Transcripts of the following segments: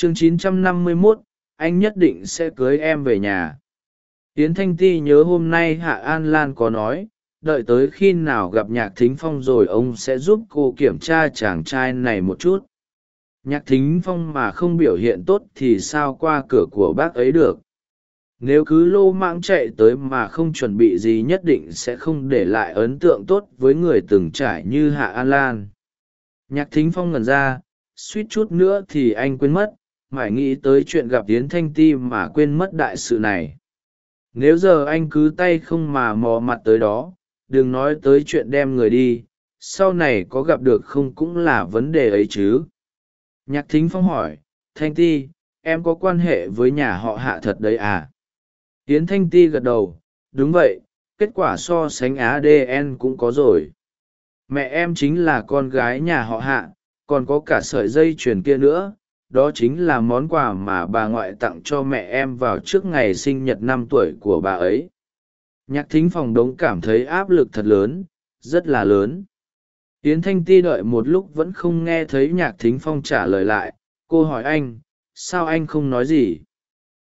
chương 951, anh nhất định sẽ cưới em về nhà. Yến thanh ti nhớ hôm nay hạ an lan có nói đợi tới khi nào gặp nhạc thính phong rồi ông sẽ giúp cô kiểm tra chàng trai này một chút. Nhạc thính phong mà không biểu hiện tốt thì sao qua cửa của bác ấy được? Nếu cứ lô mãng chạy tới mà không chuẩn bị gì nhất định sẽ không để lại ấn tượng tốt với người từng trải như hạ an lan. Nhạc thính phong ngần ra suýt chút nữa thì anh quên mất mải nghĩ tới chuyện gặp Yến thanh ti mà quên mất đại sự này. Nếu giờ anh cứ tay không mà mò mặt tới đó, đừng nói tới chuyện đem người đi, sau này có gặp được không cũng là vấn đề ấy chứ. Nhạc thính phong hỏi, thanh ti, em có quan hệ với nhà họ hạ thật đấy à? Yến thanh ti gật đầu, đúng vậy, kết quả so sánh adn cũng có rồi. Mẹ em chính là con gái nhà họ hạ, còn có cả sợi dây chuyền kia nữa đó chính là món quà mà bà ngoại tặng cho mẹ em vào trước ngày sinh nhật năm tuổi của bà ấy. Nhạc thính phòng đống cảm thấy áp lực thật lớn, rất là lớn. Yến thanh ti đợi một lúc vẫn không nghe thấy nhạc thính phong trả lời lại. Cô hỏi anh, sao anh không nói gì?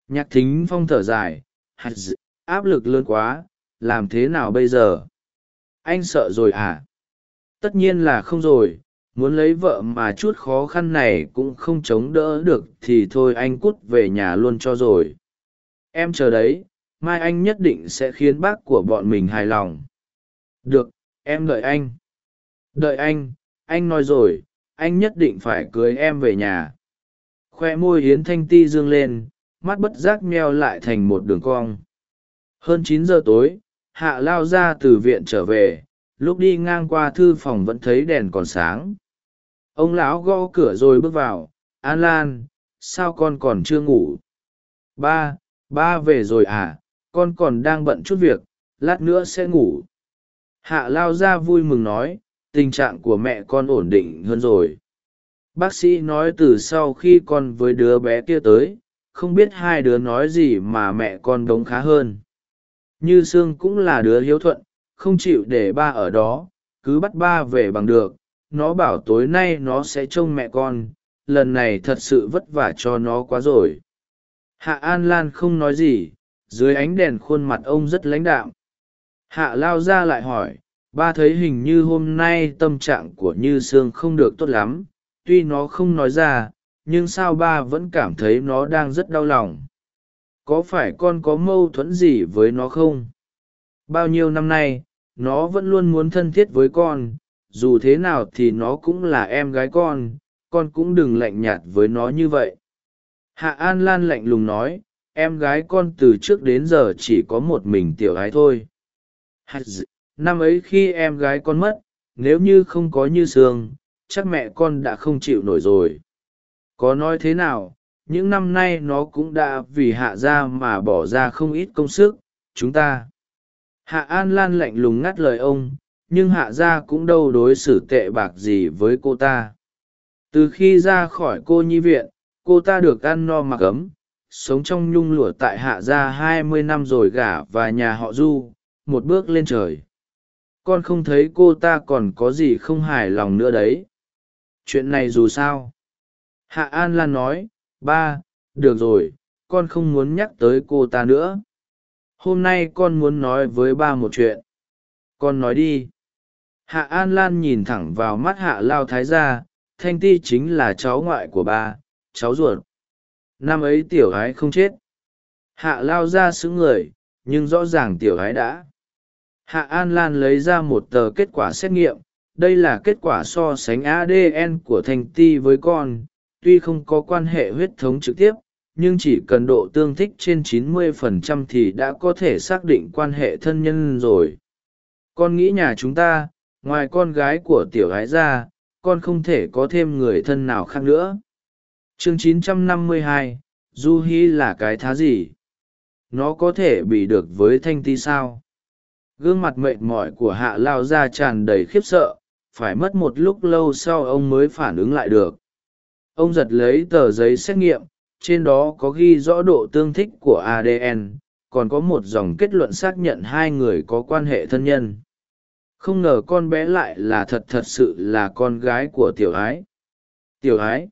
Nhạc thính phong thở dài áp lực lớn quá, làm thế nào bây giờ? Anh sợ rồi à? Tất nhiên là không rồi muốn lấy vợ mà chút khó khăn này cũng không chống đỡ được thì thôi anh cút về nhà luôn cho rồi. Em chờ đấy, mai anh nhất định sẽ khiến bác của bọn mình hài lòng. Được, em đợi anh. Đợi anh anh nói rồi, anh nhất định phải cưới em về nhà. Khoe môi hiến thanh ti dương lên, mắt bất giác meo lại thành một đường cong. Hơn chín giờ tối, hạ lao ra từ viện trở về, lúc đi ngang qua thư phòng vẫn thấy đèn còn sáng ông lão gõ cửa rồi bước vào. An lan, sao con còn chưa ngủ? Ba ba về rồi à? Con còn đang bận chút việc, lát nữa sẽ ngủ. Hạ lao ra vui mừng nói, tình trạng của mẹ con ổn định hơn rồi. Bác sĩ nói từ sau khi con với đứa bé kia tới, không biết hai đứa nói gì mà mẹ con đống khá hơn. Như sương cũng là đứa hiếu thuận, không chịu để ba ở đó, cứ bắt ba về bằng được nó bảo tối nay nó sẽ trông mẹ con, lần này thật sự vất vả cho nó quá rồi. Hạ an lan không nói gì, dưới ánh đèn khuôn mặt ông rất lãnh đạm. Hạ lao ra lại hỏi, ba thấy hình như hôm nay tâm trạng của như sương không được tốt lắm, tuy nó không nói ra, nhưng sao ba vẫn cảm thấy nó đang rất đau lòng? Có phải con có mâu thuẫn gì với nó không? Bao nhiêu năm nay, nó vẫn luôn muốn thân thiết với con dù thế nào thì nó cũng là em gái con con cũng đừng lạnh nhạt với nó như vậy. Hạ an lan lạnh lùng nói, em gái con từ trước đến giờ chỉ có một mình tiểu gái thôi. Năm ấy khi em gái con mất, nếu như không có như sương, chắc mẹ con đã không chịu nổi rồi. Có nói thế nào, những năm nay nó cũng đã vì hạ gia mà bỏ ra không ít công sức, chúng ta. Hạ an lan lạnh lùng ngắt lời ông nhưng hạ gia cũng đâu đối xử tệ bạc gì với cô ta. Từ khi ra khỏi cô nhi viện, cô ta được ăn no mặc ấm, sống trong nhung lụa tại hạ gia hai mươi năm rồi gả và nhà họ du, một bước lên trời. Con không thấy cô ta còn có gì không hài lòng nữa đấy. Chuyện này dù sao. Hạ an lan nói, ba, được rồi, con không muốn nhắc tới cô ta nữa. Hôm nay con muốn nói với ba một chuyện. Con nói đi hạ an lan nhìn thẳng vào mắt hạ lao thái gia, thanh ti chính là cháu ngoại của ba, cháu ruột. Năm ấy tiểu gái không chết. Hạ lao ra xứng người, nhưng rõ ràng tiểu gái đã. Hạ an lan lấy ra một tờ kết quả xét nghiệm, đây là kết quả so sánh adn của thanh ti với con, tuy không có quan hệ huyết thống trực tiếp, nhưng chỉ cần độ tương thích trên 90% thì đã có thể xác định quan hệ thân nhân rồi. Con nghĩ nhà chúng ta ngoài con gái của tiểu gái ra con không thể có thêm người thân nào khác nữa. Chương 952, du hy là cái thá gì? Nó có thể bị được với thanh ti sao? Gương mặt mệt mỏi của hạ lao ra tràn đầy khiếp sợ phải mất một lúc lâu sau ông mới phản ứng lại được. Ông giật lấy tờ giấy xét nghiệm trên đó có ghi rõ độ tương thích của adn còn có một dòng kết luận xác nhận hai người có quan hệ thân nhân không ngờ con bé lại là thật thật sự là con gái của tiểu ái. Tiểu ái.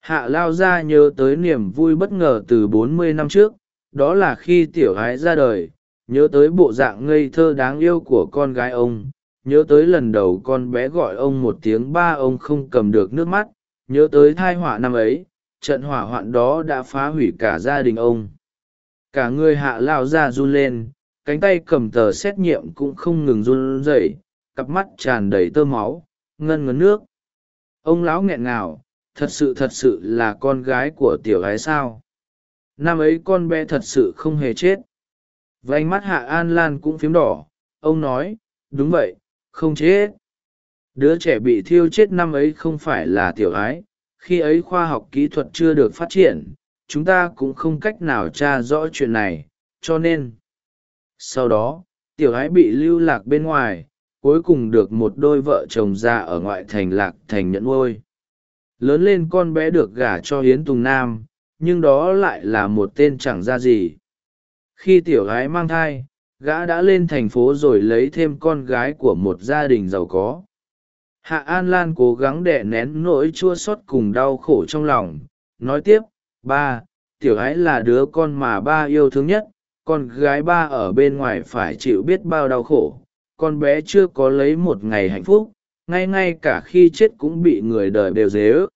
Hạ lao ra nhớ tới niềm vui bất ngờ từ bốn mươi năm trước, đó là khi tiểu Ái ra đời, nhớ tới bộ dạng ngây thơ đáng yêu của con gái ông, nhớ tới lần đầu con bé gọi ông một tiếng ba ông không cầm được nước mắt, nhớ tới thai họa năm ấy, trận hỏa hoạn đó đã phá hủy cả gia đình ông. Cả người hạ lao ra run lên cánh tay cầm tờ xét nghiệm cũng không ngừng run rẩy, cặp mắt tràn đầy tơ máu, ngân ngấn nước. Ông lão nghẹn ngào, thật sự thật sự là con gái của tiểu gái sao? Năm ấy con bé thật sự không hề chết. Vánh mắt hạ an lan cũng phiếm đỏ, ông nói, đúng vậy, không chết. Đứa trẻ bị thiêu chết năm ấy không phải là tiểu ái khi ấy khoa học kỹ thuật chưa được phát triển, chúng ta cũng không cách nào tra rõ chuyện này, cho nên sau đó, tiểu ái bị lưu lạc bên ngoài, cuối cùng được một đôi vợ chồng già ở ngoại thành lạc thành nhận ngôi lớn lên con bé được gả cho hiến tùng nam, nhưng đó lại là một tên chẳng ra gì. Khi tiểu gái mang thai, gã đã lên thành phố rồi lấy thêm con gái của một gia đình giàu có. Hạ an lan cố gắng đẻ nén nỗi chua xót cùng đau khổ trong lòng, nói tiếp, ba, tiểu gái là đứa con mà ba yêu thương nhất con gái ba ở bên ngoài phải chịu biết bao đau khổ. Con bé chưa có lấy một ngày hạnh phúc, ngay ngay cả khi chết cũng bị người đời đều dế ức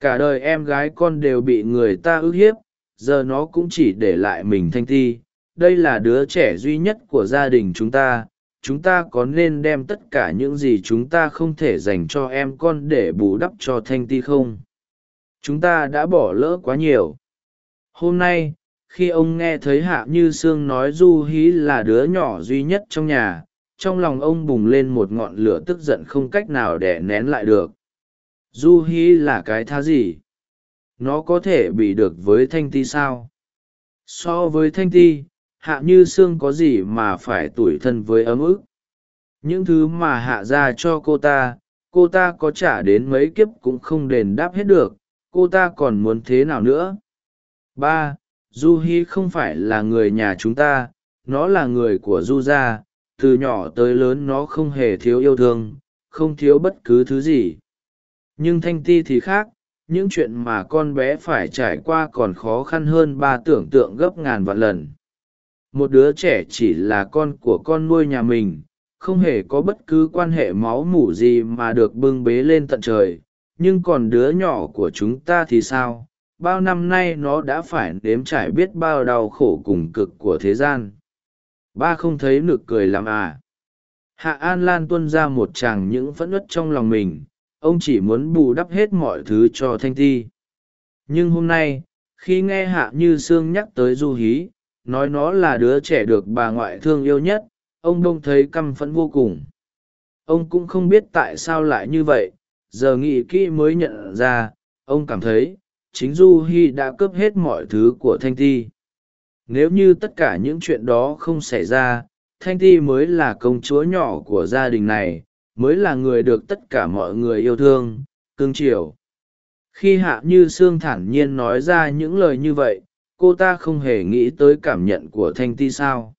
cả đời em gái con đều bị người ta ức hiếp, giờ nó cũng chỉ để lại mình thanh thi đây là đứa trẻ duy nhất của gia đình chúng ta. Chúng ta có nên đem tất cả những gì chúng ta không thể dành cho em con để bù đắp cho thanh ti không? Chúng ta đã bỏ lỡ quá nhiều. Hôm nay khi ông nghe thấy hạ như sương nói du hí là đứa nhỏ duy nhất trong nhà, trong lòng ông bùng lên một ngọn lửa tức giận không cách nào để nén lại được. Du hí là cái thá gì? Nó có thể bị được với thanh ti sao? So với thanh ti, hạ như sương có gì mà phải tủi thân với ấm ức? Những thứ mà hạ ra cho cô ta cô ta có trả đến mấy kiếp cũng không đền đáp hết được, cô ta còn muốn thế nào nữa? Ba du hi không phải là người nhà chúng ta, nó là người của du gia, từ nhỏ tới lớn nó không hề thiếu yêu thương, không thiếu bất cứ thứ gì. Nhưng thanh ti thì khác, những chuyện mà con bé phải trải qua còn khó khăn hơn ba tưởng tượng gấp ngàn vạn lần. Một đứa trẻ chỉ là con của con nuôi nhà mình, không hề có bất cứ quan hệ máu mủ gì mà được bưng bế lên tận trời. Nhưng còn đứa nhỏ của chúng ta thì sao? Bao năm nay nó đã phải nếm trải biết bao đau khổ cùng cực của thế gian. Ba không thấy nực cười làm à. Hạ an lan tuân ra một chàng những phẫn uất trong lòng mình, ông chỉ muốn bù đắp hết mọi thứ cho thanh thi nhưng hôm nay, khi nghe hạ như sương nhắc tới du hí, nói nó là đứa trẻ được bà ngoại thương yêu nhất, ông đông thấy căm phẫn vô cùng. Ông cũng không biết tại sao lại như vậy, giờ nghĩ kỹ mới nhận ra, ông cảm thấy chính du hi đã cướp hết mọi thứ của thanh ti. Nếu như tất cả những chuyện đó không xảy ra, thanh ti mới là công chúa nhỏ của gia đình này, mới là người được tất cả mọi người yêu thương cương triều khi hạ như sương thản nhiên nói ra những lời như vậy, cô ta không hề nghĩ tới cảm nhận của thanh ti sao.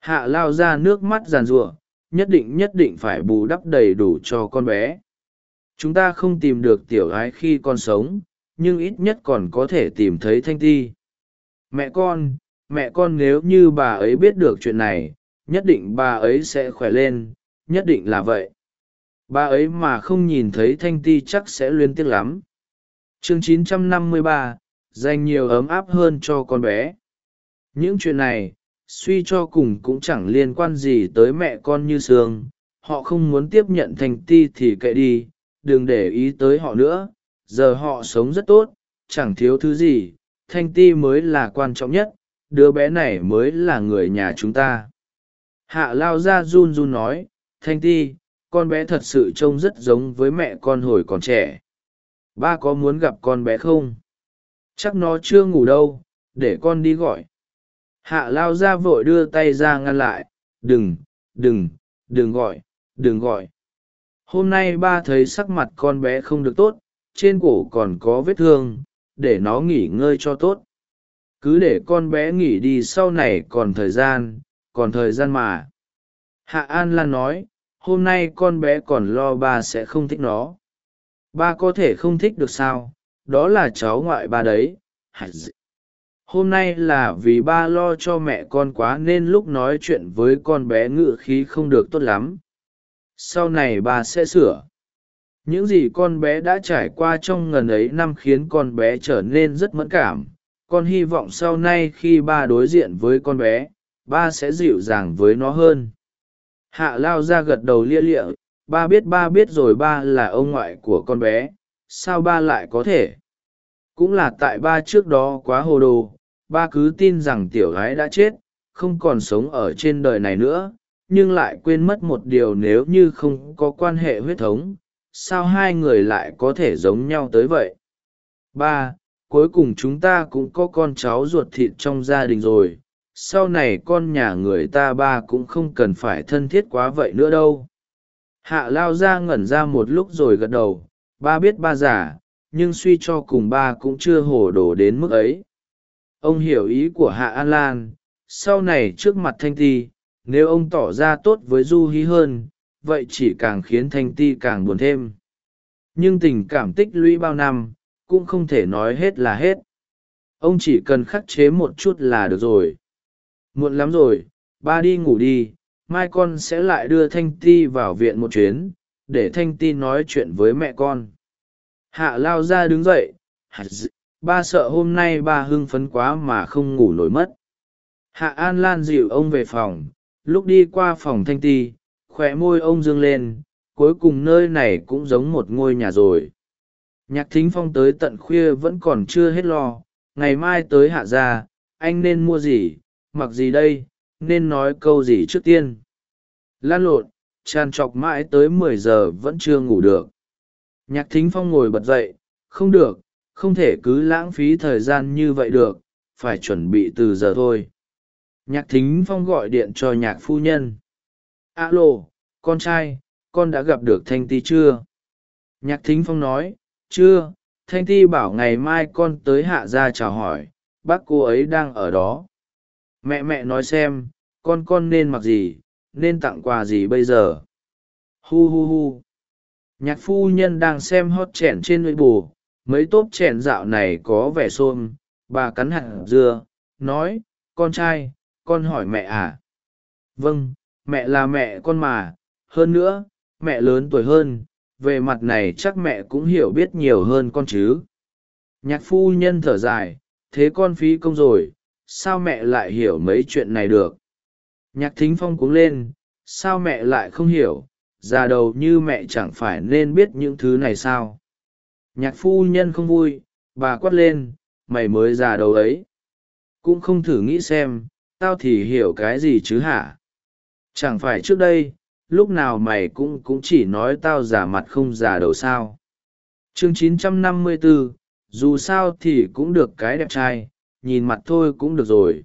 Hạ lao ra nước mắt giàn giụa, nhất định nhất định phải bù đắp đầy đủ cho con bé. Chúng ta không tìm được tiểu gái khi con sống nhưng ít nhất còn có thể tìm thấy thanh ti. Mẹ con mẹ con nếu như bà ấy biết được chuyện này nhất định bà ấy sẽ khỏe lên nhất định là vậy. Bà ấy mà không nhìn thấy thanh ti chắc sẽ liên tiếc lắm. Chương 953, dành nhiều ấm áp hơn cho con bé. Những chuyện này suy cho cùng cũng chẳng liên quan gì tới mẹ con như sương. Họ không muốn tiếp nhận thành ti thì kệ đi đừng để ý tới họ nữa giờ họ sống rất tốt, chẳng thiếu thứ gì, thanh ti mới là quan trọng nhất, đứa bé này mới là người nhà chúng ta. Hạ lao ra run run nói, thanh ti, con bé thật sự trông rất giống với mẹ con hồi còn trẻ. Ba có muốn gặp con bé không? Chắc nó chưa ngủ đâu, để con đi gọi. Hạ lao ra vội đưa tay ra ngăn lại, đừng đừng đừng gọi đừng gọi. Hôm nay ba thấy sắc mặt con bé không được tốt trên cổ còn có vết thương, để nó nghỉ ngơi cho tốt. Cứ để con bé nghỉ đi sau này còn thời gian, còn thời gian mà. Hạ an lan nói, hôm nay con bé còn lo ba sẽ không thích nó. Ba có thể không thích được sao? Đó là cháu ngoại ba đấy. Hôm nay là vì ba lo cho mẹ con quá nên lúc nói chuyện với con bé ngự khí không được tốt lắm. Sau này ba sẽ sửa những gì con bé đã trải qua trong ngần ấy năm khiến con bé trở nên rất mẫn cảm. Con hy vọng sau này khi ba đối diện với con bé, ba sẽ dịu dàng với nó hơn. Hạ lao ra gật đầu lia lịa, ba biết ba biết rồi, ba là ông ngoại của con bé. Sao ba lại có thể? Cũng là tại ba trước đó quá hồ đồ, ba cứ tin rằng tiểu gái đã chết, không còn sống ở trên đời này nữa, nhưng lại quên mất một điều nếu như không có quan hệ huyết thống sao hai người lại có thể giống nhau tới vậy? Ba, cuối cùng chúng ta cũng có con cháu ruột thịt trong gia đình rồi. Sau này con nhà người ta ba cũng không cần phải thân thiết quá vậy nữa đâu. Hạ lao ra ngẩn ra một lúc rồi gật đầu. Ba biết ba giả nhưng suy cho cùng ba cũng chưa hổ đồ đến mức ấy. Ông hiểu ý của hạ an lan. Sau này trước mặt thanh ti, nếu ông tỏ ra tốt với du hí hơn vậy chỉ càng khiến thanh ti càng buồn thêm. Nhưng tình cảm tích lũy bao năm, cũng không thể nói hết là hết. Ông chỉ cần khắc chế một chút là được rồi. Muộn lắm rồi, ba đi ngủ đi, mai con sẽ lại đưa thanh ti vào viện một chuyến, để thanh ti nói chuyện với mẹ con. Hạ lao ra đứng dậy ba sợ hôm nay ba hưng phấn quá mà không ngủ nổi mất. Hạ an lan dịu ông về phòng, lúc đi qua phòng thanh ti khoe môi ông dương lên, cuối cùng nơi này cũng giống một ngôi nhà rồi. Nhạc thính phong tới tận khuya vẫn còn chưa hết lo, ngày mai tới hạ gia, anh nên mua gì, mặc gì đây, nên nói câu gì trước tiên. Lan lộn tràn trọc mãi tới mười giờ vẫn chưa ngủ được. Nhạc thính phong ngồi bật dậy, không được, không thể cứ lãng phí thời gian như vậy được, phải chuẩn bị từ giờ thôi. Nhạc thính phong gọi điện cho nhạc phu nhân alo, con trai, con đã gặp được thanh ti chưa? Nhạc thính phong nói, chưa, thanh ti bảo ngày mai con tới hạ gia chào hỏi, bác cô ấy đang ở đó. Mẹ mẹ nói xem, con con nên mặc gì, nên tặng quà gì bây giờ? Hu hu hu. Nhạc phu nhân đang xem hot chèn trên nơi bù mấy tốp chèn dạo này có vẻ xôm bà cắn hạt dưa, nói, con trai, con hỏi mẹ à? Vâng mẹ là mẹ con mà. Hơn nữa, mẹ lớn tuổi hơn, về mặt này chắc mẹ cũng hiểu biết nhiều hơn con chứ. Nhạc phu nhân thở dài, thế con phí công rồi, sao mẹ lại hiểu mấy chuyện này được? Nhạc thính phong cuống lên, sao mẹ lại không hiểu? Già đầu như mẹ chẳng phải nên biết những thứ này sao? Nhạc phu nhân không vui, bà quát lên, mày mới già đầu ấy. Cũng không thử nghĩ xem, tao thì hiểu cái gì chứ hả? Chẳng phải trước đây lúc nào mày cũng cũng chỉ nói tao giả mặt không giả đầu sao. Chương 954, dù sao thì cũng được cái đẹp trai nhìn mặt thôi cũng được rồi.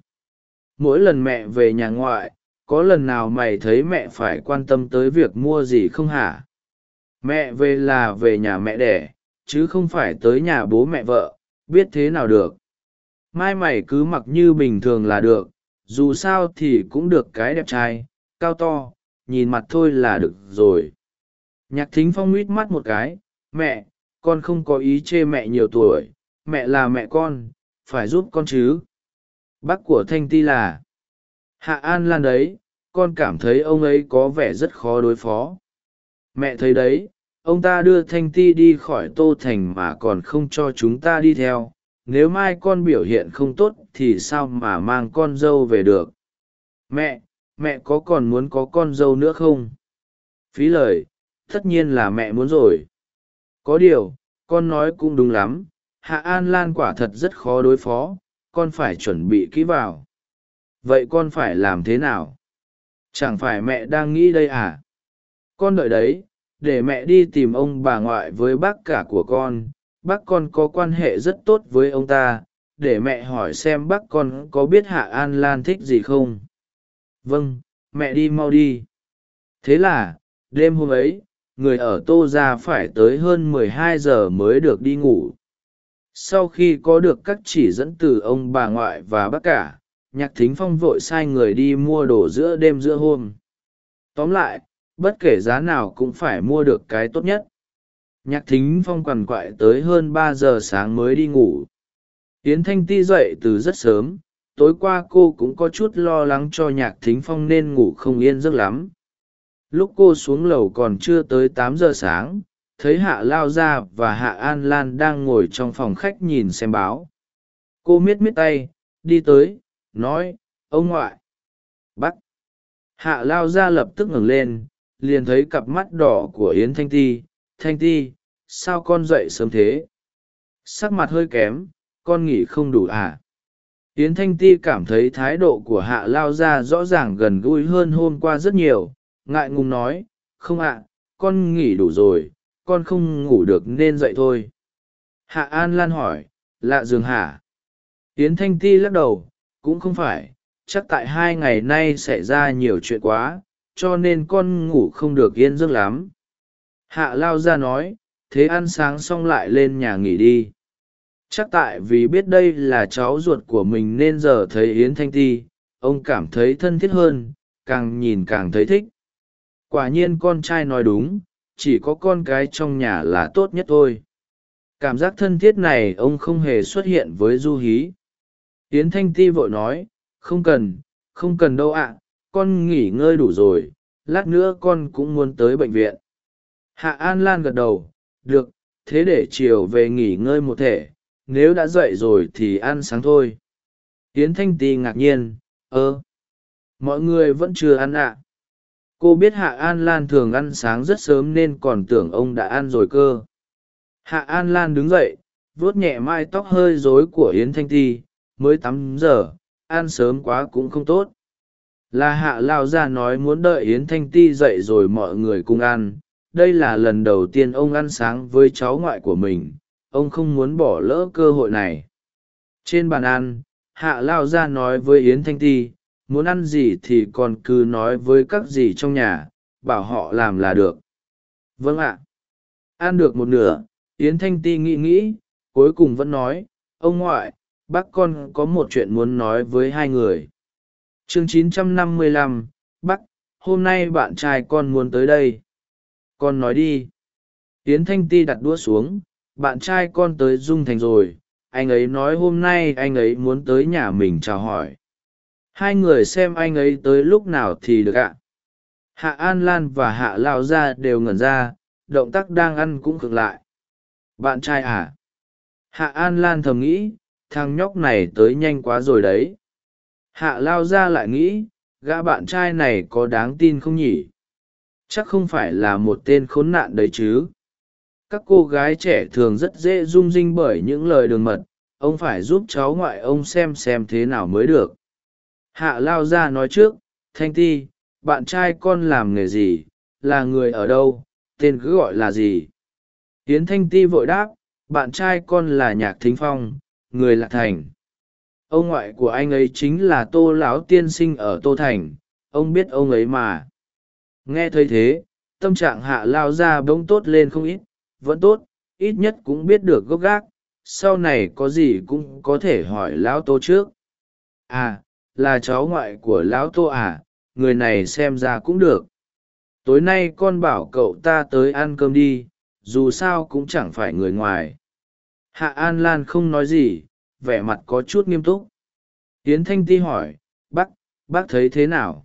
Mỗi lần mẹ về nhà ngoại có lần nào mày thấy mẹ phải quan tâm tới việc mua gì không hả? Mẹ về là về nhà mẹ đẻ chứ không phải tới nhà bố mẹ vợ biết thế nào được? Mai mày cứ mặc như bình thường là được dù sao thì cũng được cái đẹp trai cao to, nhìn mặt thôi là được rồi. Nhạc thính phong mít mắt một cái, mẹ, con không có ý chê mẹ nhiều tuổi, mẹ là mẹ con, phải giúp con chứ. Bác của thanh ti là, hạ an lan đấy, con cảm thấy ông ấy có vẻ rất khó đối phó. Mẹ thấy đấy, ông ta đưa thanh ti đi khỏi tô thành mà còn không cho chúng ta đi theo. Nếu mai con biểu hiện không tốt thì sao mà mang con dâu về được? Mẹ mẹ có còn muốn có con dâu nữa không? Phí lời, tất nhiên là mẹ muốn rồi. Có điều, con nói cũng đúng lắm, hạ an lan quả thật rất khó đối phó, con phải chuẩn bị kỹ vào. Vậy con phải làm thế nào? Chẳng phải mẹ đang nghĩ đây à? Con đợi đấy, để mẹ đi tìm ông bà ngoại với bác cả của con. Bác con có quan hệ rất tốt với ông ta, để mẹ hỏi xem bác con có biết hạ an lan thích gì không? Vâng mẹ đi mau đi. Thế là, đêm hôm ấy, người ở tô ra phải tới hơn mười hai giờ mới được đi ngủ. Sau khi có được các chỉ dẫn từ ông bà ngoại và bác cả, nhạc thính phong vội sai người đi mua đồ giữa đêm giữa hôm. Tóm lại, bất kể giá nào cũng phải mua được cái tốt nhất. Nhạc thính phong quằn quại tới hơn ba giờ sáng mới đi ngủ. Yến thanh ti dậy từ rất sớm tối qua cô cũng có chút lo lắng cho nhạc thính phong nên ngủ không yên giấc lắm. Lúc cô xuống lầu còn chưa tới tám giờ sáng, thấy hạ lao Gia và hạ an lan đang ngồi trong phòng khách nhìn xem báo. Cô miết miết tay, đi tới, nói, ông ngoại. Bắt hạ lao Gia lập tức ngẩng lên, liền thấy cặp mắt đỏ của yến thanh ti. Thanh ti, sao con dậy sớm thế? Sắc mặt hơi kém, con nghỉ không đủ à? Yến thanh ti cảm thấy thái độ của hạ lao Gia rõ ràng gần gũi hơn hôm qua rất nhiều, ngại ngùng nói, không ạ, con nghỉ đủ rồi, con không ngủ được nên dậy thôi. Hạ an lan hỏi, lạ giường hả? Yến thanh ti lắc đầu, cũng không phải, chắc tại hai ngày nay xảy ra nhiều chuyện quá, cho nên con ngủ không được yên giấc lắm. Hạ lao ra nói, thế ăn sáng xong lại lên nhà nghỉ đi chắc tại vì biết đây là cháu ruột của mình nên giờ thấy yến thanh ti, ông cảm thấy thân thiết hơn, càng nhìn càng thấy thích. Quả nhiên con trai nói đúng, chỉ có con cái trong nhà là tốt nhất thôi. Cảm giác thân thiết này ông không hề xuất hiện với du hí. Yến thanh ti vội nói, không cần không cần đâu ạ, con nghỉ ngơi đủ rồi, lát nữa con cũng muốn tới bệnh viện. Hạ an lan gật đầu, được, thế để chiều về nghỉ ngơi một thể nếu đã dậy rồi thì ăn sáng thôi. Yến thanh ti ngạc nhiên, ơ, mọi người vẫn chưa ăn ạ. Cô biết hạ an lan thường ăn sáng rất sớm nên còn tưởng ông đã ăn rồi cơ. Hạ an lan đứng dậy, vuốt nhẹ mai tóc hơi rối của yến thanh ti, mới tắm giờ, ăn sớm quá cũng không tốt. Là hạ lao ra nói muốn đợi yến thanh ti dậy rồi mọi người cùng ăn. Đây là lần đầu tiên ông ăn sáng với cháu ngoại của mình ông không muốn bỏ lỡ cơ hội này. Trên bàn ăn hạ lao ra nói với yến thanh ti muốn ăn gì thì còn cứ nói với các dì trong nhà bảo họ làm là được. Vâng ạ. Ăn được một nửa yến thanh ti nghĩ nghĩ cuối cùng vẫn nói ông ngoại bác con có một chuyện muốn nói với hai người. Chương 955, bác hôm nay bạn trai con muốn tới đây. Con nói đi. Yến thanh ti đặt đũa xuống bạn trai con tới dung thành rồi, anh ấy nói hôm nay anh ấy muốn tới nhà mình chào hỏi. Hai người xem anh ấy tới lúc nào thì được ạ. Hạ an lan và hạ lao ra đều ngẩn ra, động tác đang ăn cũng cực lại. Bạn trai à? Hạ an lan thầm nghĩ, thằng nhóc này tới nhanh quá rồi đấy. Hạ lao ra lại nghĩ, gã bạn trai này có đáng tin không nhỉ? Chắc không phải là một tên khốn nạn đấy chứ các cô gái trẻ thường rất dễ rung rinh bởi những lời đường mật, ông phải giúp cháu ngoại ông xem xem thế nào mới được. Hạ lao ra nói trước, thanh ti, bạn trai con làm nghề gì, là người ở đâu, tên cứ gọi là gì? Tiến thanh ti vội đáp, bạn trai con là nhạc thính phong, người lạc thành. Ông ngoại của anh ấy chính là tô lão tiên sinh ở tô thành, ông biết ông ấy mà. Nghe thấy thế, tâm trạng hạ lao ra bỗng tốt lên không ít vẫn tốt, ít nhất cũng biết được gốc gác, sau này có gì cũng có thể hỏi lão tô trước. À là cháu ngoại của lão tô à người này xem ra cũng được. Tối nay con bảo cậu ta tới ăn cơm đi, dù sao cũng chẳng phải người ngoài. Hạ an lan không nói gì, vẻ mặt có chút nghiêm túc. Tiến thanh ti hỏi, bác bác thấy thế nào?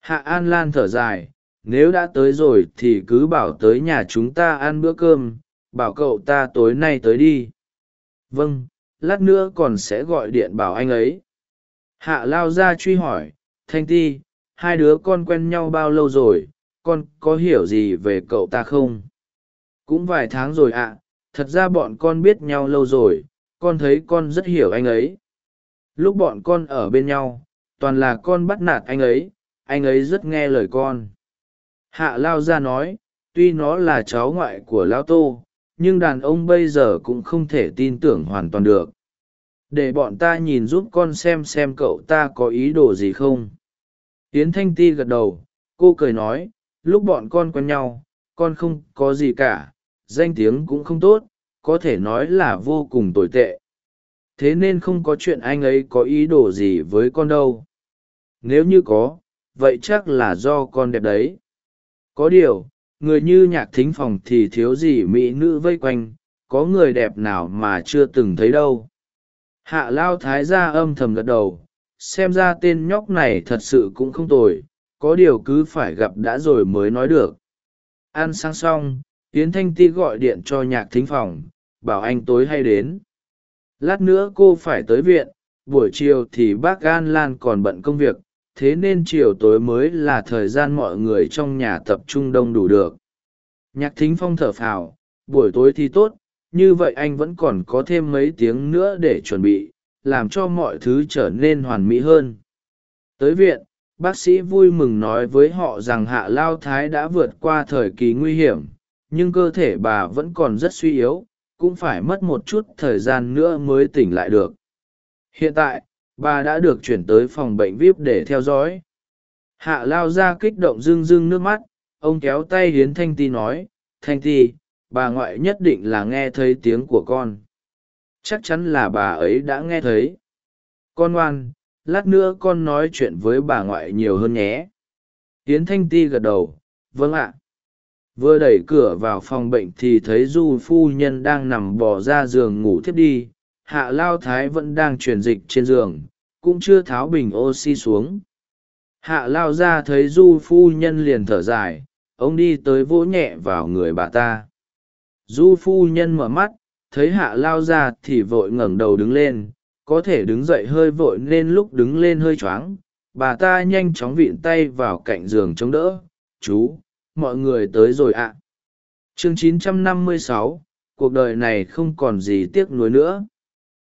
Hạ an lan thở dài nếu đã tới rồi thì cứ bảo tới nhà chúng ta ăn bữa cơm, bảo cậu ta tối nay tới đi. Vâng lát nữa còn sẽ gọi điện bảo anh ấy. Hạ lao ra truy hỏi, thanh ti, hai đứa con quen nhau bao lâu rồi, con có hiểu gì về cậu ta không? Cũng vài tháng rồi ạ, thật ra bọn con biết nhau lâu rồi, con thấy con rất hiểu anh ấy. Lúc bọn con ở bên nhau, toàn là con bắt nạt anh ấy anh ấy rất nghe lời con hạ lao ra nói, tuy nó là cháu ngoại của lao tô, nhưng đàn ông bây giờ cũng không thể tin tưởng hoàn toàn được. Để bọn ta nhìn giúp con xem xem cậu ta có ý đồ gì không. Tiến thanh ti gật đầu, cô cười nói, lúc bọn con quen nhau, con không có gì cả, danh tiếng cũng không tốt, có thể nói là vô cùng tồi tệ. Thế nên không có chuyện anh ấy có ý đồ gì với con đâu. Nếu như có, vậy chắc là do con đẹp đấy có điều, người như nhạc thính phòng thì thiếu gì mỹ nữ vây quanh, có người đẹp nào mà chưa từng thấy đâu. Hạ lao thái ra âm thầm gật đầu, xem ra tên nhóc này thật sự cũng không tồi, có điều cứ phải gặp đã rồi mới nói được. Ăn sáng xong, yến thanh ti gọi điện cho nhạc thính phòng, bảo anh tối hay đến. Lát nữa cô phải tới viện, buổi chiều thì bác gan lan còn bận công việc thế nên chiều tối mới là thời gian mọi người trong nhà tập trung đông đủ được. Nhạc thính phong thở phào, buổi tối thì tốt, như vậy anh vẫn còn có thêm mấy tiếng nữa để chuẩn bị, làm cho mọi thứ trở nên hoàn mỹ hơn. Tới viện, bác sĩ vui mừng nói với họ rằng hạ lao thái đã vượt qua thời kỳ nguy hiểm, nhưng cơ thể bà vẫn còn rất suy yếu, cũng phải mất một chút thời gian nữa mới tỉnh lại được. Hiện tại bà đã được chuyển tới phòng bệnh vip để theo dõi. Hạ lao ra kích động rưng rưng nước mắt, ông kéo tay hiến thanh ti nói, thanh ti, bà ngoại nhất định là nghe thấy tiếng của con. Chắc chắn là bà ấy đã nghe thấy. Con ngoan, lát nữa con nói chuyện với bà ngoại nhiều hơn nhé. Hiến thanh ti gật đầu vâng ạ. Vừa đẩy cửa vào phòng bệnh thì thấy du phu nhân đang nằm bò ra giường ngủ thiếp đi. Hạ lao thái vẫn đang truyền dịch trên giường cũng chưa tháo bình oxy xuống. Hạ lao ra thấy du phu nhân liền thở dài ông đi tới vỗ nhẹ vào người bà ta. Du phu nhân mở mắt thấy hạ lao ra thì vội ngẩng đầu đứng lên có thể đứng dậy hơi vội nên lúc đứng lên hơi choáng bà ta nhanh chóng vịn tay vào cạnh giường chống đỡ chú mọi người tới rồi ạ. À. chương 956, cuộc đời này không còn gì tiếc nuối nữa.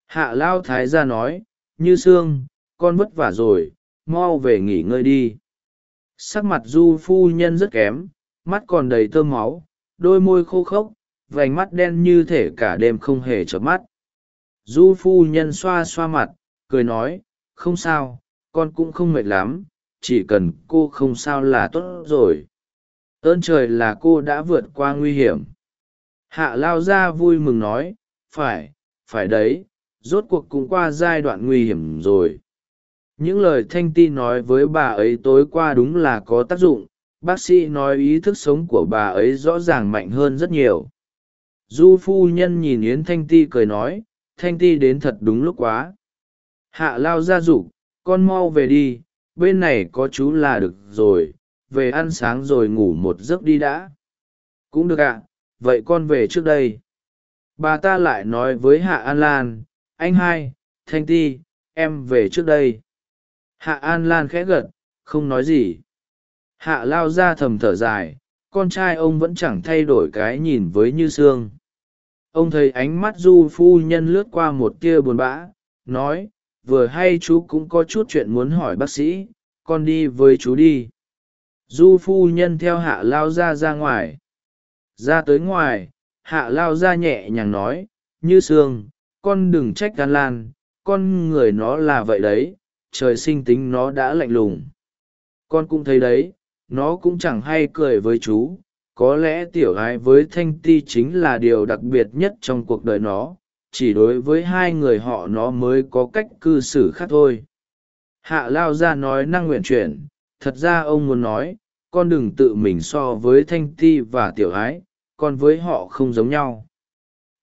Hạ lao thái gia nói như sương con vất vả rồi, mau về nghỉ ngơi đi. Sắc mặt du phu nhân rất kém, mắt còn đầy tơ máu, đôi môi khô khốc, vành mắt đen như thể cả đêm không hề chợp mắt. Du phu nhân xoa xoa mặt, cười nói, không sao, con cũng không mệt lắm, chỉ cần cô không sao là tốt rồi. Ơn trời là cô đã vượt qua nguy hiểm. Hạ lao ra vui mừng nói, phải phải đấy rốt cuộc cũng qua giai đoạn nguy hiểm rồi. Những lời thanh ti nói với bà ấy tối qua đúng là có tác dụng. Bác sĩ nói ý thức sống của bà ấy rõ ràng mạnh hơn rất nhiều. Du phu nhân nhìn yến thanh ti cười nói, thanh ti đến thật đúng lúc quá. Hạ lao ra rủ con mau về đi, bên này có chú là được rồi, về ăn sáng rồi ngủ một giấc đi đã. Cũng được ạ, vậy con về trước đây. Bà ta lại nói với hạ an lan anh hai, thanh ti, em về trước đây. Hạ an lan khẽ gật, không nói gì. Hạ lao ra thầm thở dài, con trai ông vẫn chẳng thay đổi cái nhìn với như sương. Ông thấy ánh mắt du phu nhân lướt qua một tia buồn bã, nói, vừa hay chú cũng có chút chuyện muốn hỏi bác sĩ, con đi với chú đi. Du phu nhân theo hạ lao ra ra ngoài. Ra tới ngoài, hạ lao ra nhẹ nhàng nói, như sương con đừng trách gan lan, con người nó là vậy đấy, trời sinh tính nó đã lạnh lùng. Con cũng thấy đấy, nó cũng chẳng hay cười với chú, có lẽ tiểu gái với thanh ti chính là điều đặc biệt nhất trong cuộc đời nó, chỉ đối với hai người họ nó mới có cách cư xử khác thôi. Hạ lao ra nói năng nguyện chuyển, thật ra ông muốn nói, con đừng tự mình so với thanh ti và tiểu ái, con với họ không giống nhau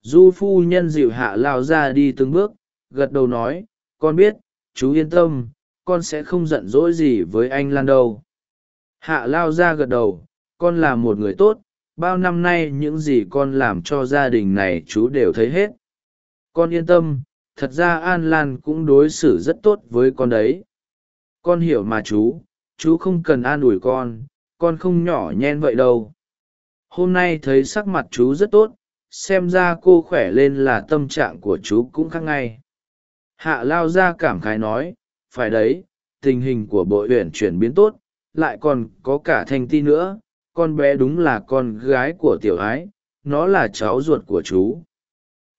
du phu nhân dịu hạ lao ra đi từng bước, gật đầu nói, con biết, chú yên tâm, con sẽ không giận dỗi gì với anh lan đâu. Hạ lao ra gật đầu, con là một người tốt, bao năm nay những gì con làm cho gia đình này chú đều thấy hết. Con yên tâm, thật ra an lan cũng đối xử rất tốt với con đấy. Con hiểu mà chú chú không cần an ủi con con không nhỏ nhen vậy đâu. Hôm nay thấy sắc mặt chú rất tốt xem ra cô khỏe lên là tâm trạng của chú cũng khác ngay. Hạ lao ra cảm khái nói, phải đấy, tình hình của bội huyện chuyển biến tốt, lại còn có cả thanh ti nữa, con bé đúng là con gái của tiểu ái, nó là cháu ruột của chú.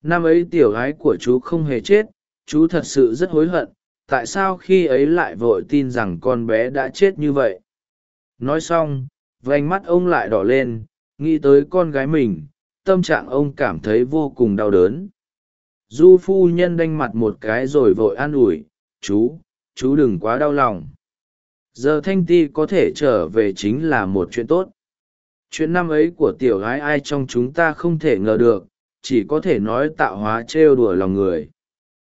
Năm ấy tiểu ái của chú không hề chết, chú thật sự rất hối hận, tại sao khi ấy lại vội tin rằng con bé đã chết như vậy? Nói xong, vành mắt ông lại đỏ lên, nghĩ tới con gái mình tâm trạng ông cảm thấy vô cùng đau đớn. Du phu nhân đanh mặt một cái rồi vội an ủi, chú chú đừng quá đau lòng. Giờ thanh ti có thể trở về chính là một chuyện tốt. Chuyện năm ấy của tiểu gái ai trong chúng ta không thể ngờ được, chỉ có thể nói tạo hóa trêu đùa lòng người.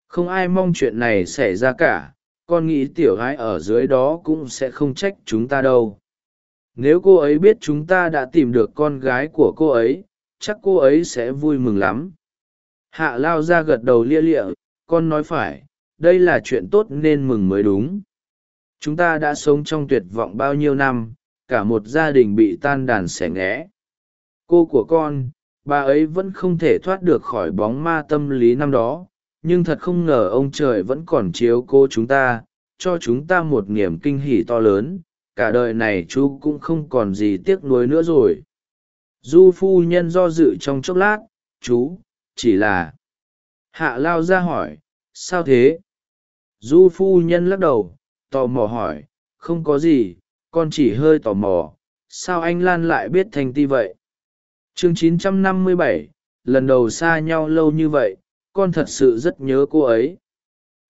Không ai mong chuyện này xảy ra cả, con nghĩ tiểu gái ở dưới đó cũng sẽ không trách chúng ta đâu. Nếu cô ấy biết chúng ta đã tìm được con gái của cô ấy chắc cô ấy sẽ vui mừng lắm. Hạ lao ra gật đầu lia lịa, con nói phải, đây là chuyện tốt nên mừng mới đúng. Chúng ta đã sống trong tuyệt vọng bao nhiêu năm, cả một gia đình bị tan đàn xẻ nghẽ. Cô của con, bà ấy vẫn không thể thoát được khỏi bóng ma tâm lý năm đó, nhưng thật không ngờ ông trời vẫn còn chiếu cô chúng ta, cho chúng ta một niềm kinh hỉ to lớn. Cả đời này chú cũng không còn gì tiếc nuối nữa rồi du phu nhân do dự trong chốc lát chú chỉ là hạ lao ra hỏi sao thế? Du phu nhân lắc đầu tò mò hỏi không có gì con chỉ hơi tò mò sao anh lan lại biết thanh ti vậy? Chương 957, lần đầu xa nhau lâu như vậy con thật sự rất nhớ cô ấy.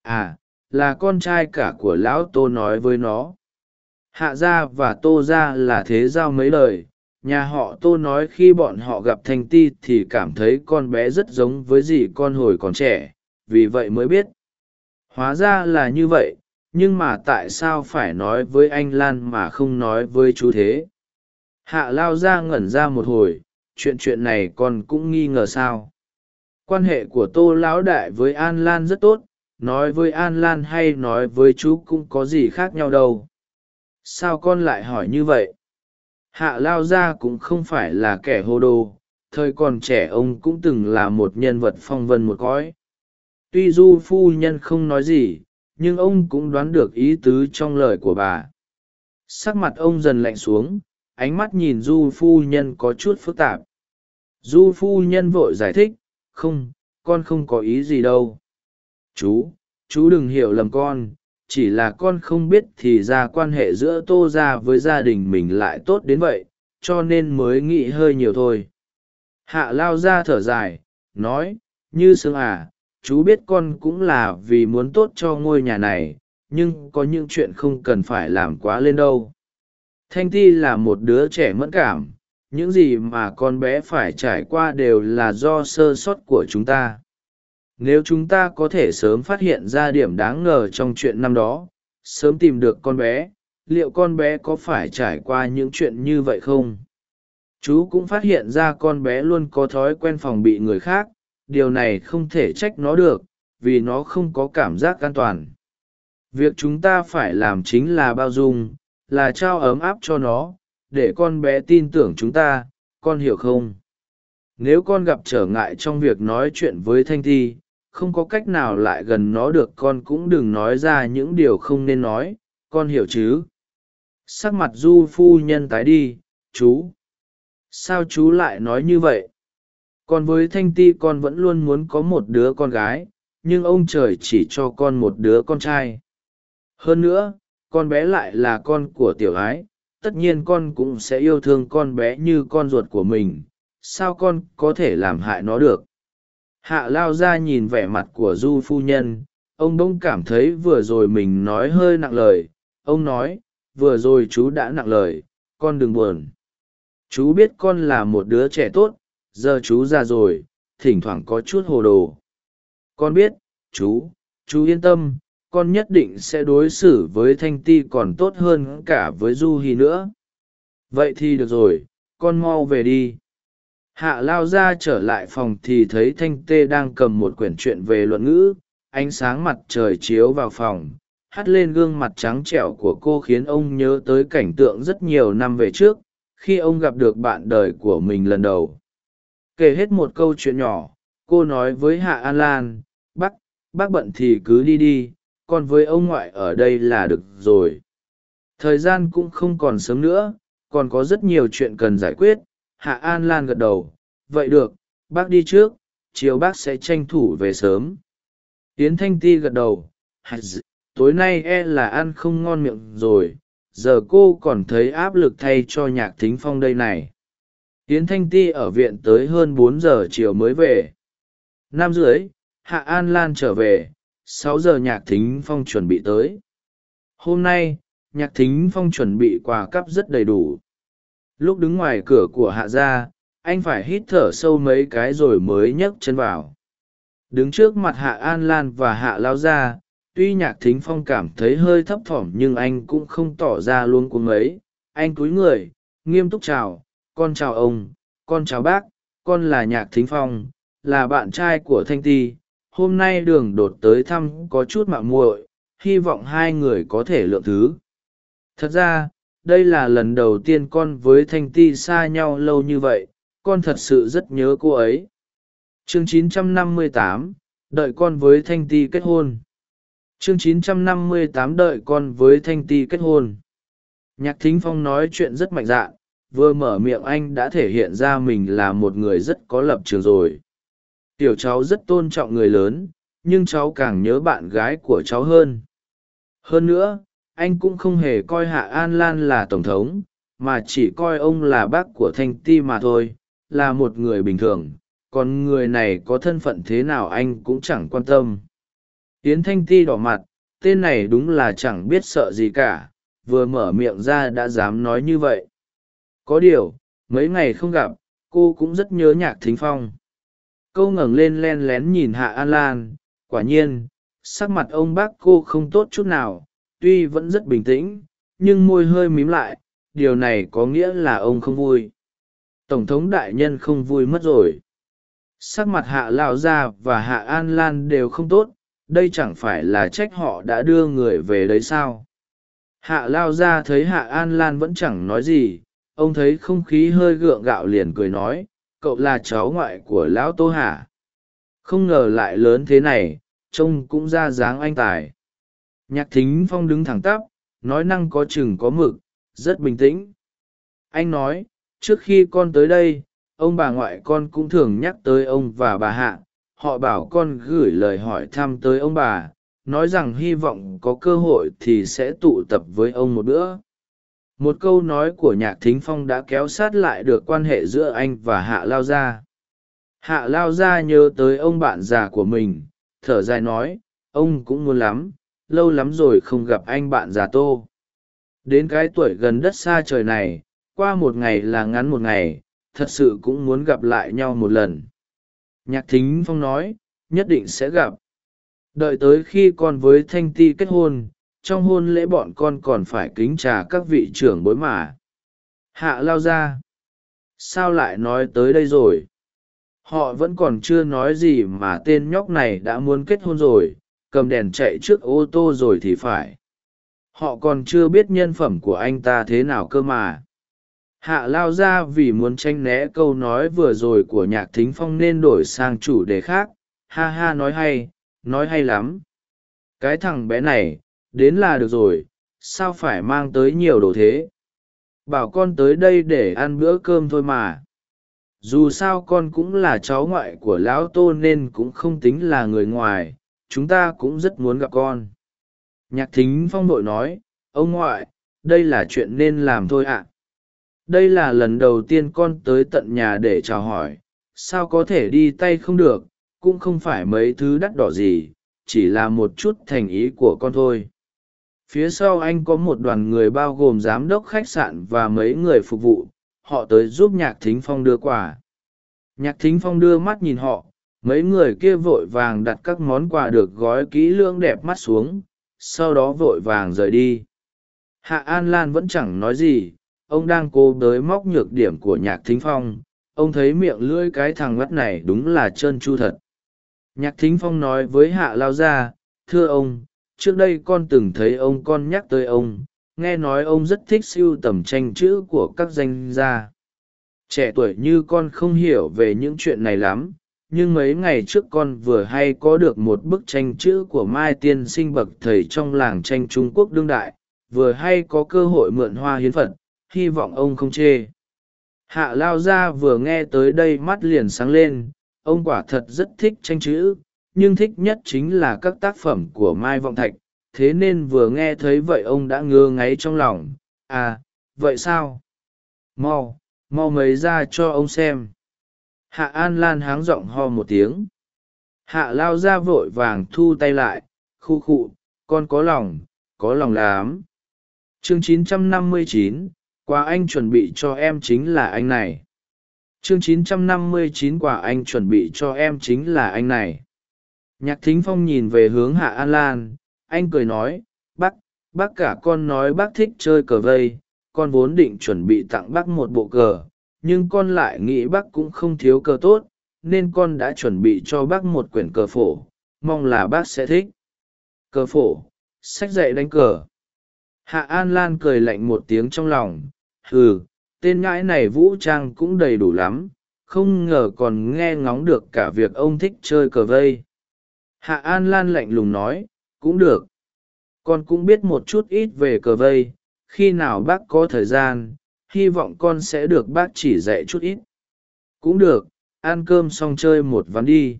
À là con trai cả của lão tô nói với nó. Hạ gia và tô gia là thế giao mấy lời nhà họ tô nói khi bọn họ gặp thanh ti thì cảm thấy con bé rất giống với dì con hồi còn trẻ, vì vậy mới biết. Hóa ra là như vậy, nhưng mà tại sao phải nói với anh lan mà không nói với chú thế? Hạ lao ra ngẩn ra một hồi, chuyện chuyện này con cũng nghi ngờ sao? Quan hệ của tô lão đại với an lan rất tốt, nói với an lan hay nói với chú cũng có gì khác nhau đâu. Sao con lại hỏi như vậy? Hạ lao gia cũng không phải là kẻ hô đồ, thời còn trẻ ông cũng từng là một nhân vật phong vân một cõi. Tuy du phu nhân không nói gì, nhưng ông cũng đoán được ý tứ trong lời của bà. Sắc mặt ông dần lạnh xuống, ánh mắt nhìn du phu nhân có chút phức tạp. Du phu nhân vội giải thích, không, con không có ý gì đâu. Chú chú đừng hiểu lầm con chỉ là con không biết thì ra quan hệ giữa tô ra với gia đình mình lại tốt đến vậy, cho nên mới nghĩ hơi nhiều thôi. Hạ lao ra thở dài, nói, như sương à chú biết con cũng là vì muốn tốt cho ngôi nhà này, nhưng có những chuyện không cần phải làm quá lên đâu. Thanh ti là một đứa trẻ mẫn cảm, những gì mà con bé phải trải qua đều là do sơ sót của chúng ta nếu chúng ta có thể sớm phát hiện ra điểm đáng ngờ trong chuyện năm đó, sớm tìm được con bé, liệu con bé có phải trải qua những chuyện như vậy không? Chú cũng phát hiện ra con bé luôn có thói quen phòng bị người khác, điều này không thể trách nó được, vì nó không có cảm giác an toàn. Việc chúng ta phải làm chính là bao dung, là trao ấm áp cho nó, để con bé tin tưởng chúng ta, con hiểu không? Nếu con gặp trở ngại trong việc nói chuyện với thanh thi không có cách nào lại gần nó được, con cũng đừng nói ra những điều không nên nói, con hiểu chứ? Sắc mặt du phu nhân tái đi, chú. Sao chú lại nói như vậy? Còn với thanh ti con vẫn luôn muốn có một đứa con gái, nhưng ông trời chỉ cho con một đứa con trai. Hơn nữa, con bé lại là con của tiểu ái, tất nhiên con cũng sẽ yêu thương con bé như con ruột của mình. Sao con có thể làm hại nó được? Hạ lao ra nhìn vẻ mặt của du phu nhân, ông bỗng cảm thấy vừa rồi mình nói hơi nặng lời. Ông nói, vừa rồi chú đã nặng lời, con đừng buồn. Chú biết con là một đứa trẻ tốt, giờ chú già rồi, thỉnh thoảng có chút hồ đồ. Con biết, chú chú yên tâm, con nhất định sẽ đối xử với thanh ti còn tốt hơn cả với du hi nữa. Vậy thì được rồi, con mau về đi hạ lao ra trở lại phòng thì thấy thanh tê đang cầm một quyển truyện về luận ngữ, ánh sáng mặt trời chiếu vào phòng, hắt lên gương mặt trắng trẻo của cô khiến ông nhớ tới cảnh tượng rất nhiều năm về trước, khi ông gặp được bạn đời của mình lần đầu. Kể hết một câu chuyện nhỏ, cô nói với hạ an lan, bác bác bận thì cứ đi đi còn với ông ngoại ở đây là được rồi. Thời gian cũng không còn sớm nữa, còn có rất nhiều chuyện cần giải quyết hạ an lan gật đầu, vậy được, bác đi trước, chiều bác sẽ tranh thủ về sớm. Tiến thanh ti gật đầu tối nay e là ăn không ngon miệng rồi, giờ cô còn thấy áp lực thay cho nhạc thính phong đây này. Tiến thanh ti ở viện tới hơn bốn giờ chiều mới về. Năm dưới hạ an lan trở về, sáu giờ nhạc thính phong chuẩn bị tới. Hôm nay, nhạc thính phong chuẩn bị quà cắp rất đầy đủ lúc đứng ngoài cửa của hạ gia, anh phải hít thở sâu mấy cái rồi mới nhấc chân vào. Đứng trước mặt hạ an lan và hạ lao gia, tuy nhạc thính phong cảm thấy hơi thấp thỏm nhưng anh cũng không tỏ ra luôn cuống ấy. Anh cúi người, nghiêm túc chào, con chào ông, con chào bác, con là nhạc thính phong, là bạn trai của thanh ti. Hôm nay đường đột tới thăm có chút mạo muội, hy vọng hai người có thể lượng thứ. Thật ra đây là lần đầu tiên con với thanh ti xa nhau lâu như vậy con thật sự rất nhớ cô ấy. Chương 958, đợi con với thanh ti kết hôn. Chương 958 đợi con với thanh ti kết hôn. Nhạc thính phong nói chuyện rất mạnh dạn vừa mở miệng anh đã thể hiện ra mình là một người rất có lập trường rồi. Tiểu cháu rất tôn trọng người lớn nhưng cháu càng nhớ bạn gái của cháu hơn. Hơn nữa anh cũng không hề coi hạ an lan là tổng thống, mà chỉ coi ông là bác của thanh ti mà thôi, là một người bình thường. Còn người này có thân phận thế nào anh cũng chẳng quan tâm. Yến thanh ti đỏ mặt, tên này đúng là chẳng biết sợ gì cả, vừa mở miệng ra đã dám nói như vậy. Có điều, mấy ngày không gặp, cô cũng rất nhớ nhạc thính phong. Câu ngẩng lên len lén nhìn hạ an lan, quả nhiên, sắc mặt ông bác cô không tốt chút nào tuy vẫn rất bình tĩnh, nhưng môi hơi mím lại, điều này có nghĩa là ông không vui. Tổng thống đại nhân không vui mất rồi. Sắc mặt hạ lao gia và hạ an lan đều không tốt, đây chẳng phải là trách họ đã đưa người về đấy sao? Hạ lao gia thấy hạ an lan vẫn chẳng nói gì, ông thấy không khí hơi gượng gạo liền cười nói, cậu là cháu ngoại của lão tô hả? Không ngờ lại lớn thế này, trông cũng ra dáng anh tài nhạc thính phong đứng thẳng tắp, nói năng có chừng có mực, rất bình tĩnh. Anh nói, trước khi con tới đây, ông bà ngoại con cũng thường nhắc tới ông và bà hạ. Họ bảo con gửi lời hỏi thăm tới ông bà, nói rằng hy vọng có cơ hội thì sẽ tụ tập với ông một bữa. Một câu nói của nhạc thính phong đã kéo sát lại được quan hệ giữa anh và hạ lao gia. Hạ lao gia nhớ tới ông bạn già của mình, thở dài nói, ông cũng muốn lắm lâu lắm rồi không gặp anh bạn già tô. Đến cái tuổi gần đất xa trời này, qua một ngày là ngắn một ngày, thật sự cũng muốn gặp lại nhau một lần. Nhạc thính phong nói, nhất định sẽ gặp. Đợi tới khi con với thanh ti kết hôn, trong hôn lễ bọn con còn phải kính trà các vị trưởng bối mà. Hạ lao ra sao lại nói tới đây rồi? Họ vẫn còn chưa nói gì mà tên nhóc này đã muốn kết hôn rồi cầm đèn chạy trước ô tô rồi thì phải. Họ còn chưa biết nhân phẩm của anh ta thế nào cơ mà. Hạ lao ra vì muốn tranh né câu nói vừa rồi của nhạc thính phong nên đổi sang chủ đề khác. Ha ha nói hay nói hay lắm. Cái thằng bé này, đến là được rồi, sao phải mang tới nhiều đồ thế? Bảo con tới đây để ăn bữa cơm thôi mà. Dù sao con cũng là cháu ngoại của lão tô nên cũng không tính là người ngoài chúng ta cũng rất muốn gặp con. Nhạc thính phong nội nói, ông ngoại, đây là chuyện nên làm thôi ạ. Đây là lần đầu tiên con tới tận nhà để chào hỏi, sao có thể đi tay không được, cũng không phải mấy thứ đắt đỏ gì, chỉ là một chút thành ý của con thôi. Phía sau anh có một đoàn người bao gồm giám đốc khách sạn và mấy người phục vụ, họ tới giúp nhạc thính phong đưa quà. Nhạc thính phong đưa mắt nhìn họ mấy người kia vội vàng đặt các món quà được gói kỹ lưỡng đẹp mắt xuống, sau đó vội vàng rời đi. Hạ an lan vẫn chẳng nói gì, ông đang cố tới móc nhược điểm của nhạc thính phong, ông thấy miệng lưỡi cái thằng mắt này đúng là trơn chu thật. Nhạc thính phong nói với hạ lao gia, thưa ông, trước đây con từng thấy ông con nhắc tới ông, nghe nói ông rất thích siêu tầm tranh chữ của các danh gia. Trẻ tuổi như con không hiểu về những chuyện này lắm nhưng mấy ngày trước con vừa hay có được một bức tranh chữ của mai tiên sinh bậc thầy trong làng tranh trung quốc đương đại, vừa hay có cơ hội mượn hoa hiến phật, hy vọng ông không chê. Hạ lao gia vừa nghe tới đây mắt liền sáng lên, ông quả thật rất thích tranh chữ, nhưng thích nhất chính là các tác phẩm của mai vọng thạch, thế nên vừa nghe thấy vậy ông đã ngơ ngáy trong lòng à vậy sao? Mau mau mấy ra cho ông xem hạ an lan háng giọng ho một tiếng. Hạ lao ra vội vàng thu tay lại khu khụ con có lòng có lòng lắm. Chương 959, quà anh chuẩn bị cho em chính là anh này. Chương 959 quà anh chuẩn bị cho em chính là anh này. Nhạc thính phong nhìn về hướng hạ an lan anh cười nói bác bác cả con nói bác thích chơi cờ vây con vốn định chuẩn bị tặng bác một bộ cờ nhưng con lại nghĩ bác cũng không thiếu cờ tốt, nên con đã chuẩn bị cho bác một quyển cờ phổ, mong là bác sẽ thích. Cờ phổ, sách dạy đánh cờ. Hạ an lan cười lạnh một tiếng trong lòng ừ tên ngãi này vũ trang cũng đầy đủ lắm, không ngờ còn nghe ngóng được cả việc ông thích chơi cờ vây. Hạ an lan lạnh lùng nói, cũng được. Con cũng biết một chút ít về cờ vây, khi nào bác có thời gian hy vọng con sẽ được bác chỉ dạy chút ít. Cũng được, ăn cơm xong chơi một ván đi.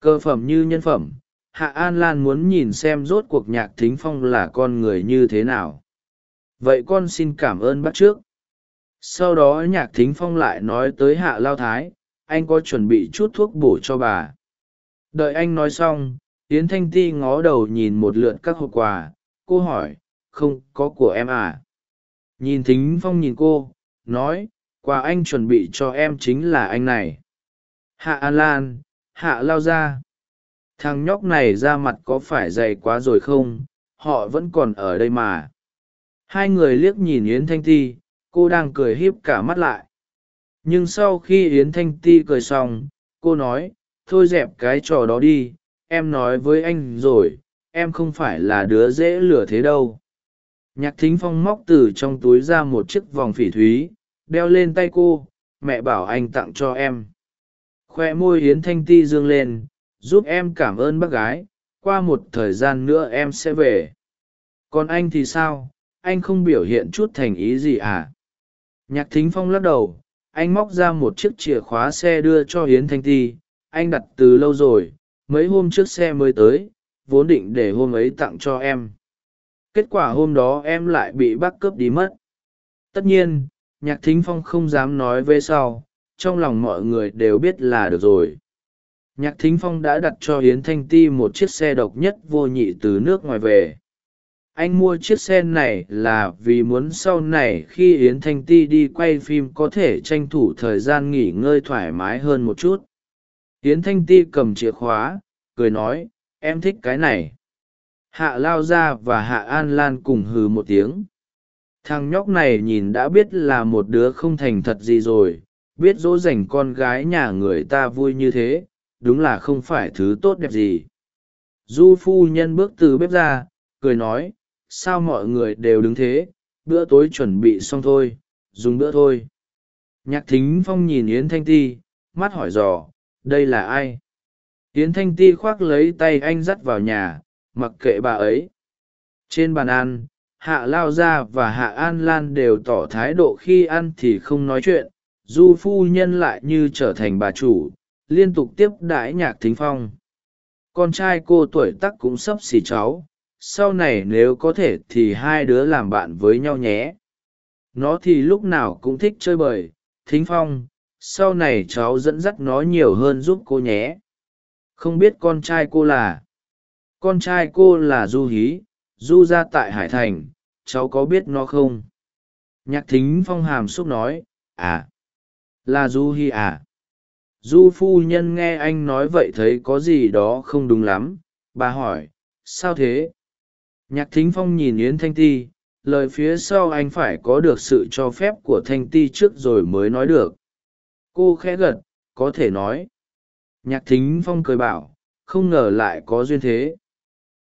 Cơ phẩm như nhân phẩm, hạ an lan muốn nhìn xem rốt cuộc nhạc thính phong là con người như thế nào. Vậy con xin cảm ơn bác trước. Sau đó nhạc thính phong lại nói tới hạ lao thái, anh có chuẩn bị chút thuốc bổ cho bà. Đợi anh nói xong, yến thanh ti ngó đầu nhìn một lượt các hộp quà, cô hỏi, không có của em à? Nhìn thính phong nhìn cô, nói, quà anh chuẩn bị cho em chính là anh này. Hạ an lan, hạ lao ra thằng nhóc này ra mặt có phải dày quá rồi không? Họ vẫn còn ở đây mà. Hai người liếc nhìn yến thanh ti, cô đang cười híp cả mắt lại. Nhưng sau khi yến thanh ti cười xong, cô nói, thôi dẹp cái trò đó đi, em nói với anh rồi, em không phải là đứa dễ lừa thế đâu nhạc thính phong móc từ trong túi ra một chiếc vòng phỉ thúy, đeo lên tay cô, mẹ bảo anh tặng cho em. Khoe môi hiến thanh ti dương lên, giúp em cảm ơn bác gái, qua một thời gian nữa em sẽ về. Còn anh thì sao? Anh không biểu hiện chút thành ý gì à? Nhạc thính phong lắc đầu, anh móc ra một chiếc chìa khóa xe đưa cho hiến thanh ti, anh đặt từ lâu rồi, mấy hôm trước xe mới tới, vốn định để hôm ấy tặng cho em kết quả hôm đó em lại bị bác cướp đi mất. Tất nhiên, nhạc thính phong không dám nói về sau, trong lòng mọi người đều biết là được rồi. Nhạc thính phong đã đặt cho hiến thanh ti một chiếc xe độc nhất vô nhị từ nước ngoài về. Anh mua chiếc xe này là vì muốn sau này khi yến thanh ti đi quay phim có thể tranh thủ thời gian nghỉ ngơi thoải mái hơn một chút. Yến thanh ti cầm chìa khóa, cười nói, em thích cái này hạ lao ra và hạ an lan cùng hừ một tiếng. Thằng nhóc này nhìn đã biết là một đứa không thành thật gì rồi, biết dỗ dành con gái nhà người ta vui như thế, đúng là không phải thứ tốt đẹp gì. Du phu nhân bước từ bếp ra, cười nói, sao mọi người đều đứng thế, bữa tối chuẩn bị xong thôi, dùng bữa thôi. Nhạc thính phong nhìn yến thanh ti, mắt hỏi dò, đây là ai? Yến thanh ti khoác lấy tay anh dắt vào nhà mặc kệ bà ấy. Trên bàn ăn, hạ lao gia và hạ an lan đều tỏ thái độ khi ăn thì không nói chuyện, du phu nhân lại như trở thành bà chủ, liên tục tiếp đãi nhạc thính phong. Con trai cô tuổi tắc cũng sắp xỉ cháu, sau này nếu có thể thì hai đứa làm bạn với nhau nhé. Nó thì lúc nào cũng thích chơi bời, thính phong, sau này cháu dẫn dắt nó nhiều hơn giúp cô nhé. Không biết con trai cô là con trai cô là du hí, du ra tại hải thành, cháu có biết nó không? Nhạc thính phong hàm xúc nói à là du hi à? Du phu nhân nghe anh nói vậy thấy có gì đó không đúng lắm. Bà hỏi, sao thế? Nhạc thính phong nhìn yến thanh ti, lời phía sau anh phải có được sự cho phép của thanh ti trước rồi mới nói được. Cô khẽ gật, có thể nói. Nhạc thính phong cười bảo, không ngờ lại có duyên thế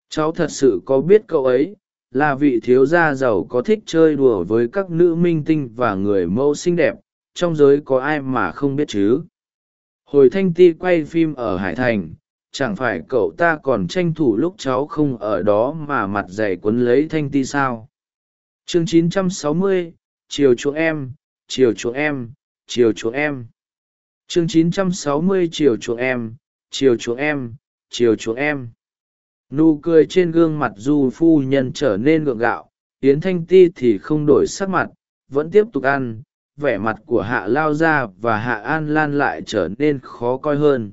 cháu thật sự có biết cậu ấy là vị thiếu gia giàu có thích chơi đùa với các nữ minh tinh và người mẫu xinh đẹp trong giới có ai mà không biết chứ? Hồi thanh ti quay phim ở hải thành chẳng phải cậu ta còn tranh thủ lúc cháu không ở đó mà mặt dày quấn lấy thanh ti sao? Chương 960, chiều chuộng em chiều chuộng em chiều chuộng em. Chương 960 chiều chuộng em chiều chuộng em chiều chuộng em nụ cười trên gương mặt du phu nhân trở nên gượng gạo, yến thanh ti thì không đổi sắc mặt, vẫn tiếp tục ăn, vẻ mặt của hạ lao gia và hạ an lan lại trở nên khó coi hơn.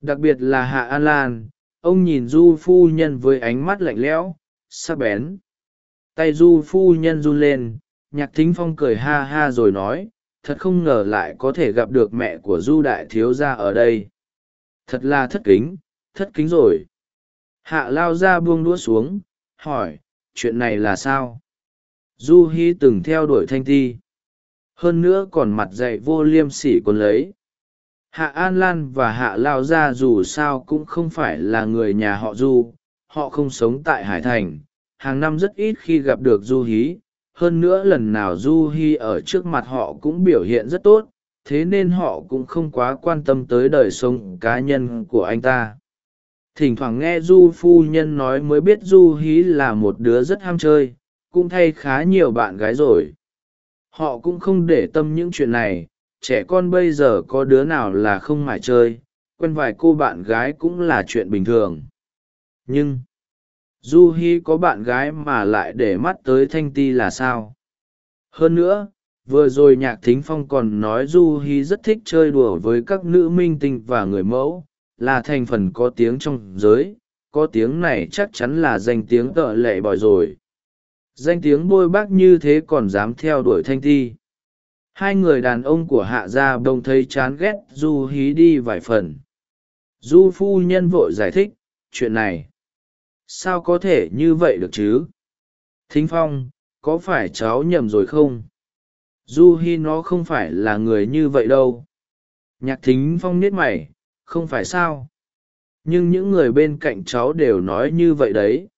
Đặc biệt là hạ an lan, ông nhìn du phu nhân với ánh mắt lạnh lẽo, sắc bén. Tay du phu nhân run lên, nhạc thính phong cười ha ha rồi nói, thật không ngờ lại có thể gặp được mẹ của du đại thiếu gia ở đây. Thật là thất kính thất kính rồi hạ lao ra buông đũa xuống, hỏi, chuyện này là sao? Du hi từng theo đuổi thanh ti. Hơn nữa còn mặt dạy vô liêm sỉ còn lấy. Hạ an lan và hạ lao gia dù sao cũng không phải là người nhà họ du, họ không sống tại hải thành. Hàng năm rất ít khi gặp được du hí hơn nữa lần nào du hi ở trước mặt họ cũng biểu hiện rất tốt, thế nên họ cũng không quá quan tâm tới đời sống cá nhân của anh ta thỉnh thoảng nghe du phu nhân nói mới biết du hí là một đứa rất ham chơi, cũng thay khá nhiều bạn gái rồi. Họ cũng không để tâm những chuyện này, trẻ con bây giờ có đứa nào là không mải chơi, quen vài cô bạn gái cũng là chuyện bình thường. Nhưng, du hi có bạn gái mà lại để mắt tới thanh ti là sao? Hơn nữa, vừa rồi nhạc thính phong còn nói du hi rất thích chơi đùa với các nữ minh tinh và người mẫu là thành phần có tiếng trong giới, có tiếng này chắc chắn là danh tiếng tợ lệ bòi rồi. Danh tiếng bôi bác như thế còn dám theo đuổi thanh thi. hai người đàn ông của hạ gia bông thấy chán ghét du hí đi vài phần. Du phu nhân vội giải thích, chuyện này, sao có thể như vậy được chứ? Thính phong, có phải cháu nhầm rồi không? Du hi nó không phải là người như vậy đâu. Nhạc thính phong niết mày không phải sao? Nhưng những người bên cạnh cháu đều nói như vậy đấy.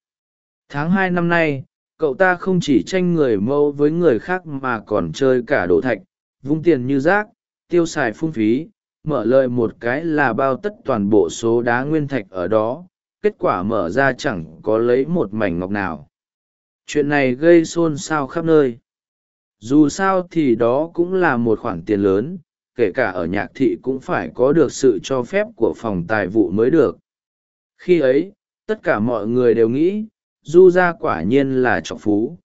Tháng hai năm nay, cậu ta không chỉ tranh người mâu với người khác mà còn chơi cả đồ thạch, vung tiền như rác, tiêu xài phung phí, mở lời một cái là bao tất toàn bộ số đá nguyên thạch ở đó, kết quả mở ra chẳng có lấy một mảnh ngọc nào. Chuyện này gây xôn xao khắp nơi. Dù sao thì đó cũng là một khoản tiền lớn kể cả ở nhạc thị cũng phải có được sự cho phép của phòng tài vụ mới được. Khi ấy tất cả mọi người đều nghĩ du gia quả nhiên là trọc phú.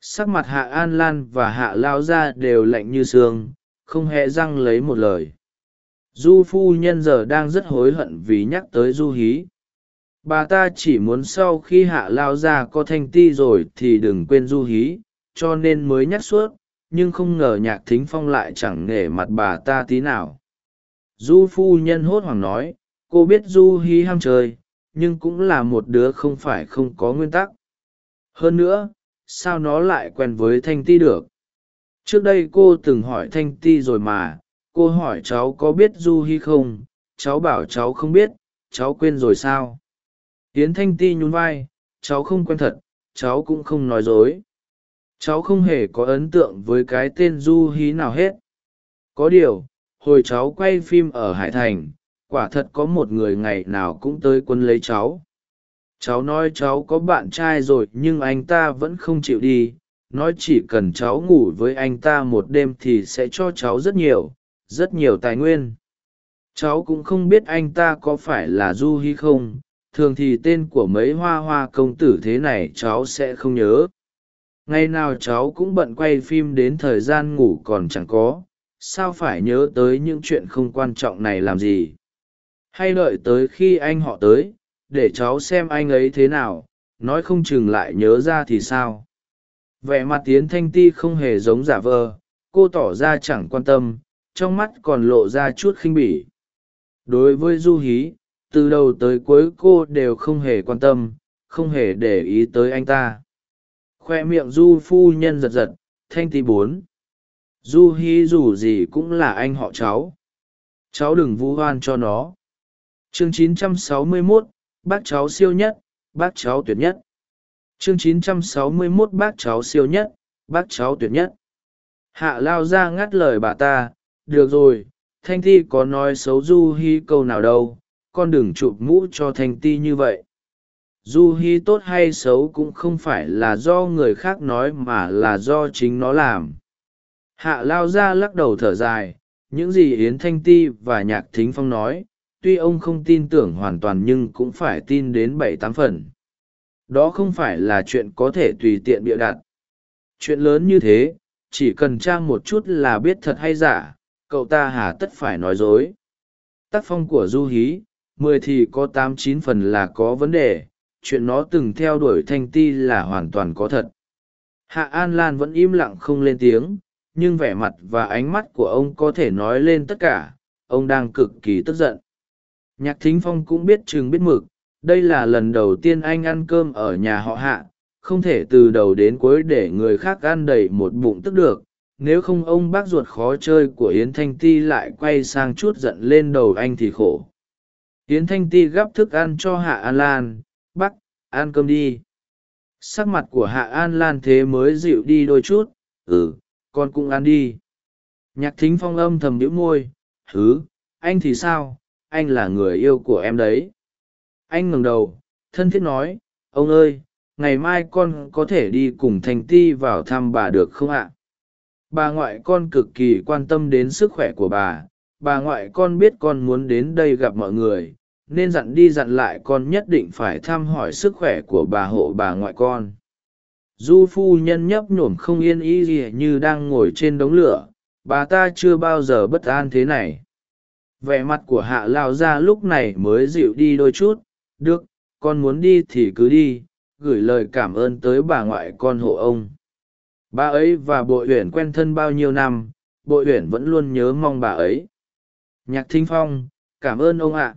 Sắc mặt hạ an lan và hạ lao gia đều lạnh như sương, không hề răng lấy một lời. Du phu nhân giờ đang rất hối hận vì nhắc tới du hí. Bà ta chỉ muốn sau khi hạ lao gia có thanh ti rồi thì đừng quên du hí cho nên mới nhắc suốt nhưng không ngờ nhạc thính phong lại chẳng nể mặt bà ta tí nào. Du phu nhân hốt hoảng nói, cô biết du hí ham chơi, nhưng cũng là một đứa không phải không có nguyên tắc. Hơn nữa, sao nó lại quen với thanh ti được? Trước đây cô từng hỏi thanh ti rồi mà, cô hỏi cháu có biết du hi không? Cháu bảo cháu không biết, cháu quên rồi sao? Yến thanh ti nhún vai, cháu không quen thật, cháu cũng không nói dối cháu không hề có ấn tượng với cái tên du hí nào hết. Có điều, hồi cháu quay phim ở hải thành, quả thật có một người ngày nào cũng tới quân lấy cháu. Cháu nói cháu có bạn trai rồi nhưng anh ta vẫn không chịu đi. Nói chỉ cần cháu ngủ với anh ta một đêm thì sẽ cho cháu rất nhiều rất nhiều tài nguyên. Cháu cũng không biết anh ta có phải là du hi không. Thường thì tên của mấy hoa hoa công tử thế này cháu sẽ không nhớ ngày nào cháu cũng bận quay phim đến thời gian ngủ còn chẳng có, sao phải nhớ tới những chuyện không quan trọng này làm gì? Hay đợi tới khi anh họ tới, để cháu xem anh ấy thế nào, nói không chừng lại nhớ ra thì sao? Vẻ mặt tiến thanh ti không hề giống giả vờ, cô tỏ ra chẳng quan tâm, trong mắt còn lộ ra chút khinh bỉ. Đối với du hí, từ đầu tới cuối cô đều không hề quan tâm, không hề để ý tới anh ta khoe miệng du phu nhân giật giật thanh ti bốn. Du hy dù gì cũng là anh họ cháu. Cháu đừng vu hoan cho nó. Chương 961, bác cháu siêu nhất bác cháu tuyệt nhất. Chương 961 bác cháu siêu nhất bác cháu tuyệt nhất. Hạ lao ra ngắt lời bà ta được rồi thanh ti có nói xấu du hi câu nào đâu con đừng chụp mũ cho thanh ti như vậy du hi tốt hay xấu cũng không phải là do người khác nói mà là do chính nó làm. Hạ lao ra lắc đầu thở dài, những gì yến thanh ti và nhạc thính phong nói, tuy ông không tin tưởng hoàn toàn nhưng cũng phải tin đến bảy tám phần. Đó không phải là chuyện có thể tùy tiện bịa đặt. Chuyện lớn như thế, chỉ cần trang một chút là biết thật hay giả, cậu ta hà tất phải nói dối. Tác phong của du hí, mười thì có tám chín phần là có vấn đề chuyện nó từng theo đuổi thanh ti là hoàn toàn có thật. Hạ an lan vẫn im lặng không lên tiếng, nhưng vẻ mặt và ánh mắt của ông có thể nói lên tất cả, ông đang cực kỳ tức giận. Nhạc thính phong cũng biết chừng biết mực, đây là lần đầu tiên anh ăn cơm ở nhà họ hạ, không thể từ đầu đến cuối để người khác ăn đầy một bụng tức được. Nếu không ông bác ruột khó chơi của yến thanh ti lại quay sang chút giận lên đầu anh thì khổ. Yến thanh ti gắp thức ăn cho hạ an lan Bắc, ăn cơm đi. Sắc mặt của hạ an lan thế mới dịu đi đôi chút. Ừ con cũng ăn đi. Nhạc thính phong âm thầm đĩu môi. Thứ, anh thì sao? Anh là người yêu của em đấy. Anh ngừng đầu thân thiết nói. Ông ơi ngày mai con có thể đi cùng thành ti vào thăm bà được không ạ? Bà ngoại con cực kỳ quan tâm đến sức khỏe của bà. Bà ngoại con biết con muốn đến đây gặp mọi người nên dặn đi dặn lại con nhất định phải thăm hỏi sức khỏe của bà hộ bà ngoại con. Du phu nhân nhấp nhổm không yên ý gì như đang ngồi trên đống lửa, bà ta chưa bao giờ bất an thế này. Vẻ mặt của hạ lao ra lúc này mới dịu đi đôi chút, được, con muốn đi thì cứ đi, gửi lời cảm ơn tới bà ngoại con hộ ông. Bà ấy và bội uyển quen thân bao nhiêu năm, bội uyển vẫn luôn nhớ mong bà ấy. Nhạc Thinh phong, cảm ơn ông ạ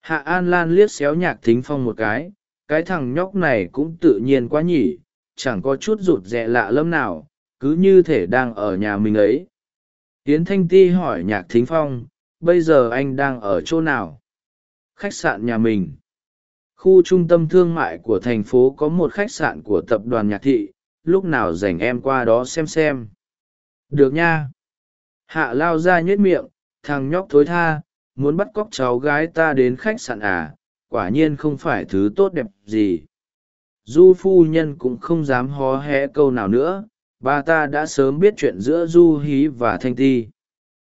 hạ an lan liếc xéo nhạc thính phong một cái cái thằng nhóc này cũng tự nhiên quá nhỉ, chẳng có chút rụt rè lạ lẫm nào, cứ như thể đang ở nhà mình ấy. Hiến thanh ti hỏi nhạc thính phong, bây giờ anh đang ở chỗ nào? Khách sạn nhà mình. Khu trung tâm thương mại của thành phố có một khách sạn của tập đoàn nhạc thị, lúc nào dành em qua đó xem xem. Được nha. Hạ lao ra nhếch miệng, thằng nhóc thối tha muốn bắt cóc cháu gái ta đến khách sạn à quả nhiên không phải thứ tốt đẹp gì. Du phu nhân cũng không dám hó hé câu nào nữa, bà ta đã sớm biết chuyện giữa du hí và thanh ti.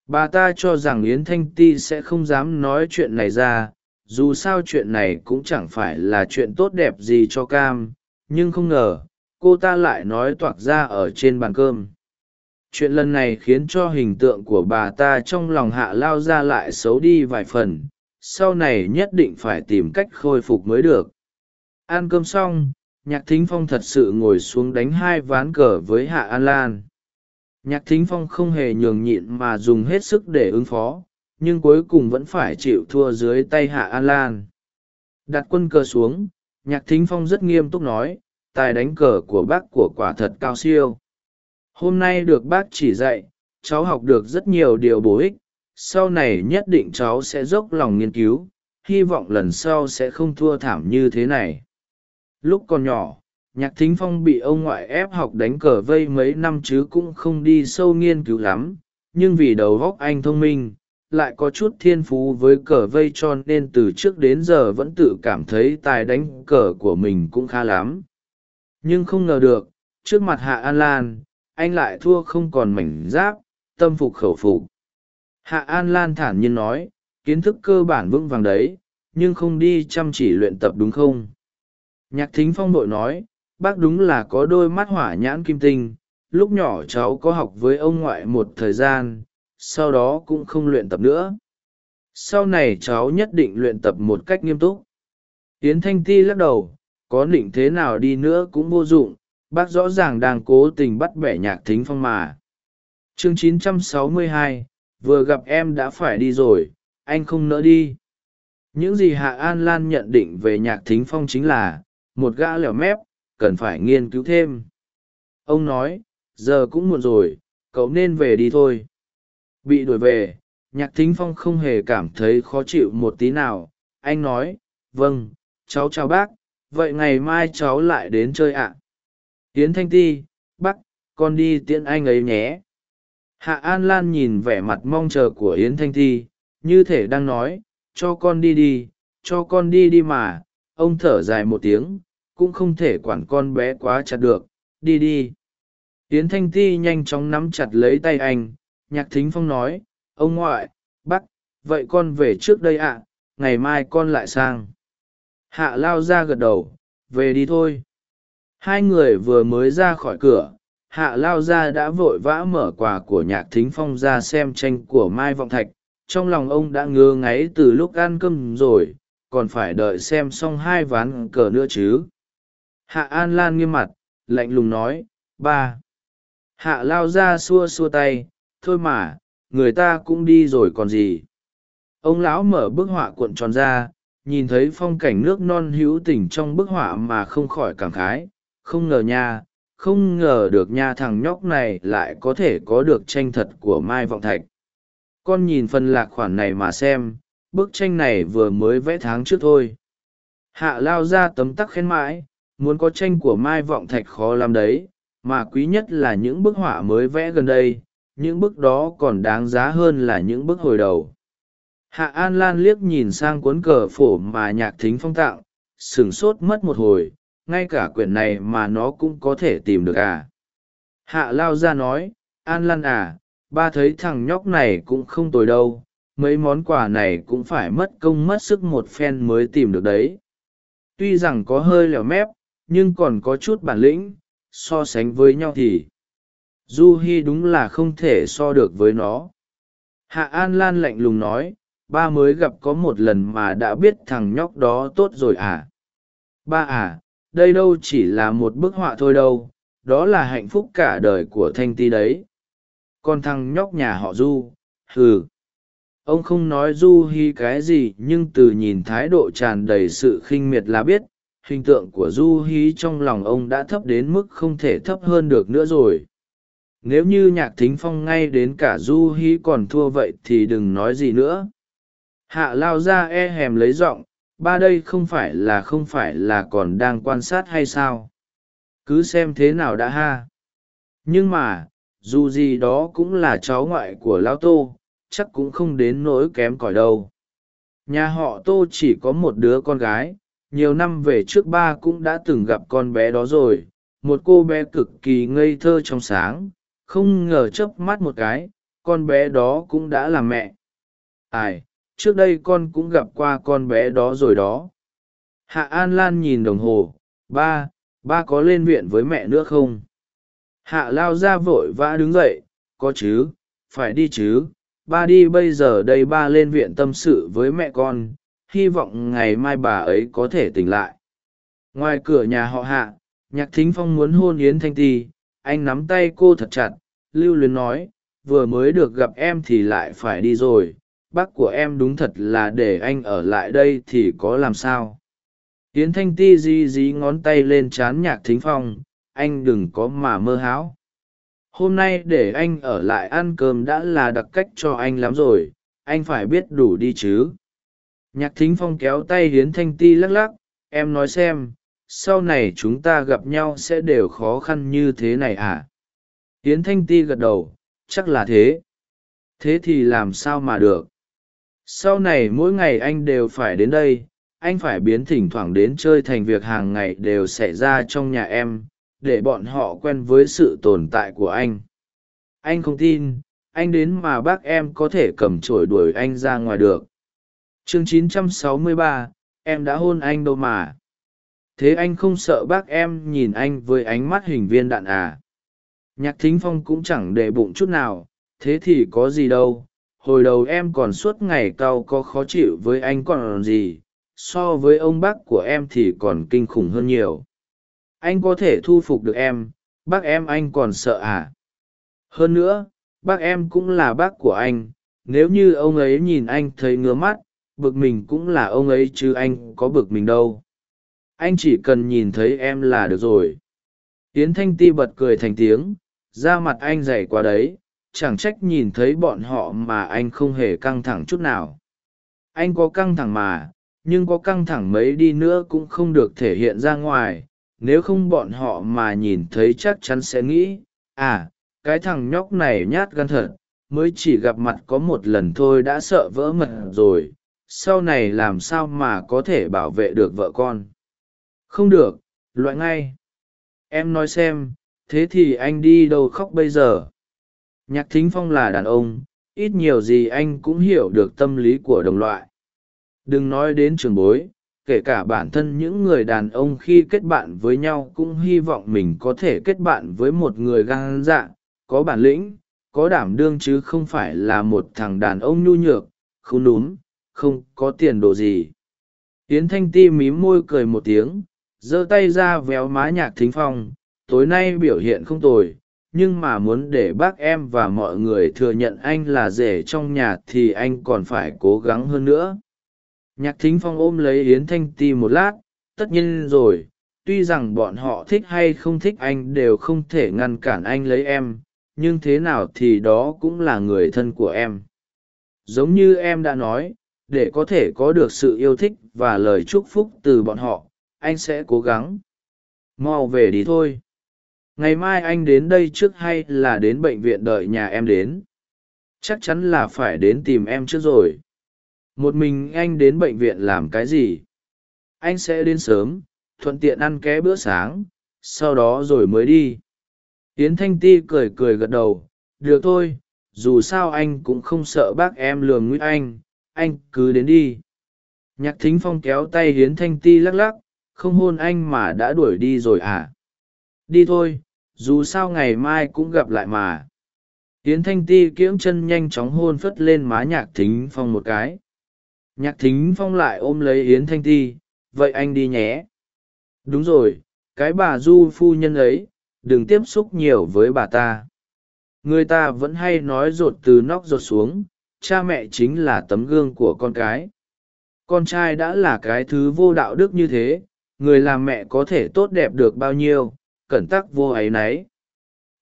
Bà ta cho rằng yến thanh ti sẽ không dám nói chuyện này ra, dù sao chuyện này cũng chẳng phải là chuyện tốt đẹp gì cho cam, nhưng không ngờ, cô ta lại nói toạc ra ở trên bàn cơm chuyện lần này khiến cho hình tượng của bà ta trong lòng hạ lao ra lại xấu đi vài phần, sau này nhất định phải tìm cách khôi phục mới được. Ăn cơm xong, nhạc thính phong thật sự ngồi xuống đánh hai ván cờ với hạ an lan. Nhạc thính phong không hề nhường nhịn mà dùng hết sức để ứng phó, nhưng cuối cùng vẫn phải chịu thua dưới tay hạ an lan. Đặt quân cờ xuống, nhạc thính phong rất nghiêm túc nói, tài đánh cờ của bác của quả thật cao siêu hôm nay được bác chỉ dạy, cháu học được rất nhiều điều bổ ích, sau này nhất định cháu sẽ dốc lòng nghiên cứu, hy vọng lần sau sẽ không thua thảm như thế này. Lúc còn nhỏ, nhạc thính phong bị ông ngoại ép học đánh cờ vây mấy năm chứ cũng không đi sâu nghiên cứu lắm, nhưng vì đầu góc anh thông minh, lại có chút thiên phú với cờ vây cho nên từ trước đến giờ vẫn tự cảm thấy tài đánh cờ của mình cũng khá lắm. Nhưng không ngờ được, trước mặt hạ an lan anh lại thua không còn mảnh giáp, tâm phục khẩu phục. Hạ an lan thản nhiên nói, kiến thức cơ bản vững vàng đấy, nhưng không đi chăm chỉ luyện tập đúng không? Nhạc thính phong đội nói, bác đúng là có đôi mắt hỏa nhãn kim tinh, lúc nhỏ cháu có học với ông ngoại một thời gian, sau đó cũng không luyện tập nữa. Sau này cháu nhất định luyện tập một cách nghiêm túc. Tiến thanh ti lắc đầu, có định thế nào đi nữa cũng vô dụng bác rõ ràng đang cố tình bắt bẻ nhạc thính phong mà. Chương 962, vừa gặp em đã phải đi rồi anh không nỡ đi. Những gì hạ an lan nhận định về nhạc thính phong chính là một gã lẻo mép cần phải nghiên cứu thêm. Ông nói giờ cũng muộn rồi cậu nên về đi thôi. Bị đuổi về nhạc thính phong không hề cảm thấy khó chịu một tí nào. Anh nói vâng cháu chào bác vậy ngày mai cháu lại đến chơi ạ. à? Yến thanh ti, bác, con đi tiễn anh ấy nhé. Hạ an lan nhìn vẻ mặt mong chờ của yến thanh ti, như thể đang nói, cho con đi đi, cho con đi đi mà. Ông thở dài một tiếng, cũng không thể quản con bé quá chặt được, đi đi. Yến thanh ti nhanh chóng nắm chặt lấy tay anh, nhạc thính phong nói, ông ngoại, bác, vậy con về trước đây ạ, ngày mai con lại sang. Hạ lao ra gật đầu, về đi thôi hai người vừa mới ra khỏi cửa, hạ lao ra đã vội vã mở quà của nhạc thính phong ra xem tranh của mai vọng thạch. Trong lòng ông đã ngơ ngáy từ lúc ăn cơm rồi, còn phải đợi xem xong hai ván cờ nữa chứ. Hạ an lan nghiêm mặt, lạnh lùng nói, ba. Hạ lao ra xua xua tay, thôi mà, người ta cũng đi rồi còn gì. Ông lão mở bức họa cuộn tròn ra, nhìn thấy phong cảnh nước non hữu tình trong bức họa mà không khỏi cảm khái không ngờ nha, không ngờ được nha thằng nhóc này lại có thể có được tranh thật của mai vọng thạch. Con nhìn phần lạc khoản này mà xem, bức tranh này vừa mới vẽ tháng trước thôi. Hạ lao ra tấm tắc khen mãi, muốn có tranh của mai vọng thạch khó lắm đấy, mà quý nhất là những bức họa mới vẽ gần đây, những bức đó còn đáng giá hơn là những bức hồi đầu. Hạ an lan liếc nhìn sang cuốn cờ phổ mà nhạc thính phong tặng, sửng sốt mất một hồi ngay cả quyển này mà nó cũng có thể tìm được à? Hạ lao ra nói, an lan à ba thấy thằng nhóc này cũng không tồi đâu, mấy món quà này cũng phải mất công mất sức một phen mới tìm được đấy. Tuy rằng có hơi lẻo mép, nhưng còn có chút bản lĩnh, so sánh với nhau thì du hi đúng là không thể so được với nó. Hạ an lan lạnh lùng nói, ba mới gặp có một lần mà đã biết thằng nhóc đó tốt rồi à? Ba à đây đâu chỉ là một bức họa thôi đâu, đó là hạnh phúc cả đời của thanh ti đấy. Còn thằng nhóc nhà họ du, hừ. Ông không nói du hi cái gì, nhưng từ nhìn thái độ tràn đầy sự khinh miệt là biết, hình tượng của du hi trong lòng ông đã thấp đến mức không thể thấp hơn được nữa rồi. Nếu như nhạc thính phong ngay đến cả du hi còn thua vậy thì đừng nói gì nữa. Hạ lao ra e hèm lấy giọng ba đây không phải là không phải là còn đang quan sát hay sao? Cứ xem thế nào đã ha. Nhưng mà, dù gì đó cũng là cháu ngoại của lão tô, chắc cũng không đến nỗi kém cỏi đâu. Nhà họ tô chỉ có một đứa con gái, nhiều năm về trước ba cũng đã từng gặp con bé đó rồi. Một cô bé cực kỳ ngây thơ trong sáng, không ngờ chớp mắt một cái, con bé đó cũng đã là mẹ. Ai trước đây con cũng gặp qua con bé đó rồi đó. Hạ an lan nhìn đồng hồ, ba ba có lên viện với mẹ nữa không? Hạ lao ra vội vã đứng dậy, có chứ, phải đi chứ. Ba đi bây giờ đây ba lên viện tâm sự với mẹ con, hy vọng ngày mai bà ấy có thể tỉnh lại. Ngoài cửa nhà họ hạ, nhạc thính phong muốn hôn yến thanh ti, anh nắm tay cô thật chặt, lưu luyến nói, vừa mới được gặp em thì lại phải đi rồi bác của em đúng thật là để anh ở lại đây thì có làm sao? Hiến thanh ti di dí ngón tay lên c h á n nhạc thính phong, anh đừng có mà mơ hão. Hôm nay để anh ở lại ăn cơm đã là đặc cách cho anh lắm rồi, anh phải biết đủ đi chứ. Nhạc thính phong kéo tay hiến thanh ti lắc lắc, em nói xem, sau này chúng ta gặp nhau sẽ đều khó khăn như thế này à? Hiến thanh ti gật đầu, chắc là thế. Thế thì làm sao mà được? Sau này mỗi ngày anh đều phải đến đây anh phải biến thỉnh thoảng đến chơi thành việc hàng ngày đều xảy ra trong nhà em để bọn họ quen với sự tồn tại của anh. Anh không tin anh đến mà bác em có thể cầm chổi đuổi anh ra ngoài được. Chương 963, em đã hôn anh đâu mà? Thế anh không sợ bác em nhìn anh với ánh mắt hình viên đạn à? Nhạc thính phong cũng chẳng để bụng chút nào thế thì có gì đâu hồi đầu em còn suốt ngày cau có khó chịu với anh còn gì, so với ông bác của em thì còn kinh khủng hơn nhiều. Anh có thể thu phục được em, bác em anh còn sợ à? Hơn nữa, bác em cũng là bác của anh, nếu như ông ấy nhìn anh thấy ngứa mắt, bực mình cũng là ông ấy chứ anh có bực mình đâu. Anh chỉ cần nhìn thấy em là được rồi. Tiến thanh ti bật cười thành tiếng, da mặt anh dày quá đấy chẳng trách nhìn thấy bọn họ mà anh không hề căng thẳng chút nào. Anh có căng thẳng mà, nhưng có căng thẳng mấy đi nữa cũng không được thể hiện ra ngoài. Nếu không bọn họ mà nhìn thấy chắc chắn sẽ nghĩ à cái thằng nhóc này nhát gan thật, mới chỉ gặp mặt có một lần thôi đã sợ vỡ mật rồi, sau này làm sao mà có thể bảo vệ được vợ con? Không được, loại ngay. Em nói xem, thế thì anh đi đâu khóc bây giờ? Nhạc thính phong là đàn ông, ít nhiều gì anh cũng hiểu được tâm lý của đồng loại. Đừng nói đến trường bối, kể cả bản thân những người đàn ông khi kết bạn với nhau cũng hy vọng mình có thể kết bạn với một người gan dạ có bản lĩnh, có đảm đương chứ không phải là một thằng đàn ông nhu nhược không đúng không có tiền đồ gì. Yến thanh ti mím môi cười một tiếng, giơ tay ra véo má nhạc thính phong, tối nay biểu hiện không tồi nhưng mà muốn để bác em và mọi người thừa nhận anh là rể trong nhà thì anh còn phải cố gắng hơn nữa. Nhạc thính phong ôm lấy yến thanh ti một lát, tất nhiên rồi, tuy rằng bọn họ thích hay không thích anh đều không thể ngăn cản anh lấy em, nhưng thế nào thì đó cũng là người thân của em. Giống như em đã nói, để có thể có được sự yêu thích và lời chúc phúc từ bọn họ, anh sẽ cố gắng. Mau về đi thôi ngày mai anh đến đây trước hay là đến bệnh viện đợi nhà em đến? Chắc chắn là phải đến tìm em trước rồi. Một mình anh đến bệnh viện làm cái gì? Anh sẽ đến sớm, thuận tiện ăn ké bữa sáng, sau đó rồi mới đi. Yến thanh ti cười cười gật đầu. Được thôi, dù sao anh cũng không sợ bác em lường nguyễn anh. Anh cứ đến đi. Nhạc thính phong kéo tay hiến thanh ti lắc lắc. Không hôn anh mà đã đuổi đi rồi à? Đi thôi dù sao ngày mai cũng gặp lại mà. Tiến thanh ti kiễng chân nhanh chóng hôn phất lên má nhạc thính phong một cái. Nhạc thính phong lại ôm lấy yến thanh ti, vậy anh đi nhé. Đúng rồi, cái bà du phu nhân ấy, đừng tiếp xúc nhiều với bà ta. Người ta vẫn hay nói rột từ nóc rột xuống, cha mẹ chính là tấm gương của con cái. Con trai đã là cái thứ vô đạo đức như thế, người làm mẹ có thể tốt đẹp được bao nhiêu cẩn tắc vô áy náy.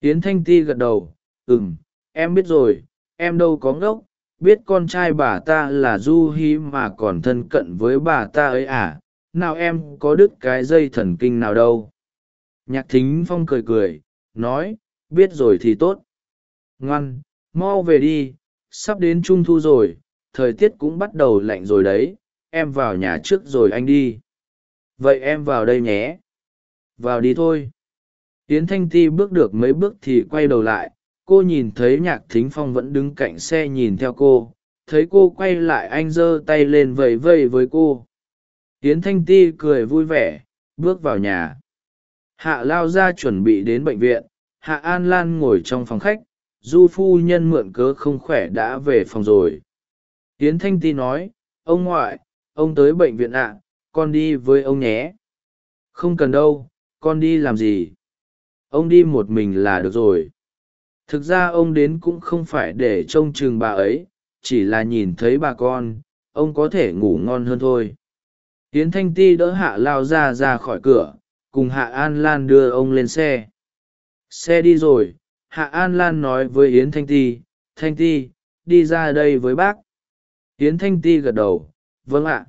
Tiến thanh ti gật đầu ừ m em biết rồi, em đâu có ngốc, biết con trai bà ta là du hi mà còn thân cận với bà ta ấy à nào em có đứt cái dây thần kinh nào đâu. Nhạc thính phong cười cười, nói, biết rồi thì tốt. Ngoan, mau về đi, sắp đến trung thu rồi, thời tiết cũng bắt đầu lạnh rồi đấy, em vào nhà trước rồi anh đi. Vậy em vào đây nhé. Vào đi thôi. Yến thanh ti bước được mấy bước thì quay đầu lại, cô nhìn thấy nhạc thính phong vẫn đứng cạnh xe nhìn theo cô, thấy cô quay lại anh giơ tay lên vẫy vẫy với cô. Yến thanh ti cười vui vẻ, bước vào nhà. Hạ lao ra chuẩn bị đến bệnh viện, hạ an lan ngồi trong phòng khách, du phu nhân mượn cớ không khỏe đã về phòng rồi. Yến thanh ti nói, ông ngoại, ông tới bệnh viện ạ, con đi với ông nhé. Không cần đâu, con đi làm gì? Ông đi một mình là được rồi. Thực ra ông đến cũng không phải để trông chừng bà ấy, chỉ là nhìn thấy bà con, ông có thể ngủ ngon hơn thôi. Tiến thanh ti đỡ hạ lao ra ra khỏi cửa, cùng hạ an lan đưa ông lên xe. Xe đi rồi, hạ an lan nói với yến thanh ti thanh ti, đi ra đây với bác. Yến thanh ti gật đầu vâng ạ.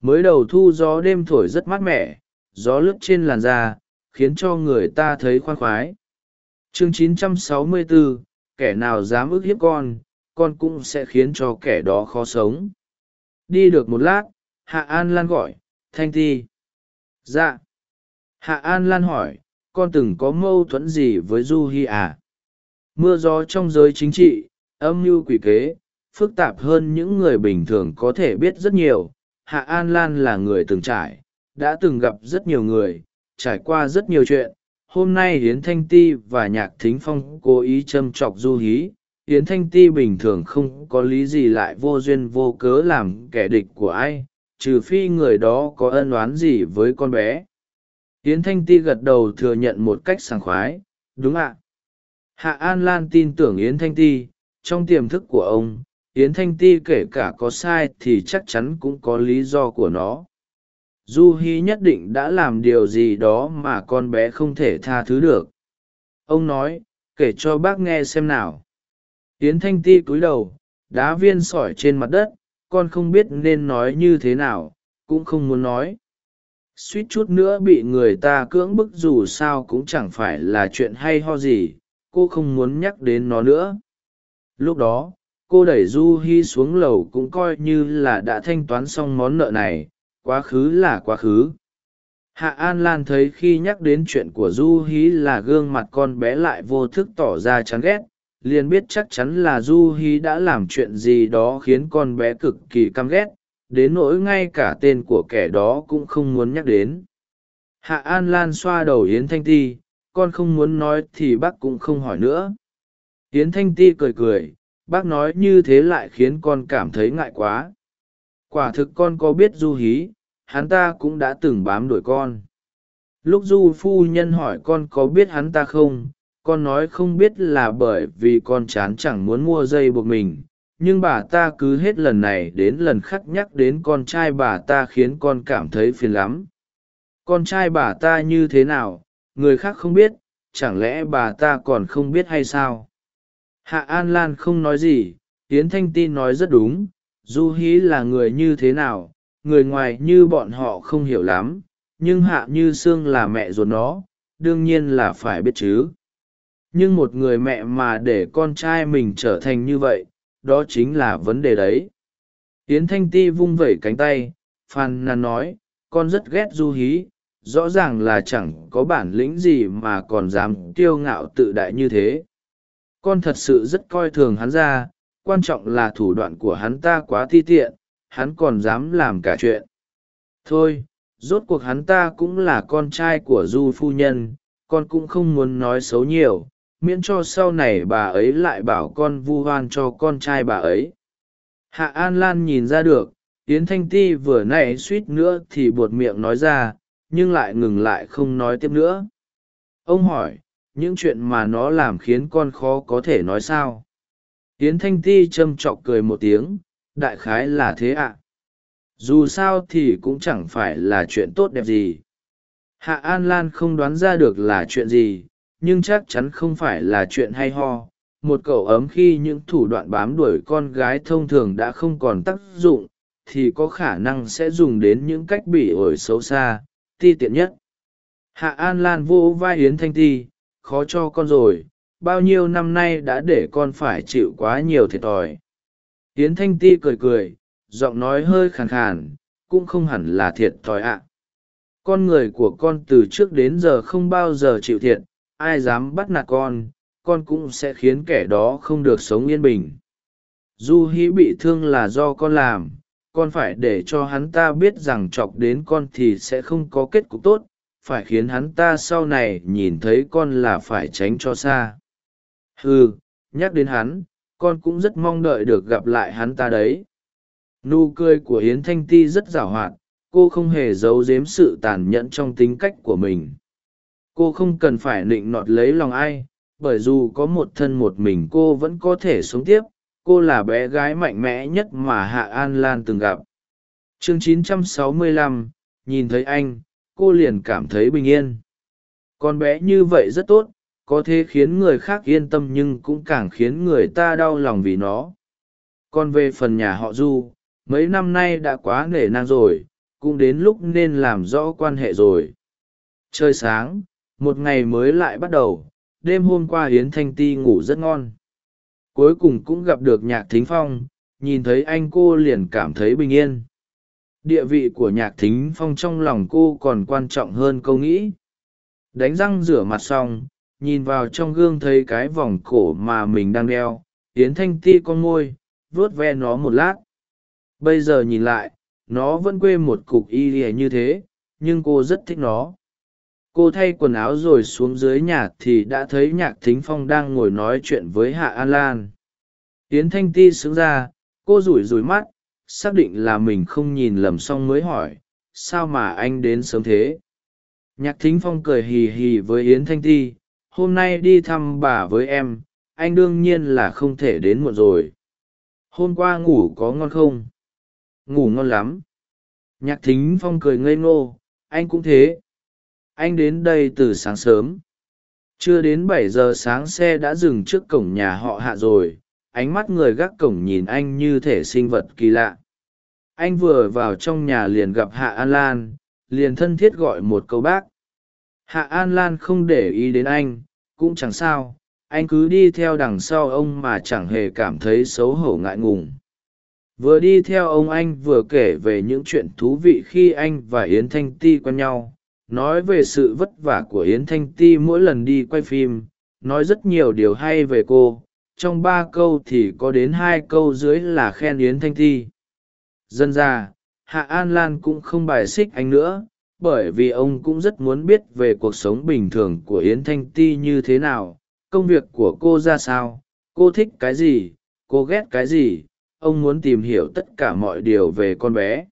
Mới đầu thu gió đêm thổi rất mát mẻ, gió lướt trên làn da khiến cho người ta thấy khoan khoái. Chương 964, kẻ nào dám ức hiếp con con cũng sẽ khiến cho kẻ đó khó sống. Đi được một lát hạ an lan gọi thanh ti. Dạ. Hạ an lan hỏi con từng có mâu thuẫn gì với du hi à? Mưa gió trong giới chính trị âm mưu quỷ kế phức tạp hơn những người bình thường có thể biết rất nhiều. Hạ an lan là người từng trải đã từng gặp rất nhiều người trải qua rất nhiều chuyện. Hôm nay Yến thanh ti và nhạc thính phong cố ý châm chọc du hí. Yến thanh ti bình thường không có lý gì lại vô duyên vô cớ làm kẻ địch của ai, trừ phi người đó có ân oán gì với con bé. Yến thanh ti gật đầu thừa nhận một cách sảng khoái. Đúng ạ. Hạ an lan tin tưởng yến thanh ti. Trong tiềm thức của ông, yến thanh ti kể cả có sai thì chắc chắn cũng có lý do của nó du hi nhất định đã làm điều gì đó mà con bé không thể tha thứ được. Ông nói, kể cho bác nghe xem nào. Yến thanh ti cúi đầu, đá viên sỏi trên mặt đất, con không biết nên nói như thế nào, cũng không muốn nói. Suýt chút nữa bị người ta cưỡng bức dù sao cũng chẳng phải là chuyện hay ho gì, cô không muốn nhắc đến nó nữa. Lúc đó, cô đẩy du hi xuống lầu cũng coi như là đã thanh toán xong món nợ này quá khứ là quá khứ. Hạ an lan thấy khi nhắc đến chuyện của du Hí là gương mặt con bé lại vô thức tỏ ra chán ghét, liền biết chắc chắn là du Hí đã làm chuyện gì đó khiến con bé cực kỳ căm ghét, đến nỗi ngay cả tên của kẻ đó cũng không muốn nhắc đến. Hạ an lan xoa đầu yến thanh ti, con không muốn nói thì bác cũng không hỏi nữa. Yến thanh ti cười cười, bác nói như thế lại khiến con cảm thấy ngại quá quả thực con có biết du hí, hắn ta cũng đã từng bám đuổi con. Lúc du phu nhân hỏi con có biết hắn ta không, con nói không biết là bởi vì con chán chẳng muốn mua dây buộc mình. Nhưng bà ta cứ hết lần này đến lần khác nhắc đến con trai bà ta khiến con cảm thấy phiền lắm. Con trai bà ta như thế nào, người khác không biết, chẳng lẽ bà ta còn không biết hay sao? Hạ an lan không nói gì, yến thanh ti nói rất đúng du hí là người như thế nào, người ngoài như bọn họ không hiểu lắm, nhưng hạ như sương là mẹ ruột nó, đương nhiên là phải biết chứ. Nhưng một người mẹ mà để con trai mình trở thành như vậy, đó chính là vấn đề đấy. Yến thanh ti vung vẩy cánh tay phan nàn nói, con rất ghét du hí, rõ ràng là chẳng có bản lĩnh gì mà còn dám kiêu ngạo tự đại như thế. Con thật sự rất coi thường hắn ra quan trọng là thủ đoạn của hắn ta quá ti tiện, hắn còn dám làm cả chuyện. Thôi, rốt cuộc hắn ta cũng là con trai của du phu nhân, con cũng không muốn nói xấu nhiều, miễn cho sau này bà ấy lại bảo con vu hoan cho con trai bà ấy. Hạ an lan nhìn ra được, yến thanh ti vừa n ã y suýt nữa thì buột miệng nói ra, nhưng lại ngừng lại không nói tiếp nữa. Ông hỏi, những chuyện mà nó làm khiến con khó có thể nói sao? Yến thanh ti châm chọc cười một tiếng, đại khái là thế ạ. Dù sao thì cũng chẳng phải là chuyện tốt đẹp gì. Hạ an lan không đoán ra được là chuyện gì, nhưng chắc chắn không phải là chuyện hay ho. Một cậu ấm khi những thủ đoạn bám đuổi con gái thông thường đã không còn tác dụng, thì có khả năng sẽ dùng đến những cách bỉ ổi xấu xa, ti tiện nhất. Hạ an lan vô vai yến thanh ti, khó cho con rồi bao nhiêu năm nay đã để con phải chịu quá nhiều thiệt thòi. Tiến thanh ti cười cười, giọng nói hơi khàn khàn, cũng không hẳn là thiệt thòi ạ. Con người của con từ trước đến giờ không bao giờ chịu thiệt, ai dám bắt nạt con con cũng sẽ khiến kẻ đó không được sống yên bình. Du hí bị thương là do con làm, con phải để cho hắn ta biết rằng chọc đến con thì sẽ không có kết cục tốt, phải khiến hắn ta sau này nhìn thấy con là phải tránh cho xa ừ nhắc đến hắn con cũng rất mong đợi được gặp lại hắn ta đấy. Nụ cười của Hiến thanh ti rất giảo hoạt cô không hề giấu giếm sự tàn nhẫn trong tính cách của mình. Cô không cần phải nịnh nọt lấy lòng ai bởi dù có một thân một mình cô vẫn có thể sống tiếp cô là bé gái mạnh mẽ nhất mà hạ an lan từng gặp. Chương 965, nhìn thấy anh cô liền cảm thấy bình yên. Con bé như vậy rất tốt có thể khiến người khác yên tâm nhưng cũng càng khiến người ta đau lòng vì nó. Còn về phần nhà họ du, mấy năm nay đã quá nể nang rồi, cũng đến lúc nên làm rõ quan hệ rồi. Trời sáng, một ngày mới lại bắt đầu, đêm hôm qua hiến thanh ti ngủ rất ngon. Cuối cùng cũng gặp được nhạc thính phong, nhìn thấy anh cô liền cảm thấy bình yên. Địa vị của nhạc thính phong trong lòng cô còn quan trọng hơn câu nghĩ. Đánh răng rửa mặt xong nhìn vào trong gương thấy cái vòng cổ mà mình đang đeo, yến thanh ti con môi, vuốt ve nó một lát. Bây giờ nhìn lại, nó vẫn quê một cục y lìa như thế, nhưng cô rất thích nó. Cô thay quần áo rồi xuống dưới nhà thì đã thấy nhạc thính phong đang ngồi nói chuyện với hạ an lan. Yến thanh ti sướng ra, cô rủi rủi mắt, xác định là mình không nhìn lầm xong mới hỏi, sao mà anh đến sớm thế? Nhạc thính phong cười hì hì với yến thanh ti hôm nay đi thăm bà với em, anh đương nhiên là không thể đến muộn rồi. Hôm qua ngủ có ngon không? Ngủ ngon lắm. Nhạc thính phong cười ngây ngô, anh cũng thế. Anh đến đây từ sáng sớm. Chưa đến bảy giờ sáng xe đã dừng trước cổng nhà họ hạ rồi. Ánh mắt người gác cổng nhìn anh như thể sinh vật kỳ lạ. Anh vừa vào trong nhà liền gặp hạ an lan, liền thân thiết gọi một câu bác hạ an lan không để ý đến anh, cũng chẳng sao, anh cứ đi theo đằng sau ông mà chẳng hề cảm thấy xấu hổ ngại ngùng. Vừa đi theo ông anh vừa kể về những chuyện thú vị khi anh và yến thanh ti quen nhau, nói về sự vất vả của yến thanh ti mỗi lần đi quay phim, nói rất nhiều điều hay về cô, trong ba câu thì có đến hai câu dưới là khen yến thanh ti. Dân ra hạ an lan cũng không bài xích anh nữa bởi vì ông cũng rất muốn biết về cuộc sống bình thường của yến thanh ti như thế nào, công việc của cô ra sao, cô thích cái gì, cô ghét cái gì, ông muốn tìm hiểu tất cả mọi điều về con bé.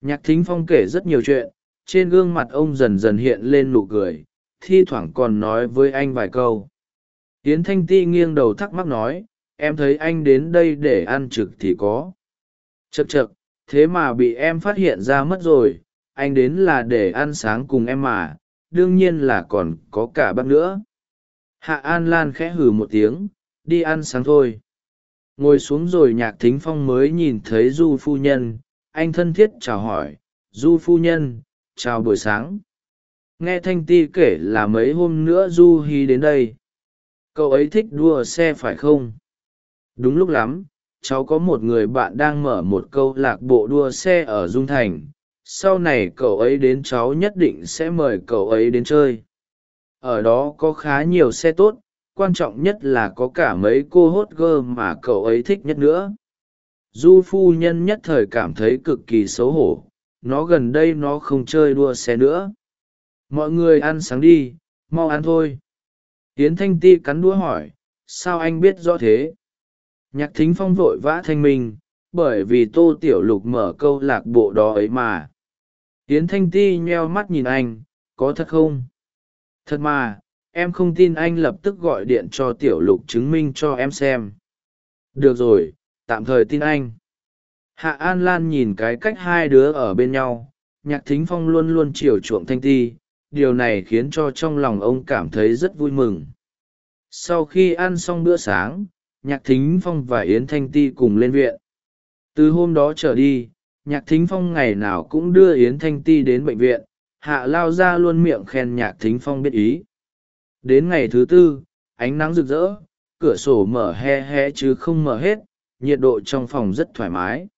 Nhạc thính phong kể rất nhiều chuyện, trên gương mặt ông dần dần hiện lên nụ cười, thi thoảng còn nói với anh vài câu. Yến thanh ti nghiêng đầu thắc mắc nói, em thấy anh đến đây để ăn trực thì có. Chật chật thế mà bị em phát hiện ra mất rồi anh đến là để ăn sáng cùng em mà, đương nhiên là còn có cả bác nữa. Hạ an lan khẽ hừ một tiếng, đi ăn sáng thôi. Ngồi xuống rồi nhạc thính phong mới nhìn thấy du phu nhân, anh thân thiết chào hỏi, du phu nhân, chào buổi sáng. Nghe thanh ti kể là mấy hôm nữa du hi đến đây. Cậu ấy thích đua xe phải không? Đúng lúc lắm, cháu có một người bạn đang mở một câu lạc bộ đua xe ở dung thành sau này cậu ấy đến cháu nhất định sẽ mời cậu ấy đến chơi. Ở đó có khá nhiều xe tốt, quan trọng nhất là có cả mấy cô hốt gơ mà cậu ấy thích nhất nữa. Du phu nhân nhất thời cảm thấy cực kỳ xấu hổ, nó gần đây nó không chơi đua xe nữa. Mọi người ăn sáng đi, mau ăn thôi. Tiến thanh ti cắn đũa hỏi, sao anh biết rõ thế? Nhạc thính phong vội vã thanh minh, bởi vì tô tiểu lục mở câu lạc bộ đó ấy mà. Yến thanh ti nheo mắt nhìn anh, có thật không? Thật mà, em không tin anh lập tức gọi điện cho tiểu lục chứng minh cho em xem. Được rồi, tạm thời tin anh. Hạ an lan nhìn cái cách hai đứa ở bên nhau, nhạc thính phong luôn luôn chiều chuộng thanh ti, điều này khiến cho trong lòng ông cảm thấy rất vui mừng. Sau khi ăn xong bữa sáng, nhạc thính phong và yến thanh ti cùng lên viện. Từ hôm đó trở đi nhạc thính phong ngày nào cũng đưa yến thanh ti đến bệnh viện, hạ lao ra luôn miệng khen nhạc thính phong biết ý. Đến ngày thứ tư, ánh nắng rực rỡ, cửa sổ mở he he chứ không mở hết, nhiệt độ trong phòng rất thoải mái.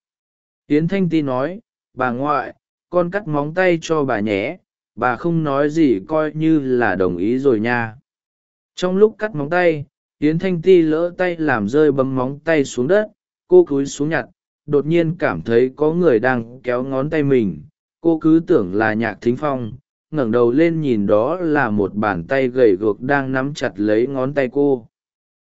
Yến thanh ti nói, bà ngoại, con cắt móng tay cho bà nhé, bà không nói gì coi như là đồng ý rồi nha. Trong lúc cắt móng tay, yến thanh ti lỡ tay làm rơi bấm móng tay xuống đất, cô cúi xuống nhặt đột nhiên cảm thấy có người đang kéo ngón tay mình. Cô cứ tưởng là nhạc thính phong ngẩng đầu lên nhìn đó là một bàn tay gầy guộc đang nắm chặt lấy ngón tay cô.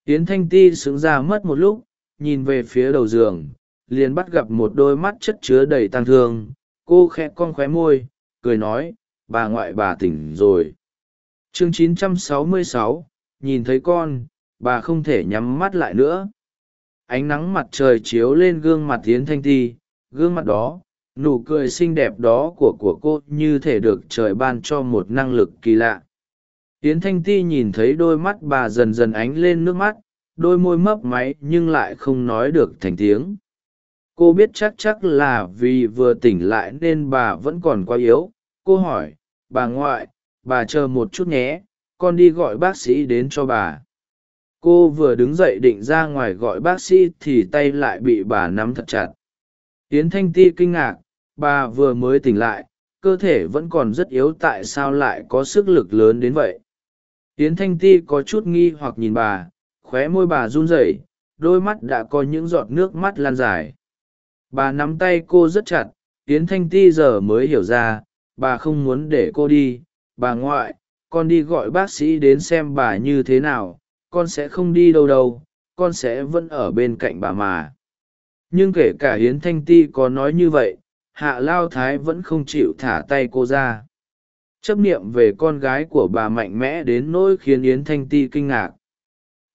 Tiến thanh ti sững ra mất một lúc nhìn về phía đầu giường liền bắt gặp một đôi mắt chất chứa đầy tang thương. Cô khẽ con khóe môi cười nói bà ngoại bà tỉnh rồi. Chương 966, nhìn thấy con bà không thể nhắm mắt lại nữa ánh nắng mặt trời chiếu lên gương mặt tiến thanh ti, gương mặt đó, nụ cười xinh đẹp đó của của cô như thể được trời ban cho một năng lực kỳ lạ. Tiến thanh ti nhìn thấy đôi mắt bà dần dần ánh lên nước mắt, đôi môi mấp máy nhưng lại không nói được thành tiếng. Cô biết chắc chắc là vì vừa tỉnh lại nên bà vẫn còn quá yếu. Cô hỏi, bà ngoại, bà chờ một chút nhé, con đi gọi bác sĩ đến cho bà cô vừa đứng dậy định ra ngoài gọi bác sĩ thì tay lại bị bà nắm thật chặt. Tiến thanh ti kinh ngạc, bà vừa mới tỉnh lại, cơ thể vẫn còn rất yếu, tại sao lại có sức lực lớn đến vậy? Tiến thanh ti có chút nghi hoặc nhìn bà, khóe môi bà run rẩy, đôi mắt đã có những giọt nước mắt lan dài. Bà nắm tay cô rất chặt tiến thanh ti giờ mới hiểu ra, bà không muốn để cô đi, bà ngoại, con đi gọi bác sĩ đến xem bà như thế nào con sẽ không đi đâu đâu, con sẽ vẫn ở bên cạnh bà mà. Nhưng kể cả hiến thanh ti có nói như vậy, hạ lao thái vẫn không chịu thả tay cô ra. Chấp niệm về con gái của bà mạnh mẽ đến nỗi khiến yến thanh ti kinh ngạc.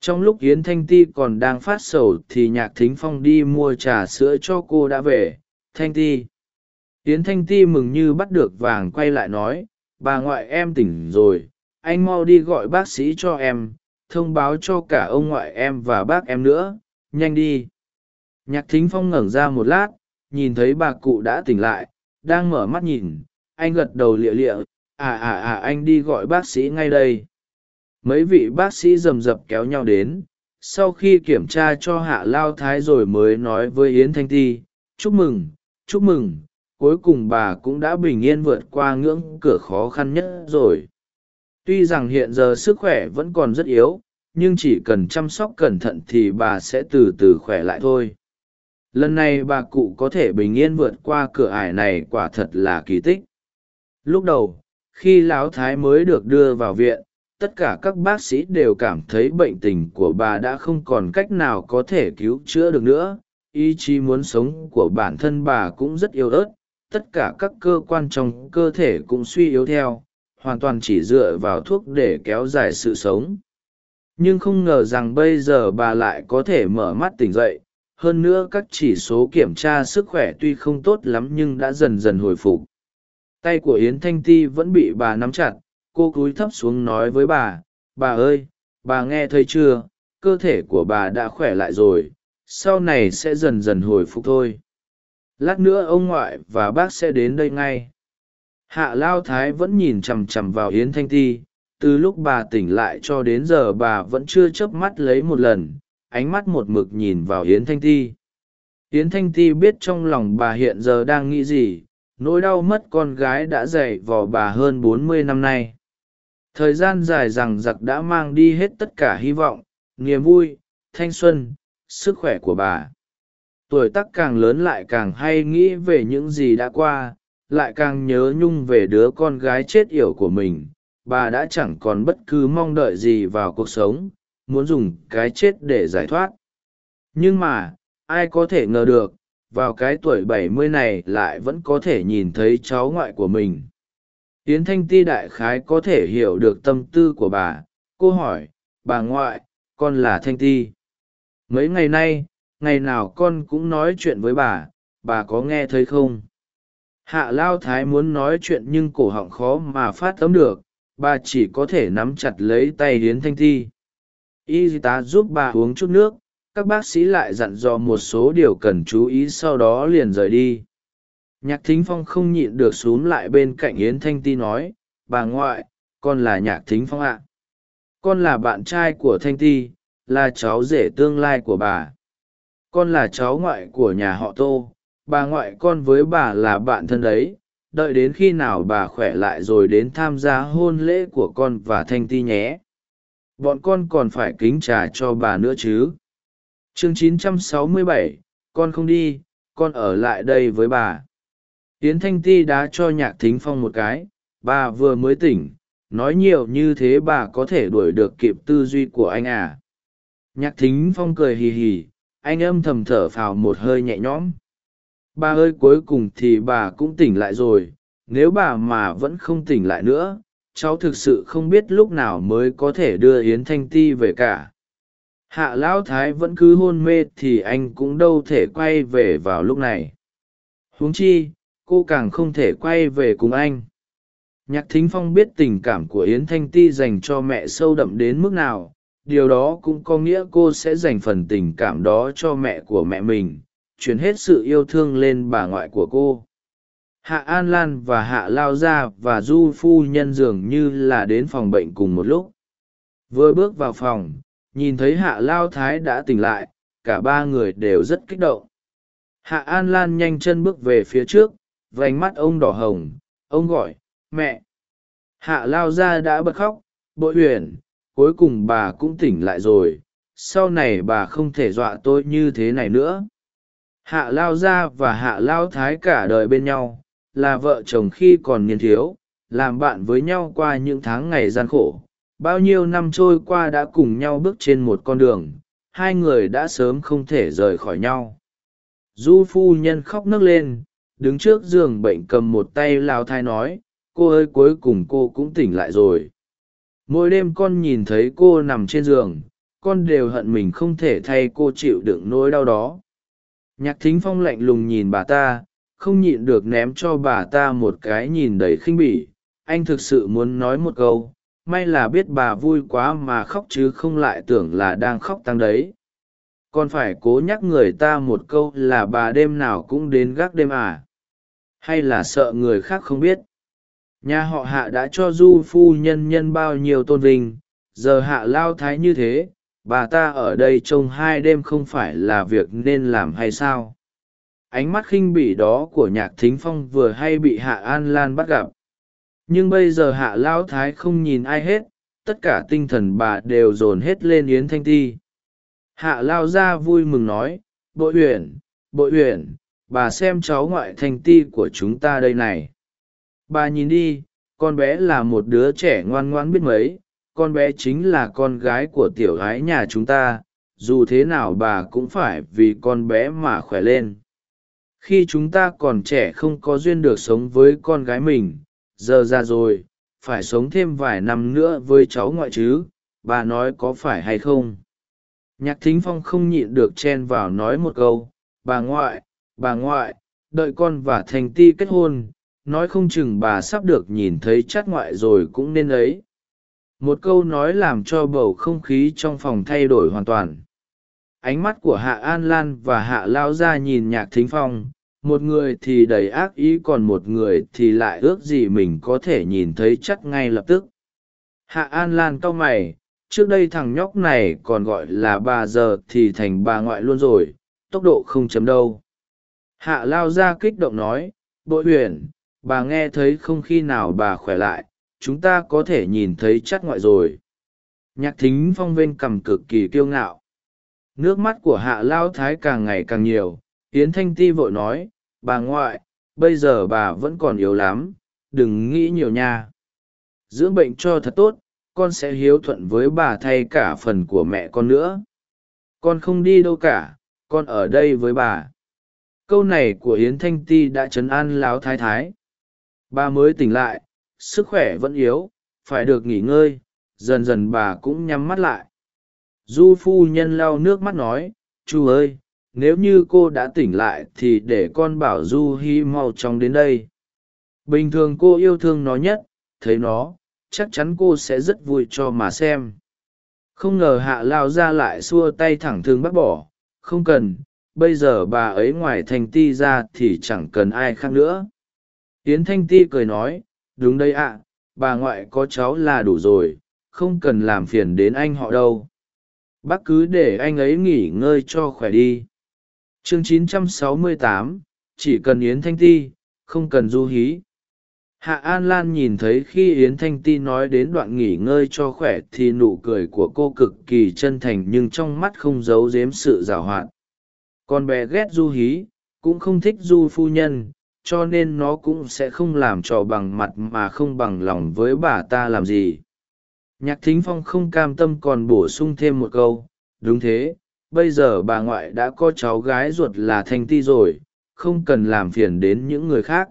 Trong lúc yến thanh ti còn đang phát sầu thì nhạc thính phong đi mua trà sữa cho cô đã về. Thanh ti. Yến thanh ti mừng như bắt được vàng quay lại nói, bà ngoại em tỉnh rồi, anh mau đi gọi bác sĩ cho em thông báo cho cả ông ngoại em và bác em nữa, nhanh đi. Nhạc thính phong ngẩng ra một lát, nhìn thấy bà cụ đã tỉnh lại, đang mở mắt nhìn, anh gật đầu lịa lịa à à à anh đi gọi bác sĩ ngay đây. Mấy vị bác sĩ rầm rập kéo nhau đến, sau khi kiểm tra cho hạ lao thái rồi mới nói với yến thanh ti, chúc mừng chúc mừng, cuối cùng bà cũng đã bình yên vượt qua ngưỡng cửa khó khăn nhất rồi tuy rằng hiện giờ sức khỏe vẫn còn rất yếu, nhưng chỉ cần chăm sóc cẩn thận thì bà sẽ từ từ khỏe lại thôi. Lần này bà cụ có thể bình yên vượt qua cửa ải này quả thật là kỳ tích. Lúc đầu, khi lão thái mới được đưa vào viện, tất cả các bác sĩ đều cảm thấy bệnh tình của bà đã không còn cách nào có thể cứu chữa được nữa. Ý chí muốn sống của bản thân bà cũng rất yếu ớt, tất cả các cơ quan trong cơ thể cũng suy yếu theo hoàn toàn chỉ dựa vào thuốc để kéo dài sự sống. Nhưng không ngờ rằng bây giờ bà lại có thể mở mắt tỉnh dậy, hơn nữa các chỉ số kiểm tra sức khỏe tuy không tốt lắm nhưng đã dần dần hồi phục. Tay của yến thanh ti vẫn bị bà nắm chặt, cô cúi thấp xuống nói với bà bà ơi, bà nghe thấy chưa? Cơ thể của bà đã khỏe lại rồi, sau này sẽ dần dần hồi phục thôi. Lát nữa ông ngoại và bác sẽ đến đây ngay hạ lao thái vẫn nhìn chằm chằm vào yến thanh ti, từ lúc bà tỉnh lại cho đến giờ bà vẫn chưa chớp mắt lấy một lần, ánh mắt một mực nhìn vào yến thanh ti. Yến thanh ti biết trong lòng bà hiện giờ đang nghĩ gì, nỗi đau mất con gái đã dày vò bà hơn bốn mươi năm nay. Thời gian dài rằng giặc đã mang đi hết tất cả hy vọng, niềm vui, thanh xuân, sức khỏe của bà. Tuổi tác càng lớn lại càng hay nghĩ về những gì đã qua lại càng nhớ nhung về đứa con gái chết yểu của mình. Bà đã chẳng còn bất cứ mong đợi gì vào cuộc sống, muốn dùng cái chết để giải thoát. Nhưng mà, ai có thể ngờ được, vào cái tuổi bảy mươi này lại vẫn có thể nhìn thấy cháu ngoại của mình. Yến thanh ti đại khái có thể hiểu được tâm tư của bà. Cô hỏi, bà ngoại, con là thanh ti? Mấy ngày nay, ngày nào con cũng nói chuyện với bà. Bà có nghe thấy không? Hạ lao thái muốn nói chuyện nhưng cổ họng khó mà phát tấm được, bà chỉ có thể nắm chặt lấy tay hiến thanh Thi. y tá giúp bà uống chút nước, các bác sĩ lại dặn dò một số điều cần chú ý sau đó liền rời đi. Nhạc thính phong không nhịn được x u ố n g lại bên cạnh yến thanh ti nói, bà ngoại, con là nhạc thính phong ạ. Con là bạn trai của thanh ti là cháu rể tương lai của bà. Con là cháu ngoại của nhà họ tô bà ngoại con với bà là bạn thân đấy đợi đến khi nào bà khỏe lại rồi đến tham gia hôn lễ của con và thanh ti nhé. Bọn con còn phải kính trà cho bà nữa chứ. Chương 967, con không đi con ở lại đây với bà. Tiến thanh ti đã cho nhạc thính phong một cái bà vừa mới tỉnh nói nhiều như thế bà có thể đuổi được kịp tư duy của anh à. Nhạc thính phong cười hì hì anh âm thầm thở phào một hơi nhẹ nhõm bà ơi, cuối cùng thì bà cũng tỉnh lại rồi. Nếu bà mà vẫn không tỉnh lại nữa, cháu thực sự không biết lúc nào mới có thể đưa yến thanh ti về cả. Hạ lão thái vẫn cứ hôn mê thì anh cũng đâu thể quay về vào lúc này. Huống chi, cô càng không thể quay về cùng anh. Nhạc thính phong biết tình cảm của yến thanh ti dành cho mẹ sâu đậm đến mức nào. Điều đó cũng có nghĩa cô sẽ dành phần tình cảm đó cho mẹ của mẹ mình chuyển hết sự yêu thương lên bà ngoại của cô. Hạ an lan và hạ lao gia và du phu nhân dường như là đến phòng bệnh cùng một lúc. Vừa bước vào phòng, nhìn thấy hạ lao thái đã tỉnh lại, cả ba người đều rất kích động. Hạ an lan nhanh chân bước về phía trước, vành mắt ông đỏ hồng, ông gọi, mẹ! Hạ lao Gia đã bật khóc, bội huyền, cuối cùng bà cũng tỉnh lại rồi, sau này bà không thể dọa tôi như thế này nữa hạ lao gia và hạ lao thái cả đời bên nhau, là vợ chồng khi còn niên thiếu, làm bạn với nhau qua những tháng ngày gian khổ. Bao nhiêu năm trôi qua đã cùng nhau bước trên một con đường, hai người đã sớm không thể rời khỏi nhau. Du phu nhân khóc nấc lên, đứng trước giường bệnh cầm một tay lao thai nói, cô ơi, cuối cùng cô cũng tỉnh lại rồi. Mỗi đêm con nhìn thấy cô nằm trên giường, con đều hận mình không thể thay cô chịu đựng nỗi đau đó nhạc thính phong lạnh lùng nhìn bà ta, không nhịn được ném cho bà ta một cái nhìn đầy khinh bỉ. Anh thực sự muốn nói một câu, may là biết bà vui quá mà khóc chứ không lại tưởng là đang khóc tăng đấy. Còn phải cố nhắc người ta một câu là bà đêm nào cũng đến gác đêm à. Hay là sợ người khác không biết. Nhà họ hạ đã cho du phu nhân nhân bao nhiêu tôn vinh, giờ hạ lao thái như thế bà ta ở đây trông hai đêm không phải là việc nên làm hay sao? Ánh mắt khinh bỉ đó của nhạc thính phong vừa hay bị hạ an lan bắt gặp. Nhưng bây giờ hạ lão thái không nhìn ai hết, tất cả tinh thần bà đều dồn hết lên yến thanh ti. Hạ lao ra vui mừng nói, bội huyền bội huyền bà xem cháu ngoại thanh ti của chúng ta đây này. Bà nhìn đi, con bé là một đứa trẻ ngoan ngoan biết mấy con bé chính là con gái của tiểu gái nhà chúng ta, dù thế nào bà cũng phải vì con bé mà khỏe lên. Khi chúng ta còn trẻ không có duyên được sống với con gái mình, giờ ra rồi, phải sống thêm vài năm nữa với cháu ngoại chứ, bà nói có phải hay không? Nhạc thính phong không nhịn được chen vào nói một câu, bà ngoại bà ngoại, đợi con và thành ti kết hôn, nói không chừng bà sắp được nhìn thấy chát ngoại rồi cũng nên ấy một câu nói làm cho bầu không khí trong phòng thay đổi hoàn toàn. Ánh mắt của hạ an lan và hạ lao ra nhìn nhạc thính phong, một người thì đầy ác ý còn một người thì lại ước gì mình có thể nhìn thấy chắc ngay lập tức. Hạ an lan cau mày, trước đây thằng nhóc này còn gọi là bà giờ thì thành bà ngoại luôn rồi, tốc độ không chấm đâu. Hạ lao ra kích động nói, bội huyền, bà nghe thấy không khi nào bà khỏe lại chúng ta có thể nhìn thấy chắc ngoại rồi. Nhạc thính phong vênh cầm cực kỳ kiêu ngạo. Nước mắt của hạ lao thái càng ngày càng nhiều. Yến thanh ti vội nói, bà ngoại, bây giờ bà vẫn còn yếu lắm. Đừng nghĩ nhiều nha. Dưỡng bệnh cho thật tốt, con sẽ hiếu thuận với bà thay cả phần của mẹ con nữa. Con không đi đâu cả, con ở đây với bà. Câu này của yến thanh ti đã chấn an láo thái thái. Bà mới tỉnh lại sức khỏe vẫn yếu, phải được nghỉ ngơi, dần dần bà cũng nhắm mắt lại. Du phu nhân lau nước mắt nói chú ơi, nếu như cô đã tỉnh lại thì để con bảo du hi mau chóng đến đây. Bình thường cô yêu thương nó nhất, thấy nó, chắc chắn cô sẽ rất vui cho mà xem. Không ngờ hạ lao ra lại xua tay thẳng thương bác bỏ, không cần, bây giờ bà ấy ngoài thành ti ra thì chẳng cần ai khác nữa. Yến thanh ti cười nói đúng đây ạ bà ngoại có cháu là đủ rồi không cần làm phiền đến anh họ đâu. Bác cứ để anh ấy nghỉ ngơi cho khỏe đi. Chương 968, chỉ cần yến thanh ti không cần du hí. Hạ an lan nhìn thấy khi yến thanh ti nói đến đoạn nghỉ ngơi cho khỏe thì nụ cười của cô cực kỳ chân thành nhưng trong mắt không giấu giếm sự giảo hoạt. Con bé ghét du hí cũng không thích du phu nhân cho nên nó cũng sẽ không làm trò bằng mặt mà không bằng lòng với bà ta làm gì. Nhạc thính phong không cam tâm còn bổ sung thêm một câu, đúng thế, bây giờ bà ngoại đã có cháu gái ruột là thanh ti rồi, không cần làm phiền đến những người khác.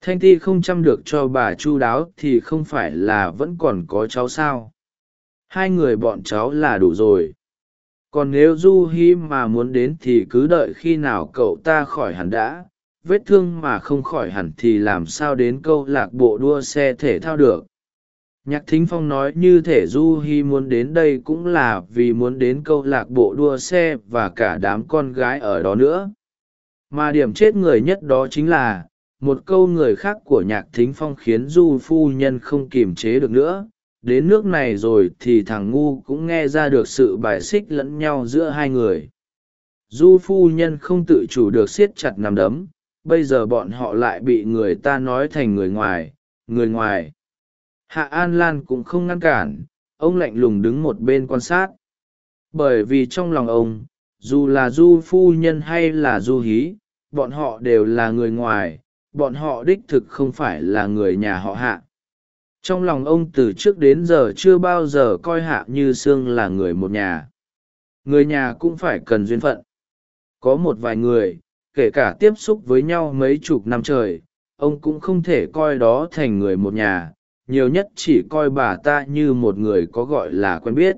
Thanh ti không chăm được cho bà chu đáo thì không phải là vẫn còn có cháu sao? Hai người bọn cháu là đủ rồi. Còn nếu du hi mà muốn đến thì cứ đợi khi nào cậu ta khỏi hẳn đã vết thương mà không khỏi hẳn thì làm sao đến câu lạc bộ đua xe thể thao được. Nhạc thính phong nói như thể du hi muốn đến đây cũng là vì muốn đến câu lạc bộ đua xe và cả đám con gái ở đó nữa. Mà điểm chết người nhất đó chính là, một câu người khác của nhạc thính phong khiến du phu nhân không kiềm chế được nữa. Đến nước này rồi thì thằng ngu cũng nghe ra được sự bài xích lẫn nhau giữa hai người. Du phu nhân không tự chủ được siết chặt nằm đấm bây giờ bọn họ lại bị người ta nói thành người ngoài người ngoài. Hạ an lan cũng không ngăn cản, ông lạnh lùng đứng một bên quan sát. Bởi vì trong lòng ông, dù là du phu nhân hay là du hí, bọn họ đều là người ngoài, bọn họ đích thực không phải là người nhà họ hạ. Trong lòng ông từ trước đến giờ chưa bao giờ coi hạ như sương là người một nhà. Người nhà cũng phải cần duyên phận. Có một vài người kể cả tiếp xúc với nhau mấy chục năm trời, ông cũng không thể coi đó thành người một nhà, nhiều nhất chỉ coi bà ta như một người có gọi là quen biết.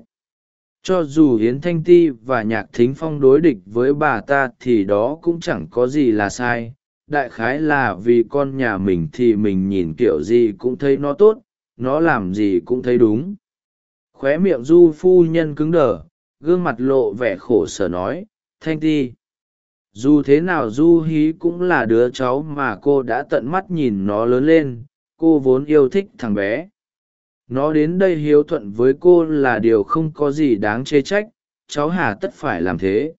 Cho dù hiến thanh ti và nhạc thính phong đối địch với bà ta thì đó cũng chẳng có gì là sai. Đại khái là vì con nhà mình thì mình nhìn kiểu gì cũng thấy nó tốt, nó làm gì cũng thấy đúng. Khóe miệng du phu nhân cứng đờ, gương mặt lộ vẻ khổ sở nói, thanh ti dù thế nào du hí cũng là đứa cháu mà cô đã tận mắt nhìn nó lớn lên, cô vốn yêu thích thằng bé. Nó đến đây hiếu thuận với cô là điều không có gì đáng chê trách, cháu hà tất phải làm thế.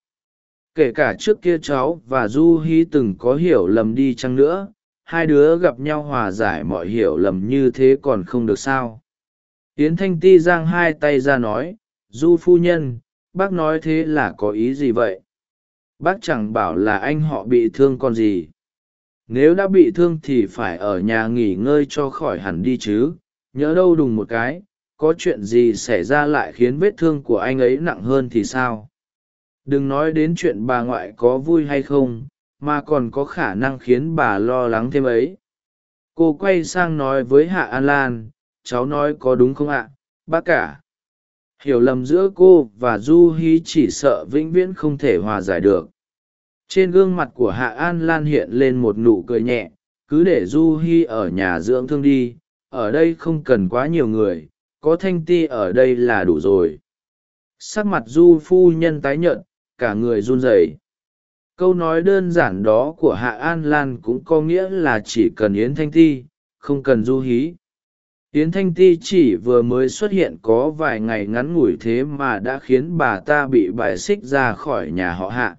Kể cả trước kia cháu và du Hí từng có hiểu lầm đi chăng nữa, hai đứa gặp nhau hòa giải mọi hiểu lầm như thế còn không được sao. Yến thanh ti giang hai tay ra nói, du phu nhân, bác nói thế là có ý gì vậy? Bác chẳng bảo là anh họ bị thương con gì. Nếu đã bị thương thì phải ở nhà nghỉ ngơi cho khỏi hẳn đi chứ. Nhớ đâu đùng một cái, có chuyện gì xảy ra lại khiến vết thương của anh ấy nặng hơn thì sao? Đừng nói đến chuyện bà ngoại có vui hay không, mà còn có khả năng khiến bà lo lắng thêm ấy. Cô quay sang nói với hạ an lan, cháu nói có đúng không ạ? Bác cả hiểu lầm giữa cô và du hi chỉ sợ vĩnh viễn không thể hòa giải được. Trên gương mặt của hạ an lan hiện lên một nụ cười nhẹ, cứ để du hi ở nhà dưỡng thương đi, ở đây không cần quá nhiều người, có thanh ti ở đây là đủ rồi. Sắc mặt du phu nhân tái nhợt, cả người run rẩy. Câu nói đơn giản đó của hạ an lan cũng có nghĩa là chỉ cần yến thanh ti, không cần du hí yến thanh ti chỉ vừa mới xuất hiện có vài ngày ngắn ngủi thế mà đã khiến bà ta bị bài xích ra khỏi nhà họ hạ.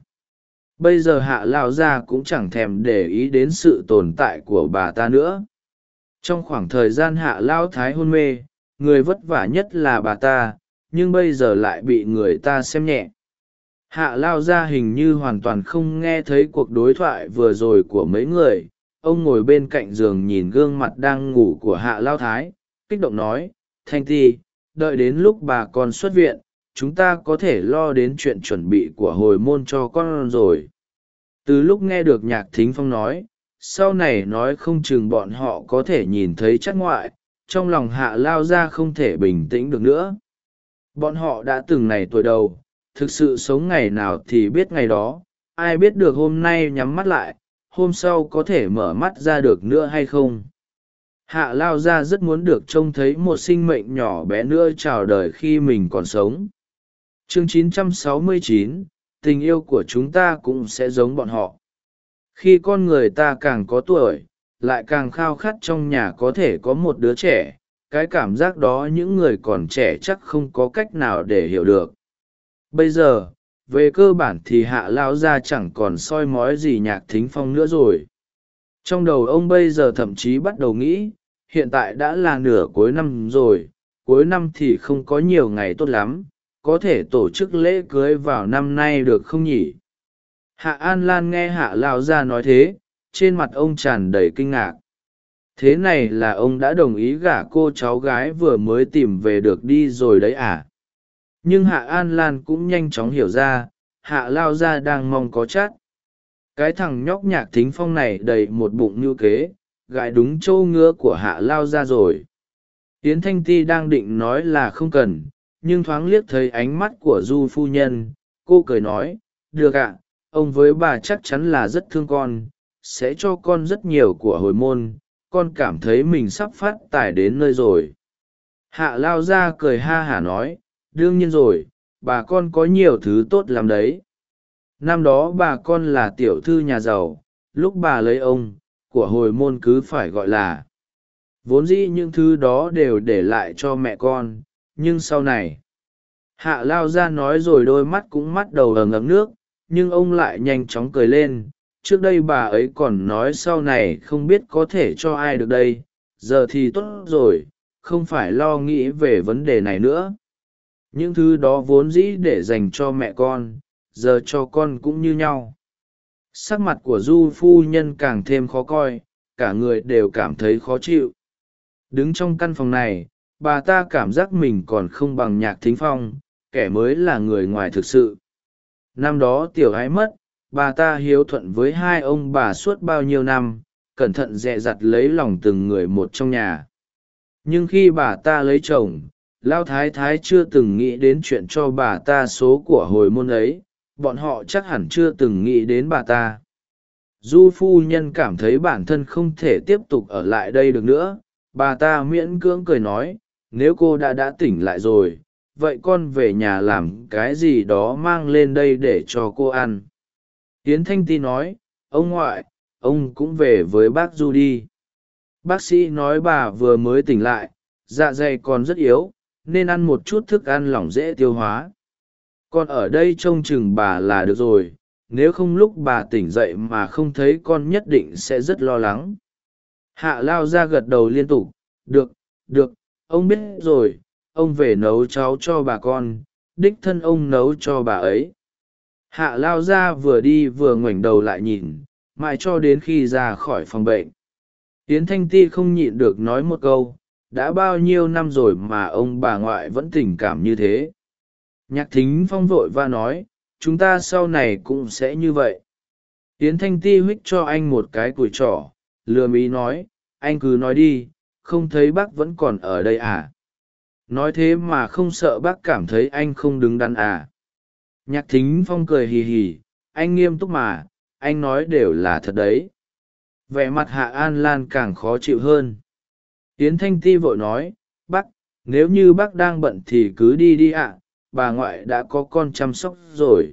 Bây giờ hạ lao gia cũng chẳng thèm để ý đến sự tồn tại của bà ta nữa. Trong khoảng thời gian hạ lao thái hôn mê, người vất vả nhất là bà ta, nhưng bây giờ lại bị người ta xem nhẹ. Hạ lao gia hình như hoàn toàn không nghe thấy cuộc đối thoại vừa rồi của mấy người. Ông ngồi bên cạnh giường nhìn gương mặt đang ngủ của hạ lao thái kích động nói, thanh ti, đợi đến lúc bà con xuất viện, chúng ta có thể lo đến chuyện chuẩn bị của hồi môn cho con rồi. Từ lúc nghe được nhạc thính phong nói, sau này nói không chừng bọn họ có thể nhìn thấy chắc ngoại, trong lòng hạ lao ra không thể bình tĩnh được nữa. Bọn họ đã từng này tuổi đầu, thực sự sống ngày nào thì biết ngày đó, ai biết được hôm nay nhắm mắt lại, hôm sau có thể mở mắt ra được nữa hay không? Hạ lao ra rất muốn được trông thấy một sinh mệnh nhỏ bé nữa chào đời khi mình còn sống. Chương 969, tình yêu của chúng ta cũng sẽ giống bọn họ. Khi con người ta càng có tuổi lại càng khao khát trong nhà có thể có một đứa trẻ cái cảm giác đó những người còn trẻ chắc không có cách nào để hiểu được. Bây giờ về cơ bản thì hạ lao ra chẳng còn soi mói gì nhạc thính phong nữa rồi. Trong đầu ông bây giờ thậm chí bắt đầu nghĩ hiện tại đã là nửa cuối năm rồi, cuối năm thì không có nhiều ngày tốt lắm, có thể tổ chức lễ cưới vào năm nay được không nhỉ? Hạ an lan nghe hạ lao ra nói thế, trên mặt ông tràn đầy kinh ngạc. Thế này là ông đã đồng ý gả cô cháu gái vừa mới tìm về được đi rồi đấy à? Nhưng hạ an lan cũng nhanh chóng hiểu ra, hạ lao ra đang mong có chát cái thằng nhóc nhạc thính phong này đầy một bụng như kế gãi đúng châu ngứa của hạ lao ra rồi. Yến thanh ti đang định nói là không cần, nhưng thoáng liếc thấy ánh mắt của du phu nhân, cô cười nói, được ạ, ông với bà chắc chắn là rất thương con, sẽ cho con rất nhiều của hồi môn, con cảm thấy mình sắp phát tài đến nơi rồi. Hạ lao ra cười ha hả nói, đương nhiên rồi, bà con có nhiều thứ tốt làm đấy. Năm đó bà con là tiểu thư nhà giàu, lúc bà lấy ông của hồi môn cứ phải gọi là. Vốn dĩ những thứ đó đều để lại cho mẹ con, nhưng sau này, hạ lao ra nói rồi đôi mắt cũng mắt đầu ở ngấm nước, nhưng ông lại nhanh chóng cười lên. Trước đây bà ấy còn nói sau này không biết có thể cho ai được đây, giờ thì tốt rồi, không phải lo nghĩ về vấn đề này nữa. Những thứ đó vốn dĩ để dành cho mẹ con, giờ cho con cũng như nhau sắc mặt của du phu nhân càng thêm khó coi, cả người đều cảm thấy khó chịu. Đứng trong căn phòng này, bà ta cảm giác mình còn không bằng nhạc thính phong, kẻ mới là người ngoài thực sự. Năm đó tiểu ái mất, bà ta hiếu thuận với hai ông bà suốt bao nhiêu năm, cẩn thận dẹ dặt lấy lòng từng người một trong nhà. Nhưng khi bà ta lấy chồng, lao thái thái chưa từng nghĩ đến chuyện cho bà ta số của hồi môn ấy bọn họ chắc hẳn chưa từng nghĩ đến bà ta. Du phu nhân cảm thấy bản thân không thể tiếp tục ở lại đây được nữa. Bà ta miễn cưỡng cười nói, nếu cô đã đã tỉnh lại rồi, vậy con về nhà làm cái gì đó mang lên đây để cho cô ăn. Tiến thanh ti nói, ông ngoại, ông cũng về với bác du đi. Bác sĩ nói bà vừa mới tỉnh lại dạ dày còn rất yếu, nên ăn một chút thức ăn lỏng dễ tiêu hóa con ở đây trông chừng bà là được rồi, nếu không lúc bà tỉnh dậy mà không thấy con nhất định sẽ rất lo lắng. Hạ lao ra gật đầu liên tục, được được, ông biết rồi, ông về nấu cháo cho bà con, đích thân ông nấu cho bà ấy. Hạ lao ra vừa đi vừa ngoảnh đầu lại nhìn, mãi cho đến khi ra khỏi phòng bệnh. Tiến thanh ti không nhịn được nói một câu, đã bao nhiêu năm rồi mà ông bà ngoại vẫn tình cảm như thế? Nhạc thính phong vội và nói, chúng ta sau này cũng sẽ như vậy. Yến thanh ti huých cho anh một cái cùi trỏ lừa ý nói, anh cứ nói đi, không thấy bác vẫn còn ở đây à? Nói thế mà không sợ bác cảm thấy anh không đứng đắn à? Nhạc thính phong cười hì hì, anh nghiêm túc mà, anh nói đều là thật đấy. Vẻ mặt hạ an lan càng khó chịu hơn. Yến thanh ti vội nói, bác, nếu như bác đang bận thì cứ đi đi ạ bà ngoại đã có con chăm sóc rồi.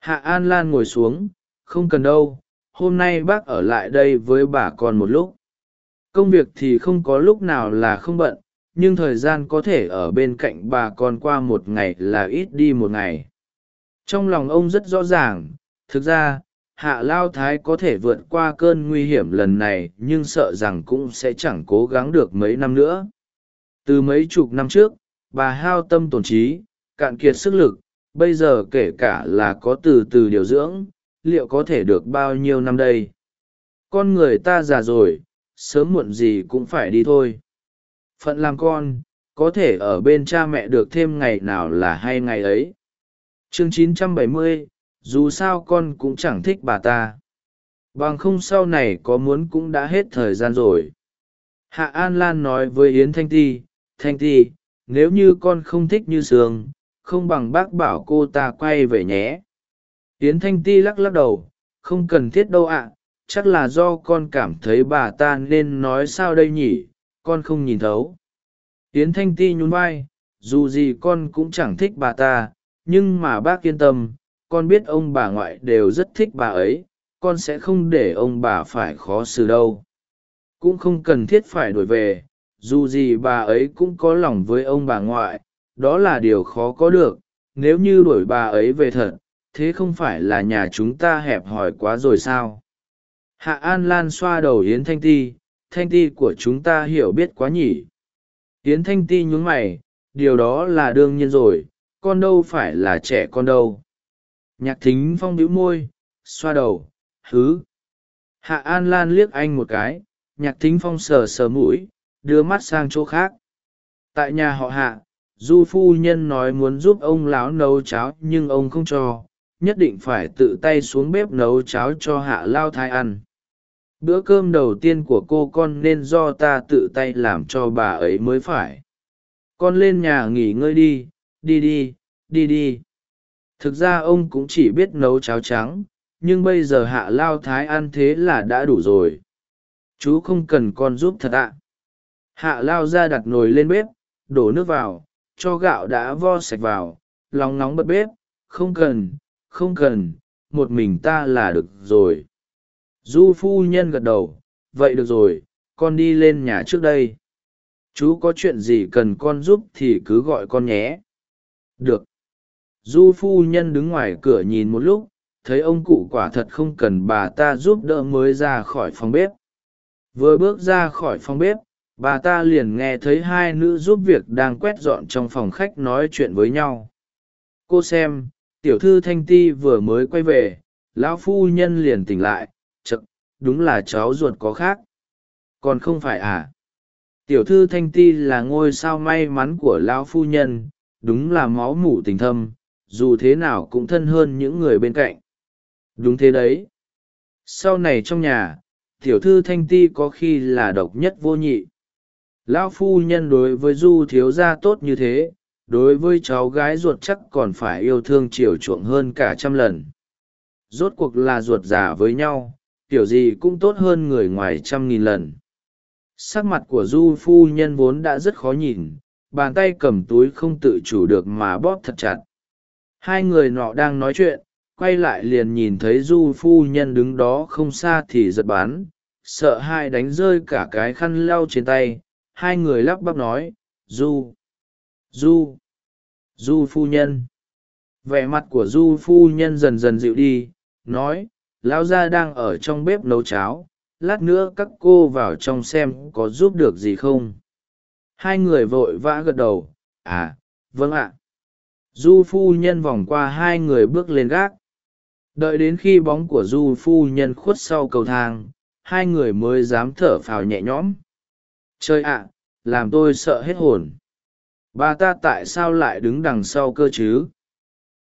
Hạ an lan ngồi xuống, không cần đâu, hôm nay bác ở lại đây với bà con một lúc. Công việc thì không có lúc nào là không bận, nhưng thời gian có thể ở bên cạnh bà con qua một ngày là ít đi một ngày. Trong lòng ông rất rõ ràng, thực ra, hạ lao thái có thể vượt qua cơn nguy hiểm lần này, nhưng sợ rằng cũng sẽ chẳng cố gắng được mấy năm nữa. Từ mấy chục năm trước, bà hao tâm tổn trí cạn kiệt sức lực bây giờ kể cả là có từ từ điều dưỡng liệu có thể được bao nhiêu năm đây? Con người ta già rồi sớm muộn gì cũng phải đi thôi. Phận làm con có thể ở bên cha mẹ được thêm ngày nào là hay ngày ấy. Chương 970, dù sao con cũng chẳng thích bà ta. Bằng không sau này có muốn cũng đã hết thời gian rồi. Hạ an lan nói với yến thanh ti thanh ti nếu như con không thích như sương không bằng bác bảo cô ta quay về nhé. Tiến thanh ti lắc lắc đầu, không cần thiết đâu ạ, chắc là do con cảm thấy bà ta nên nói sao đây nhỉ, con không nhìn thấu. Tiến thanh ti nhún vai, dù gì con cũng chẳng thích bà ta, nhưng mà bác yên tâm, con biết ông bà ngoại đều rất thích bà ấy, con sẽ không để ông bà phải khó xử đâu. Cũng không cần thiết phải đổi về, dù gì bà ấy cũng có lòng với ông bà ngoại đó là điều khó có được, nếu như đuổi bà ấy về thật, thế không phải là nhà chúng ta hẹp hòi quá rồi sao? Hạ an lan xoa đầu yến thanh ti thanh ti của chúng ta hiểu biết quá nhỉ? Yến thanh ti nhún mày, điều đó là đương nhiên rồi, con đâu phải là trẻ con đâu. Nhạc thính phong bĩu môi, xoa đầu, hứ? Hạ an lan liếc anh một cái, nhạc thính phong sờ sờ mũi, đưa mắt sang chỗ khác. Tại nhà họ hạ du phu nhân nói muốn giúp ông lão nấu cháo, nhưng ông không cho, nhất định phải tự tay xuống bếp nấu cháo cho hạ lao thai ăn. Bữa cơm đầu tiên của cô con nên do ta tự tay làm cho bà ấy mới phải. Con lên nhà nghỉ ngơi đi đi đi đi đi. Thực ra ông cũng chỉ biết nấu cháo trắng, nhưng bây giờ hạ lao thái ăn thế là đã đủ rồi. Chú không cần con giúp thật ạ. Hạ lao ra đặt nồi lên bếp, đổ nước vào cho gạo đã vo sạch vào, lòng nóng bật bếp, không cần không cần, một mình ta là được rồi. Du phu nhân gật đầu, vậy được rồi, con đi lên nhà trước đây. Chú có chuyện gì cần con giúp thì cứ gọi con nhé. Được. Du phu nhân đứng ngoài cửa nhìn một lúc, thấy ông cụ quả thật không cần bà ta giúp đỡ mới ra khỏi phòng bếp. Vừa bước ra khỏi phòng bếp bà ta liền nghe thấy hai nữ giúp việc đang quét dọn trong phòng khách nói chuyện với nhau. Cô xem, tiểu thư thanh ti vừa mới quay về, lão phu nhân liền tỉnh lại chật đúng là cháu ruột có khác. Còn không phải à? Tiểu thư thanh ti là ngôi sao may mắn của lão phu nhân, đúng là máu mủ tình thâm, dù thế nào cũng thân hơn những người bên cạnh. Đúng thế đấy. Sau này trong nhà, tiểu thư thanh ti có khi là độc nhất vô nhị lão phu nhân đối với du thiếu gia tốt như thế, đối với cháu gái ruột chắc còn phải yêu thương chiều chuộng hơn cả trăm lần. Rốt cuộc là ruột già với nhau, kiểu gì cũng tốt hơn người ngoài trăm nghìn lần. Sắc mặt của du phu nhân vốn đã rất khó nhìn, bàn tay cầm túi không tự chủ được mà bóp thật chặt. Hai người nọ đang nói chuyện, quay lại liền nhìn thấy du phu nhân đứng đó không xa thì giật bán sợ hai đánh rơi cả cái khăn lau trên tay hai người lắp bắp nói du du du phu nhân. Vẻ mặt của du phu nhân dần dần dịu đi, nói, lão gia đang ở trong bếp nấu cháo, lát nữa các cô vào trong xem có giúp được gì không? Hai người vội vã gật đầu à vâng ạ. Du phu nhân vòng qua hai người bước lên gác. Đợi đến khi bóng của du phu nhân khuất sau cầu thang, hai người mới dám thở phào nhẹ nhõm trời ạ, làm tôi sợ hết hồn. Bà ta tại sao lại đứng đằng sau cơ chứ?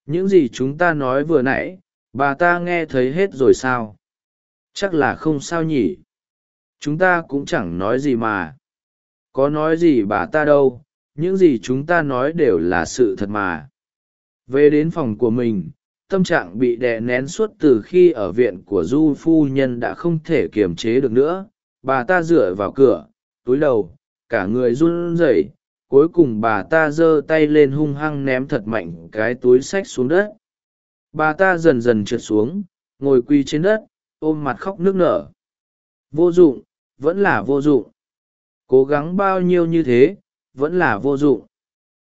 Những gì chúng ta nói vừa nãy, bà ta nghe thấy hết rồi sao? Chắc là không sao nhỉ. Chúng ta cũng chẳng nói gì mà. Có nói gì bà ta đâu, những gì chúng ta nói đều là sự thật mà. Về đến phòng của mình, tâm trạng bị đè nén suốt từ khi ở viện của du phu nhân đã không thể kiềm chế được nữa. Bà ta dựa vào cửa túi đầu cả người run rẩy cuối cùng bà ta giơ tay lên hung hăng ném thật mạnh cái túi sách xuống đất. Bà ta dần dần trượt xuống ngồi quy trên đất ôm mặt khóc nước nở. Vô dụng vẫn là vô dụng. Cố gắng bao nhiêu như thế vẫn là vô dụng.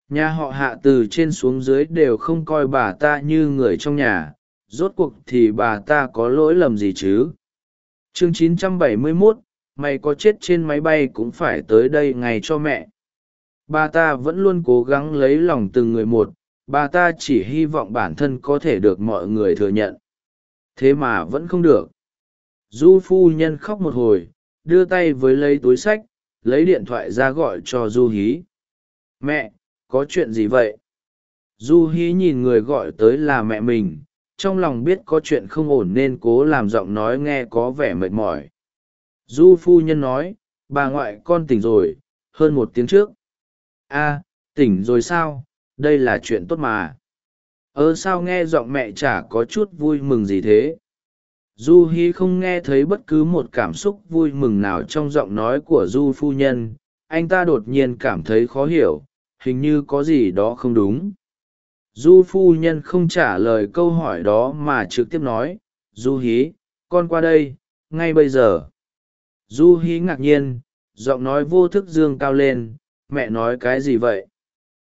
Nhà họ hạ từ trên xuống dưới đều không coi bà ta như người trong nhà rốt cuộc thì bà ta có lỗi lầm gì chứ? Chương 971, mày có chết trên máy bay cũng phải tới đây ngày cho mẹ. Bà ta vẫn luôn cố gắng lấy lòng từng người một, bà ta chỉ hy vọng bản thân có thể được mọi người thừa nhận. Thế mà vẫn không được. Du phu nhân khóc một hồi, đưa tay với lấy túi sách, lấy điện thoại ra gọi cho du hí. Mẹ, có chuyện gì vậy? Du hí nhìn người gọi tới là mẹ mình, trong lòng biết có chuyện không ổn nên cố làm giọng nói nghe có vẻ mệt mỏi du phu nhân nói, bà ngoại con tỉnh rồi, hơn một tiếng trước. A, tỉnh rồi sao? Đây là chuyện tốt mà. Ơ sao nghe giọng mẹ chả có chút vui mừng gì thế? Du hi không nghe thấy bất cứ một cảm xúc vui mừng nào trong giọng nói của du phu nhân. Anh ta đột nhiên cảm thấy khó hiểu, hình như có gì đó không đúng. Du phu nhân không trả lời câu hỏi đó mà trực tiếp nói, du hí con qua đây, ngay bây giờ du hí ngạc nhiên, giọng nói vô thức dương cao lên, mẹ nói cái gì vậy?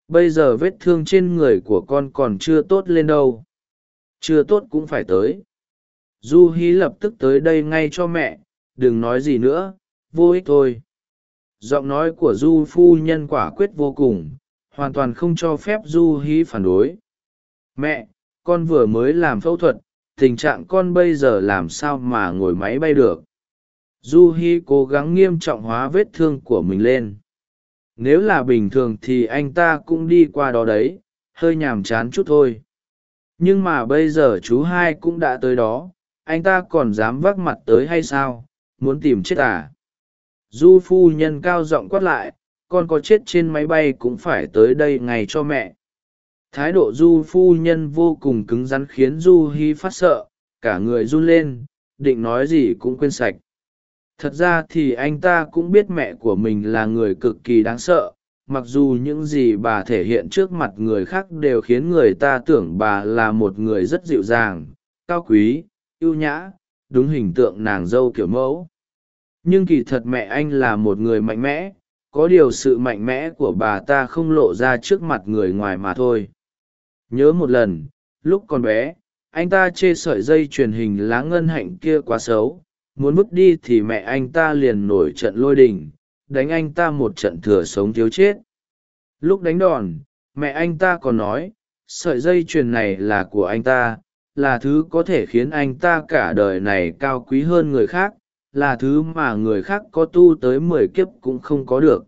Bây giờ vết thương trên người của con còn chưa tốt lên đâu. Chưa tốt cũng phải tới. Du hí lập tức tới đây ngay cho mẹ, đừng nói gì nữa, vô ích thôi. Giọng nói của du phu nhân quả quyết vô cùng, hoàn toàn không cho phép du hí phản đối. Mẹ, con vừa mới làm phẫu thuật, tình trạng con bây giờ làm sao mà ngồi máy bay được? Du hi cố gắng nghiêm trọng hóa vết thương của mình lên. Nếu là bình thường thì anh ta cũng đi qua đó đấy, hơi nhàm chán chút thôi. Nhưng mà bây giờ chú hai cũng đã tới đó, anh ta còn dám vác mặt tới hay sao? Muốn tìm chết à? Du phu nhân cao giọng quát lại, con có chết trên máy bay cũng phải tới đây ngày cho mẹ. Thái độ du phu nhân vô cùng cứng rắn khiến du hi phát sợ, cả người run lên, định nói gì cũng quên sạch thật ra thì anh ta cũng biết mẹ của mình là người cực kỳ đáng sợ, mặc dù những gì bà thể hiện trước mặt người khác đều khiến người ta tưởng bà là một người rất dịu dàng, cao quý, ưu nhã, đúng hình tượng nàng dâu kiểu mẫu. Nhưng kỳ thật mẹ anh là một người mạnh mẽ, có điều sự mạnh mẽ của bà ta không lộ ra trước mặt người ngoài mà thôi. Nhớ một lần, lúc còn bé, anh ta chê sợi dây truyền hình lá ngân hạnh kia quá xấu muốn vứt đi thì mẹ anh ta liền nổi trận lôi đình, đánh anh ta một trận thừa sống thiếu chết. Lúc đánh đòn, mẹ anh ta còn nói, sợi dây chuyền này là của anh ta, là thứ có thể khiến anh ta cả đời này cao quý hơn người khác, là thứ mà người khác có tu tới mười kiếp cũng không có được.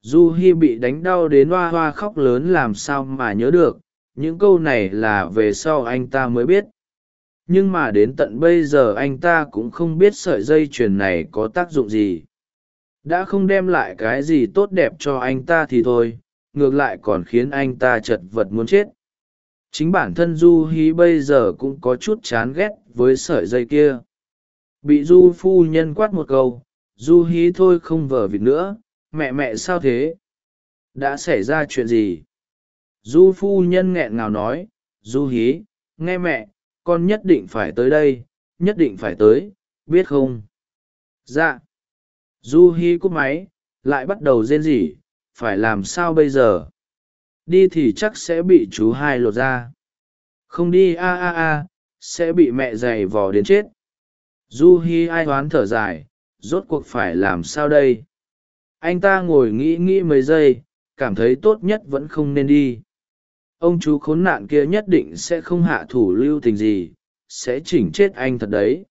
Du hi bị đánh đau đến hoa hoa khóc lớn làm sao mà nhớ được, những câu này là về sau anh ta mới biết nhưng mà đến tận bây giờ anh ta cũng không biết sợi dây chuyền này có tác dụng gì. Đã không đem lại cái gì tốt đẹp cho anh ta thì thôi, ngược lại còn khiến anh ta chật vật muốn chết. Chính bản thân du hí bây giờ cũng có chút chán ghét với sợi dây kia. Bị du phu nhân quát một câu, du hí thôi không vờ vịt nữa, mẹ mẹ sao thế? Đã xảy ra chuyện gì? Du phu nhân nghẹn ngào nói, du hí, nghe mẹ con nhất định phải tới đây, nhất định phải tới, biết không? Dạ. Du hi cúp máy, lại bắt đầu rên rỉ, phải làm sao bây giờ? Đi thì chắc sẽ bị chú hai lột ra. Không đi, a a a, sẽ bị mẹ giày vò đến chết. Du hi ai toán thở dài, rốt cuộc phải làm sao đây? Anh ta ngồi nghĩ nghĩ mấy giây, cảm thấy tốt nhất vẫn không nên đi ông chú khốn nạn kia nhất định sẽ không hạ thủ lưu tình gì sẽ chỉnh chết anh thật đấy.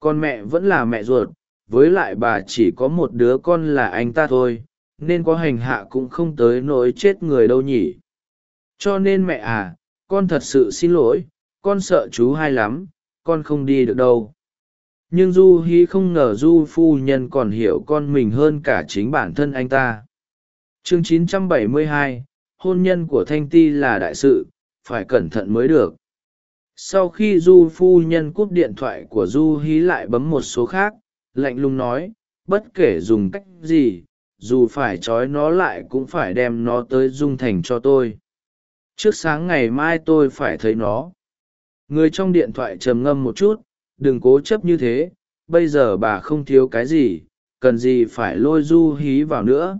Con mẹ vẫn là mẹ ruột với lại bà chỉ có một đứa con là anh ta thôi nên có hành hạ cũng không tới nỗi chết người đâu nhỉ. Cho nên mẹ à con thật sự xin lỗi con sợ chú hai lắm con không đi được đâu. Nhưng du hi không ngờ du phu nhân còn hiểu con mình hơn cả chính bản thân anh ta. Chương 972, hôn nhân của thanh ti là đại sự, phải cẩn thận mới được. Sau khi du phu nhân cúp điện thoại của du hí lại bấm một số khác, lạnh lùng nói, bất kể dùng cách gì, dù phải trói nó lại cũng phải đem nó tới dung thành cho tôi. Trước sáng ngày mai tôi phải thấy nó. Người trong điện thoại trầm ngâm một chút, đừng cố chấp như thế, bây giờ bà không thiếu cái gì, cần gì phải lôi du hí vào nữa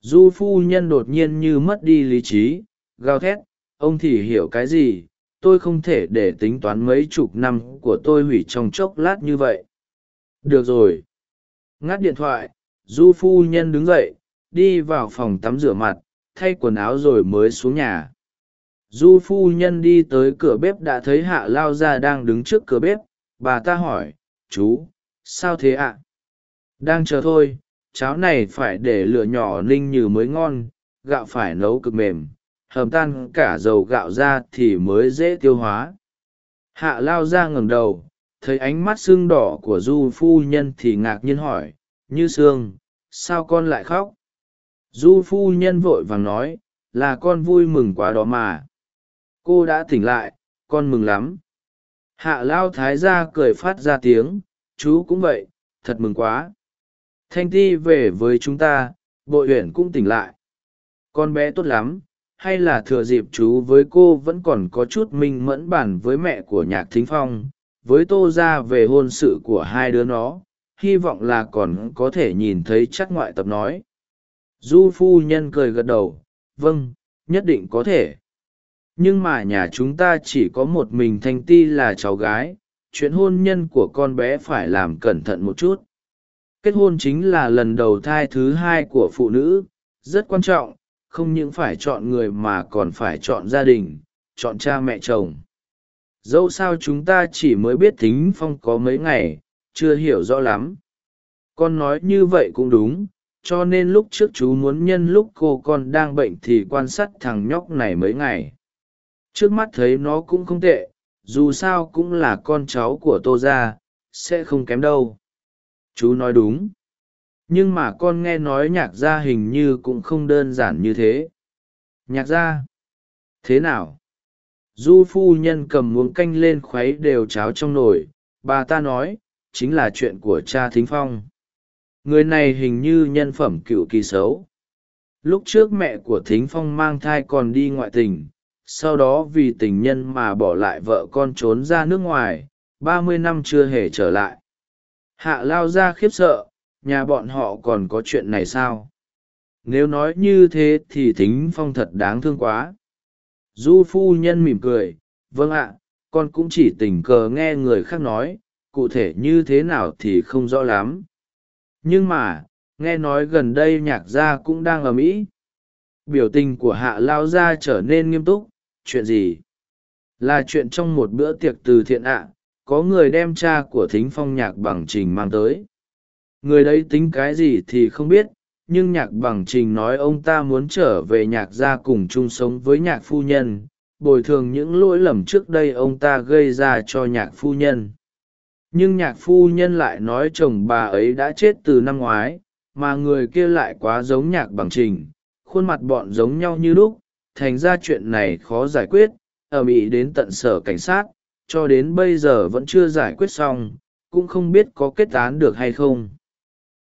du phu nhân đột nhiên như mất đi lý trí, gào thét, ông thì hiểu cái gì? Tôi không thể để tính toán mấy chục năm của tôi hủy trong chốc lát như vậy. Được rồi. Ngắt điện thoại, du phu nhân đứng dậy, đi vào phòng tắm rửa mặt, thay quần áo rồi mới xuống nhà. Du phu nhân đi tới cửa bếp đã thấy hạ lao ra đang đứng trước cửa bếp. Bà ta hỏi, chú, sao thế ạ? Đang chờ thôi cháo này phải để lửa nhỏ ninh như mới ngon, gạo phải nấu cực mềm, hầm tan cả dầu gạo ra thì mới dễ tiêu hóa. Hạ lao ra ngẩng đầu, thấy ánh mắt sưng đỏ của du phu nhân thì ngạc nhiên hỏi, như sương, sao con lại khóc? Du phu nhân vội vàng nói, là con vui mừng quá đó mà. Cô đã tỉnh lại, con mừng lắm. Hạ lao thái ra cười phát ra tiếng, chú cũng vậy, thật mừng quá thanh ti về với chúng ta bội uyển cũng tỉnh lại. Con bé tốt lắm, hay là thừa dịp chú với cô vẫn còn có chút minh mẫn bản với mẹ của nhạc thính phong, với tô ra về hôn sự của hai đứa nó, hy vọng là còn có thể nhìn thấy chắc ngoại tập nói. Du phu nhân cười gật đầu vâng nhất định có thể. Nhưng mà nhà chúng ta chỉ có một mình thanh ti là cháu gái, chuyện hôn nhân của con bé phải làm cẩn thận một chút kết hôn chính là lần đầu thai thứ hai của phụ nữ, rất quan trọng, không những phải chọn người mà còn phải chọn gia đình, chọn cha mẹ chồng. Dẫu sao chúng ta chỉ mới biết thính phong có mấy ngày, chưa hiểu rõ lắm. Con nói như vậy cũng đúng, cho nên lúc trước chú muốn nhân lúc cô con đang bệnh thì quan sát thằng nhóc này mấy ngày. Trước mắt thấy nó cũng không tệ, dù sao cũng là con cháu của tô ra sẽ không kém đâu chú nói đúng. Nhưng mà con nghe nói nhạc gia hình như cũng không đơn giản như thế. Nhạc gia? Thế nào? Du phu nhân cầm muỗng canh lên khuấy đều cháo trong nồi. Bà ta nói, chính là chuyện của cha thính phong. Người này hình như nhân phẩm cựu kỳ xấu. Lúc trước mẹ của thính phong mang thai còn đi ngoại tình, sau đó vì tình nhân mà bỏ lại vợ con trốn ra nước ngoài, ba mươi năm chưa hề trở lại hạ lao ra khiếp sợ, nhà bọn họ còn có chuyện này sao? Nếu nói như thế thì thính phong thật đáng thương quá. Du phu nhân mỉm cười vâng ạ, con cũng chỉ tình cờ nghe người khác nói, cụ thể như thế nào thì không rõ lắm. Nhưng mà, nghe nói gần đây nhạc gia cũng đang ở mỹ. Biểu tình của hạ lao gia trở nên nghiêm túc, chuyện gì? Là chuyện trong một bữa tiệc từ thiện ạ có người đem cha của thính phong nhạc bằng trình mang tới. Người đấy tính cái gì thì không biết, nhưng nhạc bằng trình nói ông ta muốn trở về nhạc gia cùng chung sống với nhạc phu nhân, bồi thường những lỗi lầm trước đây ông ta gây ra cho nhạc phu nhân. Nhưng nhạc phu nhân lại nói chồng bà ấy đã chết từ năm ngoái, mà người kia lại quá giống nhạc bằng trình, khuôn mặt bọn giống nhau như lúc, thành ra chuyện này khó giải quyết ở mỹ đến tận sở cảnh sát cho đến bây giờ vẫn chưa giải quyết xong cũng không biết có kết án được hay không.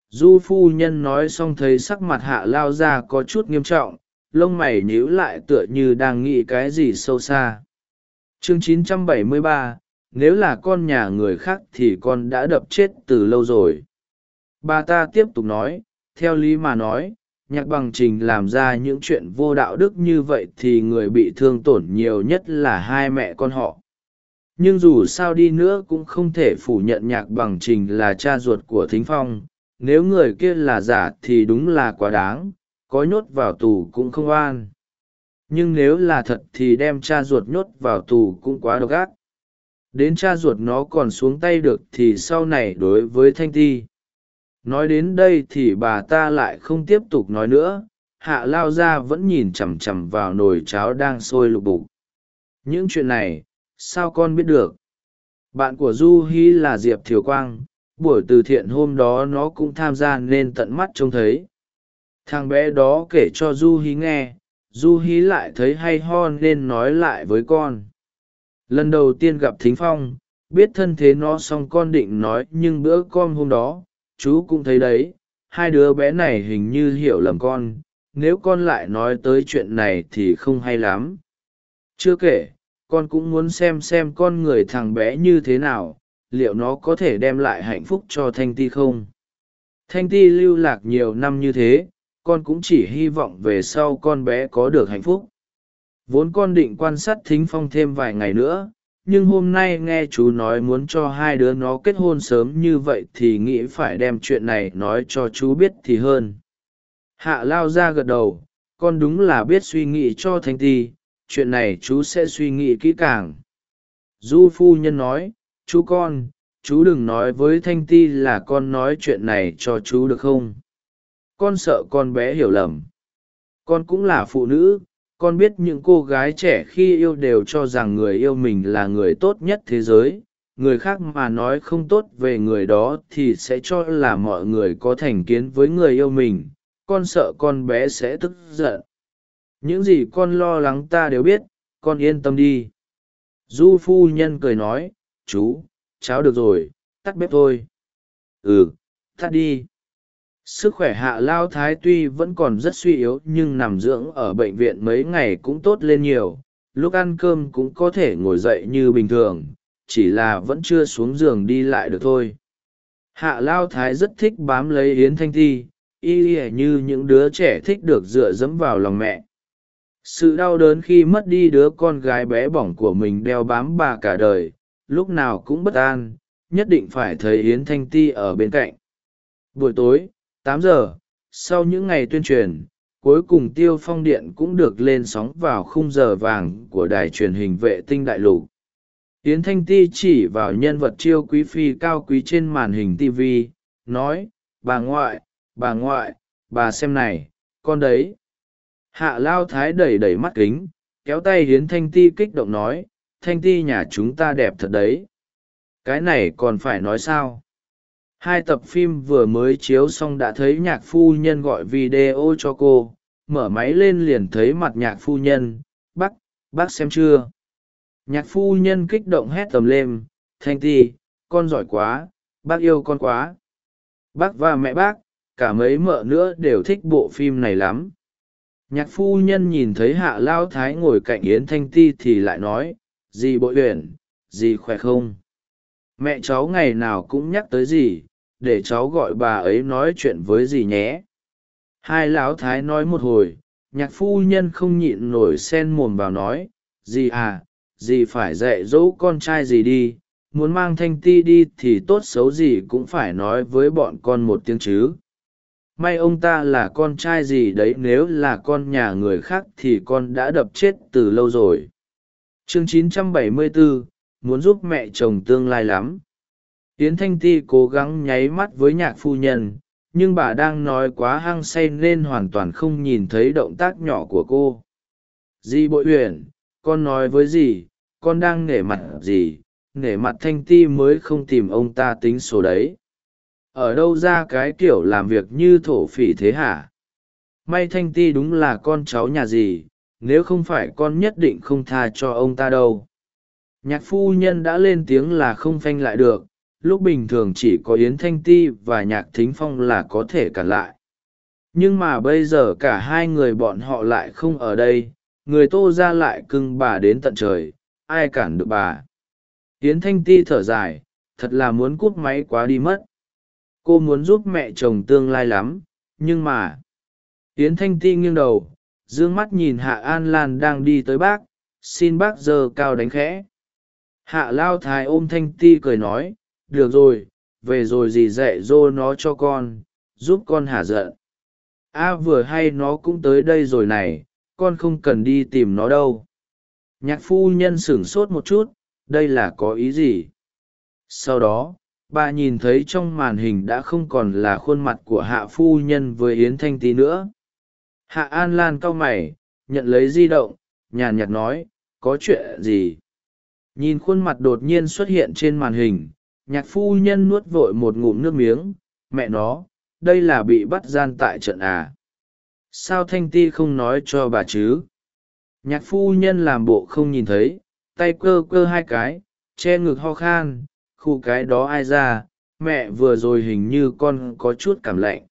Du phu nhân nói xong thấy sắc mặt hạ lao ra có chút nghiêm trọng lông mày nhíu lại tựa như đang nghĩ cái gì sâu xa. Chương 973, nếu là con nhà người khác thì con đã đập chết từ lâu rồi. Bà ta tiếp tục nói theo lý mà nói nhạc bằng trình làm ra những chuyện vô đạo đức như vậy thì người bị thương tổn nhiều nhất là hai mẹ con họ nhưng dù sao đi nữa cũng không thể phủ nhận nhạc bằng trình là cha ruột của thính phong. Nếu người kia là giả thì đúng là quá đáng, có nhốt vào tù cũng không oan. Nhưng nếu là thật thì đem cha ruột nhốt vào tù cũng quá độc ác. Đến cha ruột nó còn xuống tay được thì sau này đối với thanh ti. Nói đến đây thì bà ta lại không tiếp tục nói nữa, hạ lao ra vẫn nhìn chằm chằm vào nồi cháo đang sôi lục bục. Những chuyện này sao con biết được? Bạn của du hy là diệp thiều quang, buổi từ thiện hôm đó nó cũng tham gia nên tận mắt trông thấy. Thằng bé đó kể cho du Hí nghe, du Hí lại thấy hay ho nên nói lại với con. Lần đầu tiên gặp thính phong, biết thân thế nó xong con định nói nhưng bữa con hôm đó, chú cũng thấy đấy, hai đứa bé này hình như hiểu lầm con, nếu con lại nói tới chuyện này thì không hay lắm. Chưa kể con cũng muốn xem xem con người thằng bé như thế nào, liệu nó có thể đem lại hạnh phúc cho thanh ti không? Thanh ti lưu lạc nhiều năm như thế, con cũng chỉ hy vọng về sau con bé có được hạnh phúc. Vốn con định quan sát thính phong thêm vài ngày nữa, nhưng hôm nay nghe chú nói muốn cho hai đứa nó kết hôn sớm như vậy thì nghĩ phải đem chuyện này nói cho chú biết thì hơn. Hạ lao ra gật đầu, con đúng là biết suy nghĩ cho thanh ti chuyện này chú sẽ suy nghĩ kỹ càng. Du phu nhân nói, chú con, chú đừng nói với thanh ti là con nói chuyện này cho chú được không? Con sợ con bé hiểu lầm. Con cũng là phụ nữ, con biết những cô gái trẻ khi yêu đều cho rằng người yêu mình là người tốt nhất thế giới. Người khác mà nói không tốt về người đó thì sẽ cho là mọi người có thành kiến với người yêu mình. Con sợ con bé sẽ tức giận những gì con lo lắng ta đều biết, con yên tâm đi. Du phu nhân cười nói, chú cháo được rồi, tắt bếp thôi. Ừ tắt đi. Sức khỏe hạ lao thái tuy vẫn còn rất suy yếu nhưng nằm dưỡng ở bệnh viện mấy ngày cũng tốt lên nhiều. Lúc ăn cơm cũng có thể ngồi dậy như bình thường, chỉ là vẫn chưa xuống giường đi lại được thôi. Hạ lao thái rất thích bám lấy yến thanh thi, y y như những đứa trẻ thích được dựa dẫm vào lòng mẹ sự đau đớn khi mất đi đứa con gái bé bỏng của mình đeo bám bà cả đời, lúc nào cũng bất an, nhất định phải thấy yến thanh ti ở bên cạnh. Buổi tối, tám giờ, sau những ngày tuyên truyền, cuối cùng tiêu phong điện cũng được lên sóng vào khung giờ vàng của đài truyền hình vệ tinh đại lục. Yến thanh ti chỉ vào nhân vật chiêu quý phi cao quý trên màn hình tv nói, bà ngoại bà ngoại, bà xem này, con đấy hạ lao thái đẩy đẩy mắt kính, kéo tay hiến thanh ti kích động nói, thanh ti nhà chúng ta đẹp thật đấy. Cái này còn phải nói sao? Hai tập phim vừa mới chiếu xong đã thấy nhạc phu nhân gọi video cho cô, mở máy lên liền thấy mặt nhạc phu nhân, bác bác xem chưa? Nhạc phu nhân kích động hét tầm lên, thanh ti, con giỏi quá, bác yêu con quá. Bác và mẹ bác, cả mấy mợ nữa đều thích bộ phim này lắm nhạc phu nhân nhìn thấy hạ lao thái ngồi cạnh yến thanh ti thì lại nói, dì bội uyển, dì khỏe không? Mẹ cháu ngày nào cũng nhắc tới dì, để cháu gọi bà ấy nói chuyện với dì nhé. Hai lão thái nói một hồi, nhạc phu nhân không nhịn nổi sen mồm vào nói, dì à dì phải dạy dỗ con trai dì đi, muốn mang thanh ti đi thì tốt xấu gì cũng phải nói với bọn con một tiếng chứ may ông ta là con trai gì đấy nếu là con nhà người khác thì con đã đập chết từ lâu rồi. Chương 974, muốn giúp mẹ chồng tương lai lắm. Yến thanh ti cố gắng nháy mắt với nhạc phu nhân nhưng bà đang nói quá hăng say nên hoàn toàn không nhìn thấy động tác nhỏ của cô. Di bội huyền con nói với dì con đang nể mặt gì? Nể mặt thanh ti mới không tìm ông ta tính sổ đấy ở đâu ra cái kiểu làm việc như thổ phỉ thế hả? May thanh ti đúng là con cháu nhà gì, nếu không phải con nhất định không tha cho ông ta đâu. Nhạc phu nhân đã lên tiếng là không phanh lại được, lúc bình thường chỉ có yến thanh ti và nhạc thính phong là có thể cản lại. Nhưng mà bây giờ cả hai người bọn họ lại không ở đây, người tô ra lại cưng bà đến tận trời, ai cản được bà? Yến thanh ti thở dài, thật là muốn cút máy quá đi mất cô muốn giúp mẹ chồng tương lai lắm, nhưng mà, yến thanh ti nghiêng đầu d ư ơ n g mắt nhìn hạ an lan đang đi tới bác, xin bác giờ cao đánh khẽ. Hạ lao thái ôm thanh ti cười nói, được rồi, về rồi dì dạy dô nó cho con, giúp con hả giận. A vừa hay nó cũng tới đây rồi này, con không cần đi tìm nó đâu. Nhạc phu nhân sửng sốt một chút, đây là có ý gì? Sau đó bà nhìn thấy trong màn hình đã không còn là khuôn mặt của hạ phu nhân với yến thanh tý nữa. Hạ an lan cau mày, nhận lấy di động, nhàn nhạt nói, có chuyện gì? Nhìn khuôn mặt đột nhiên xuất hiện trên màn hình, nhạc phu nhân nuốt vội một ngụm nước miếng, mẹ nó, đây là bị bắt gian tại trận à? Sao thanh ti không nói cho bà chứ? Nhạc phu nhân làm bộ không nhìn thấy, tay cơ cơ hai cái, che ngực ho khan khu cái đó ai ra, mẹ vừa rồi hình như con có chút cảm lạnh.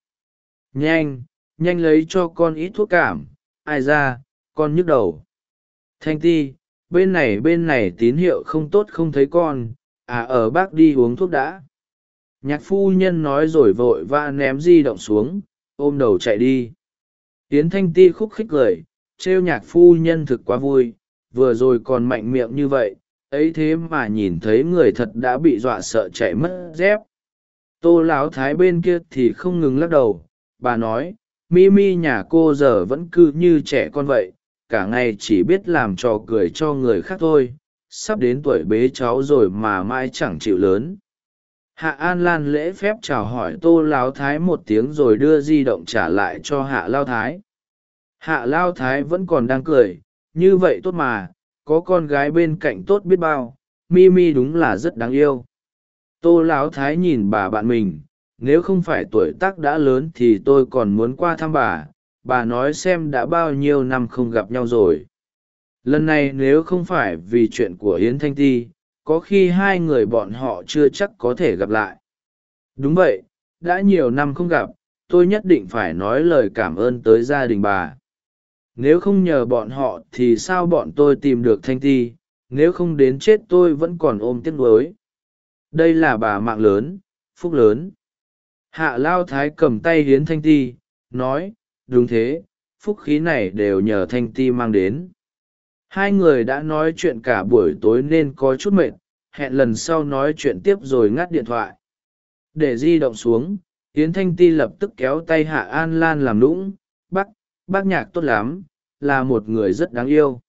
Nhanh nhanh lấy cho con ít thuốc cảm, ai ra, con nhức đầu. Thanh ti, bên này bên này tín hiệu không tốt không thấy con à ở bác đi uống thuốc đã. Nhạc phu nhân nói rồi vội vã ném di động xuống, ôm đầu chạy đi. Tiến thanh ti khúc khích cười, trêu nhạc phu nhân thực quá vui, vừa rồi còn mạnh miệng như vậy ấy thế mà nhìn thấy người thật đã bị dọa sợ chạy mất dép. Tô lão thái bên kia thì không ngừng lắc đầu, bà nói, mi mi, nhà cô giờ vẫn cứ như trẻ con vậy, cả ngày chỉ biết làm trò cười cho người khác thôi, sắp đến tuổi bế cháu rồi mà mãi chẳng chịu lớn. Hạ an lan lễ phép chào hỏi tô Lão thái một tiếng rồi đưa di động trả lại cho hạ lao thái. Hạ lao thái vẫn còn đang cười, như vậy tốt mà có con gái bên cạnh tốt biết bao, mi mi đúng là rất đáng yêu. Tô lão thái nhìn bà bạn mình, nếu không phải tuổi tác đã lớn thì tôi còn muốn qua thăm bà bà nói xem đã bao nhiêu năm không gặp nhau rồi. Lần này nếu không phải vì chuyện của yến thanh ti, có khi hai người bọn họ chưa chắc có thể gặp lại. Đúng vậy, đã nhiều năm không gặp, tôi nhất định phải nói lời cảm ơn tới gia đình bà nếu không nhờ bọn họ thì sao bọn tôi tìm được thanh ti? Nếu không đến chết tôi vẫn còn ôm tiếc nuối. Đây là bà mạng lớn, phúc lớn. Hạ lao thái cầm tay hiến thanh ti, nói, đúng thế, phúc khí này đều nhờ thanh ti mang đến. Hai người đã nói chuyện cả buổi tối nên có chút mệt, hẹn lần sau nói chuyện tiếp rồi ngắt điện thoại. Để di động xuống hiến thanh ti lập tức kéo tay hạ an lan làm lũng bắt bác nhạc tốt lắm là một người rất đáng yêu.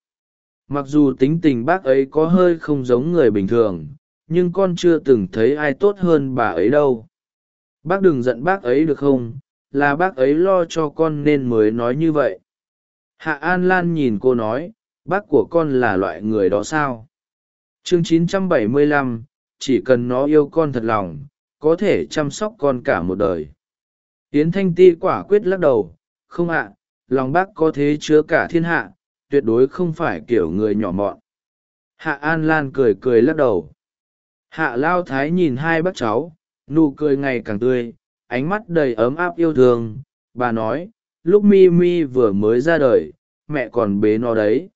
Mặc dù tính tình bác ấy có hơi không giống người bình thường nhưng con chưa từng thấy ai tốt hơn bà ấy đâu. Bác đừng giận bác ấy được không? Là bác ấy lo cho con nên mới nói như vậy. Hạ an lan nhìn cô nói bác của con là loại người đó sao? Chương 975, chỉ cần nó yêu con thật lòng có thể chăm sóc con cả một đời. Tiến thanh ti quả quyết lắc đầu không ạ lòng bác có thế chứa cả thiên hạ, tuyệt đối không phải kiểu người nhỏ mọn. Hạ an lan cười cười lắc đầu. Hạ lao thái nhìn hai bác cháu, nụ cười ngày càng tươi, ánh mắt đầy ấm áp yêu thương. Bà nói, lúc mi mi vừa mới ra đời, mẹ còn bế nó đấy.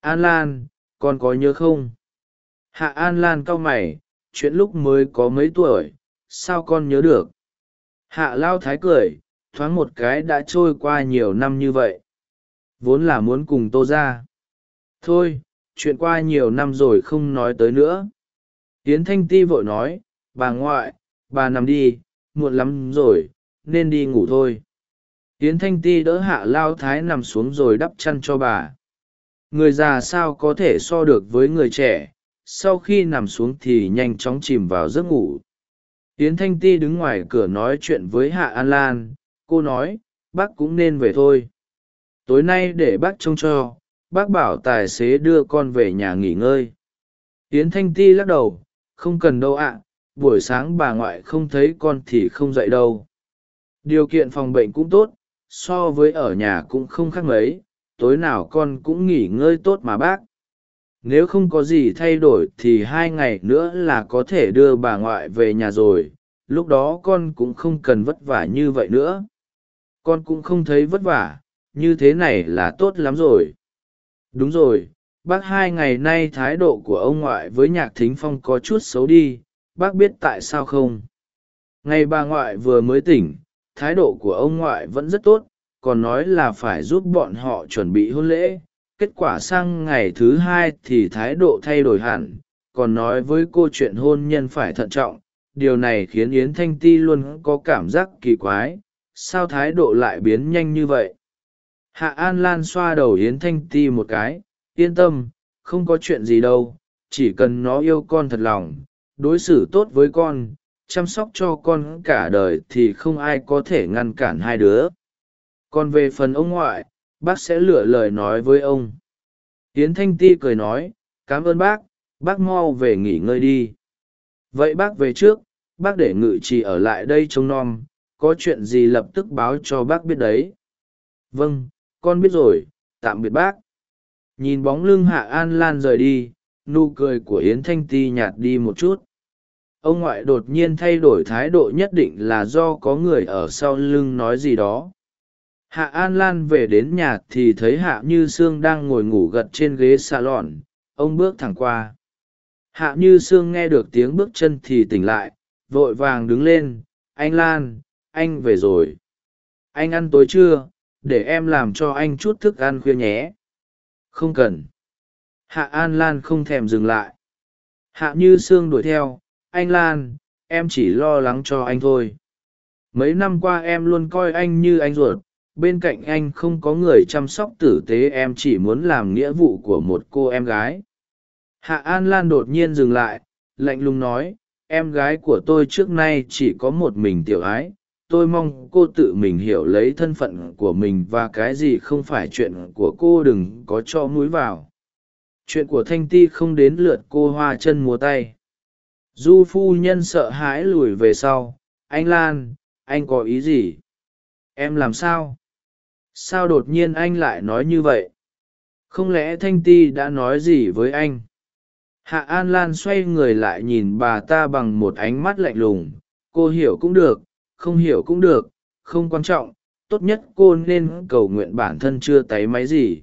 An lan, con có nhớ không? Hạ an lan cau mày, chuyện lúc mới có mấy tuổi, sao con nhớ được? Hạ lao thái cười thoáng một cái đã trôi qua nhiều năm như vậy. Vốn là muốn cùng tô ra thôi, chuyện qua nhiều năm rồi không nói tới nữa. Tiến thanh ti vội nói, bà ngoại, bà nằm đi, muộn lắm rồi, nên đi ngủ thôi. Tiến thanh ti đỡ hạ lao thái nằm xuống rồi đắp chăn cho bà. Người già sao có thể so được với người trẻ, sau khi nằm xuống thì nhanh chóng chìm vào giấc ngủ. Tiến thanh ti đứng ngoài cửa nói chuyện với hạ an lan cô nói, bác cũng nên về thôi. Tối nay để bác trông cho, bác bảo tài xế đưa con về nhà nghỉ ngơi. Yến thanh ti lắc đầu, không cần đâu ạ, buổi sáng bà ngoại không thấy con thì không dậy đâu. Điều kiện phòng bệnh cũng tốt, so với ở nhà cũng không khác mấy, tối nào con cũng nghỉ ngơi tốt mà bác. Nếu không có gì thay đổi thì hai ngày nữa là có thể đưa bà ngoại về nhà rồi, lúc đó con cũng không cần vất vả như vậy nữa con cũng không thấy vất vả, như thế này là tốt lắm rồi. Đúng rồi, bác hai ngày nay thái độ của ông ngoại với nhạc thính phong có chút xấu đi, bác biết tại sao không? Ngày bà ngoại vừa mới tỉnh, thái độ của ông ngoại vẫn rất tốt, còn nói là phải giúp bọn họ chuẩn bị hôn lễ. Kết quả sang ngày thứ hai thì thái độ thay đổi hẳn, còn nói với cô chuyện hôn nhân phải thận trọng, điều này khiến yến thanh ti luôn có cảm giác kỳ quái sao thái độ lại biến nhanh như vậy? Hạ an lan xoa đầu yến thanh ti một cái, yên tâm, không có chuyện gì đâu, chỉ cần nó yêu con thật lòng, đối xử tốt với con, chăm sóc cho con cả đời thì không ai có thể ngăn cản hai đứa. Còn về phần ông ngoại, bác sẽ lựa lời nói với ông. Yến thanh ti cười nói, cảm ơn bác bác mau về nghỉ ngơi đi. Vậy bác về trước, bác để ngự trì ở lại đây trông nom có chuyện gì lập tức báo cho bác biết đấy. Vâng con biết rồi, tạm biệt bác. Nhìn bóng lưng hạ an lan rời đi, nụ cười của yến thanh ti nhạt đi một chút. Ông ngoại đột nhiên thay đổi thái độ nhất định là do có người ở sau lưng nói gì đó. Hạ an lan về đến nhà thì thấy hạ như sương đang ngồi ngủ gật trên ghế salon, ông bước thẳng qua. Hạ như sương nghe được tiếng bước chân thì tỉnh lại, vội vàng đứng lên, anh lan anh về rồi. Anh ăn tối chưa? Để em làm cho anh chút thức ăn khuya nhé. Không cần. Hạ an lan không thèm dừng lại. Hạ như sương đuổi theo. Anh lan, em chỉ lo lắng cho anh thôi. Mấy năm qua em luôn coi anh như anh ruột. Bên cạnh anh không có người chăm sóc tử tế, em chỉ muốn làm nghĩa vụ của một cô em gái. Hạ an lan đột nhiên dừng lại, lạnh lùng nói, em gái của tôi trước nay chỉ có một mình tiểu ái tôi mong cô tự mình hiểu lấy thân phận của mình và cái gì không phải chuyện của cô đừng có cho mũi vào. Chuyện của thanh ti không đến lượt cô hoa chân múa tay. Du phu nhân sợ hãi lùi về sau. Anh lan, anh có ý gì? Em làm sao? Sao đột nhiên anh lại nói như vậy? Không lẽ thanh ti đã nói gì với anh? Hạ an lan xoay người lại nhìn bà ta bằng một ánh mắt lạnh lùng. Cô hiểu cũng được không hiểu cũng được, không quan trọng, tốt nhất cô nên cầu nguyện bản thân chưa tay máy gì.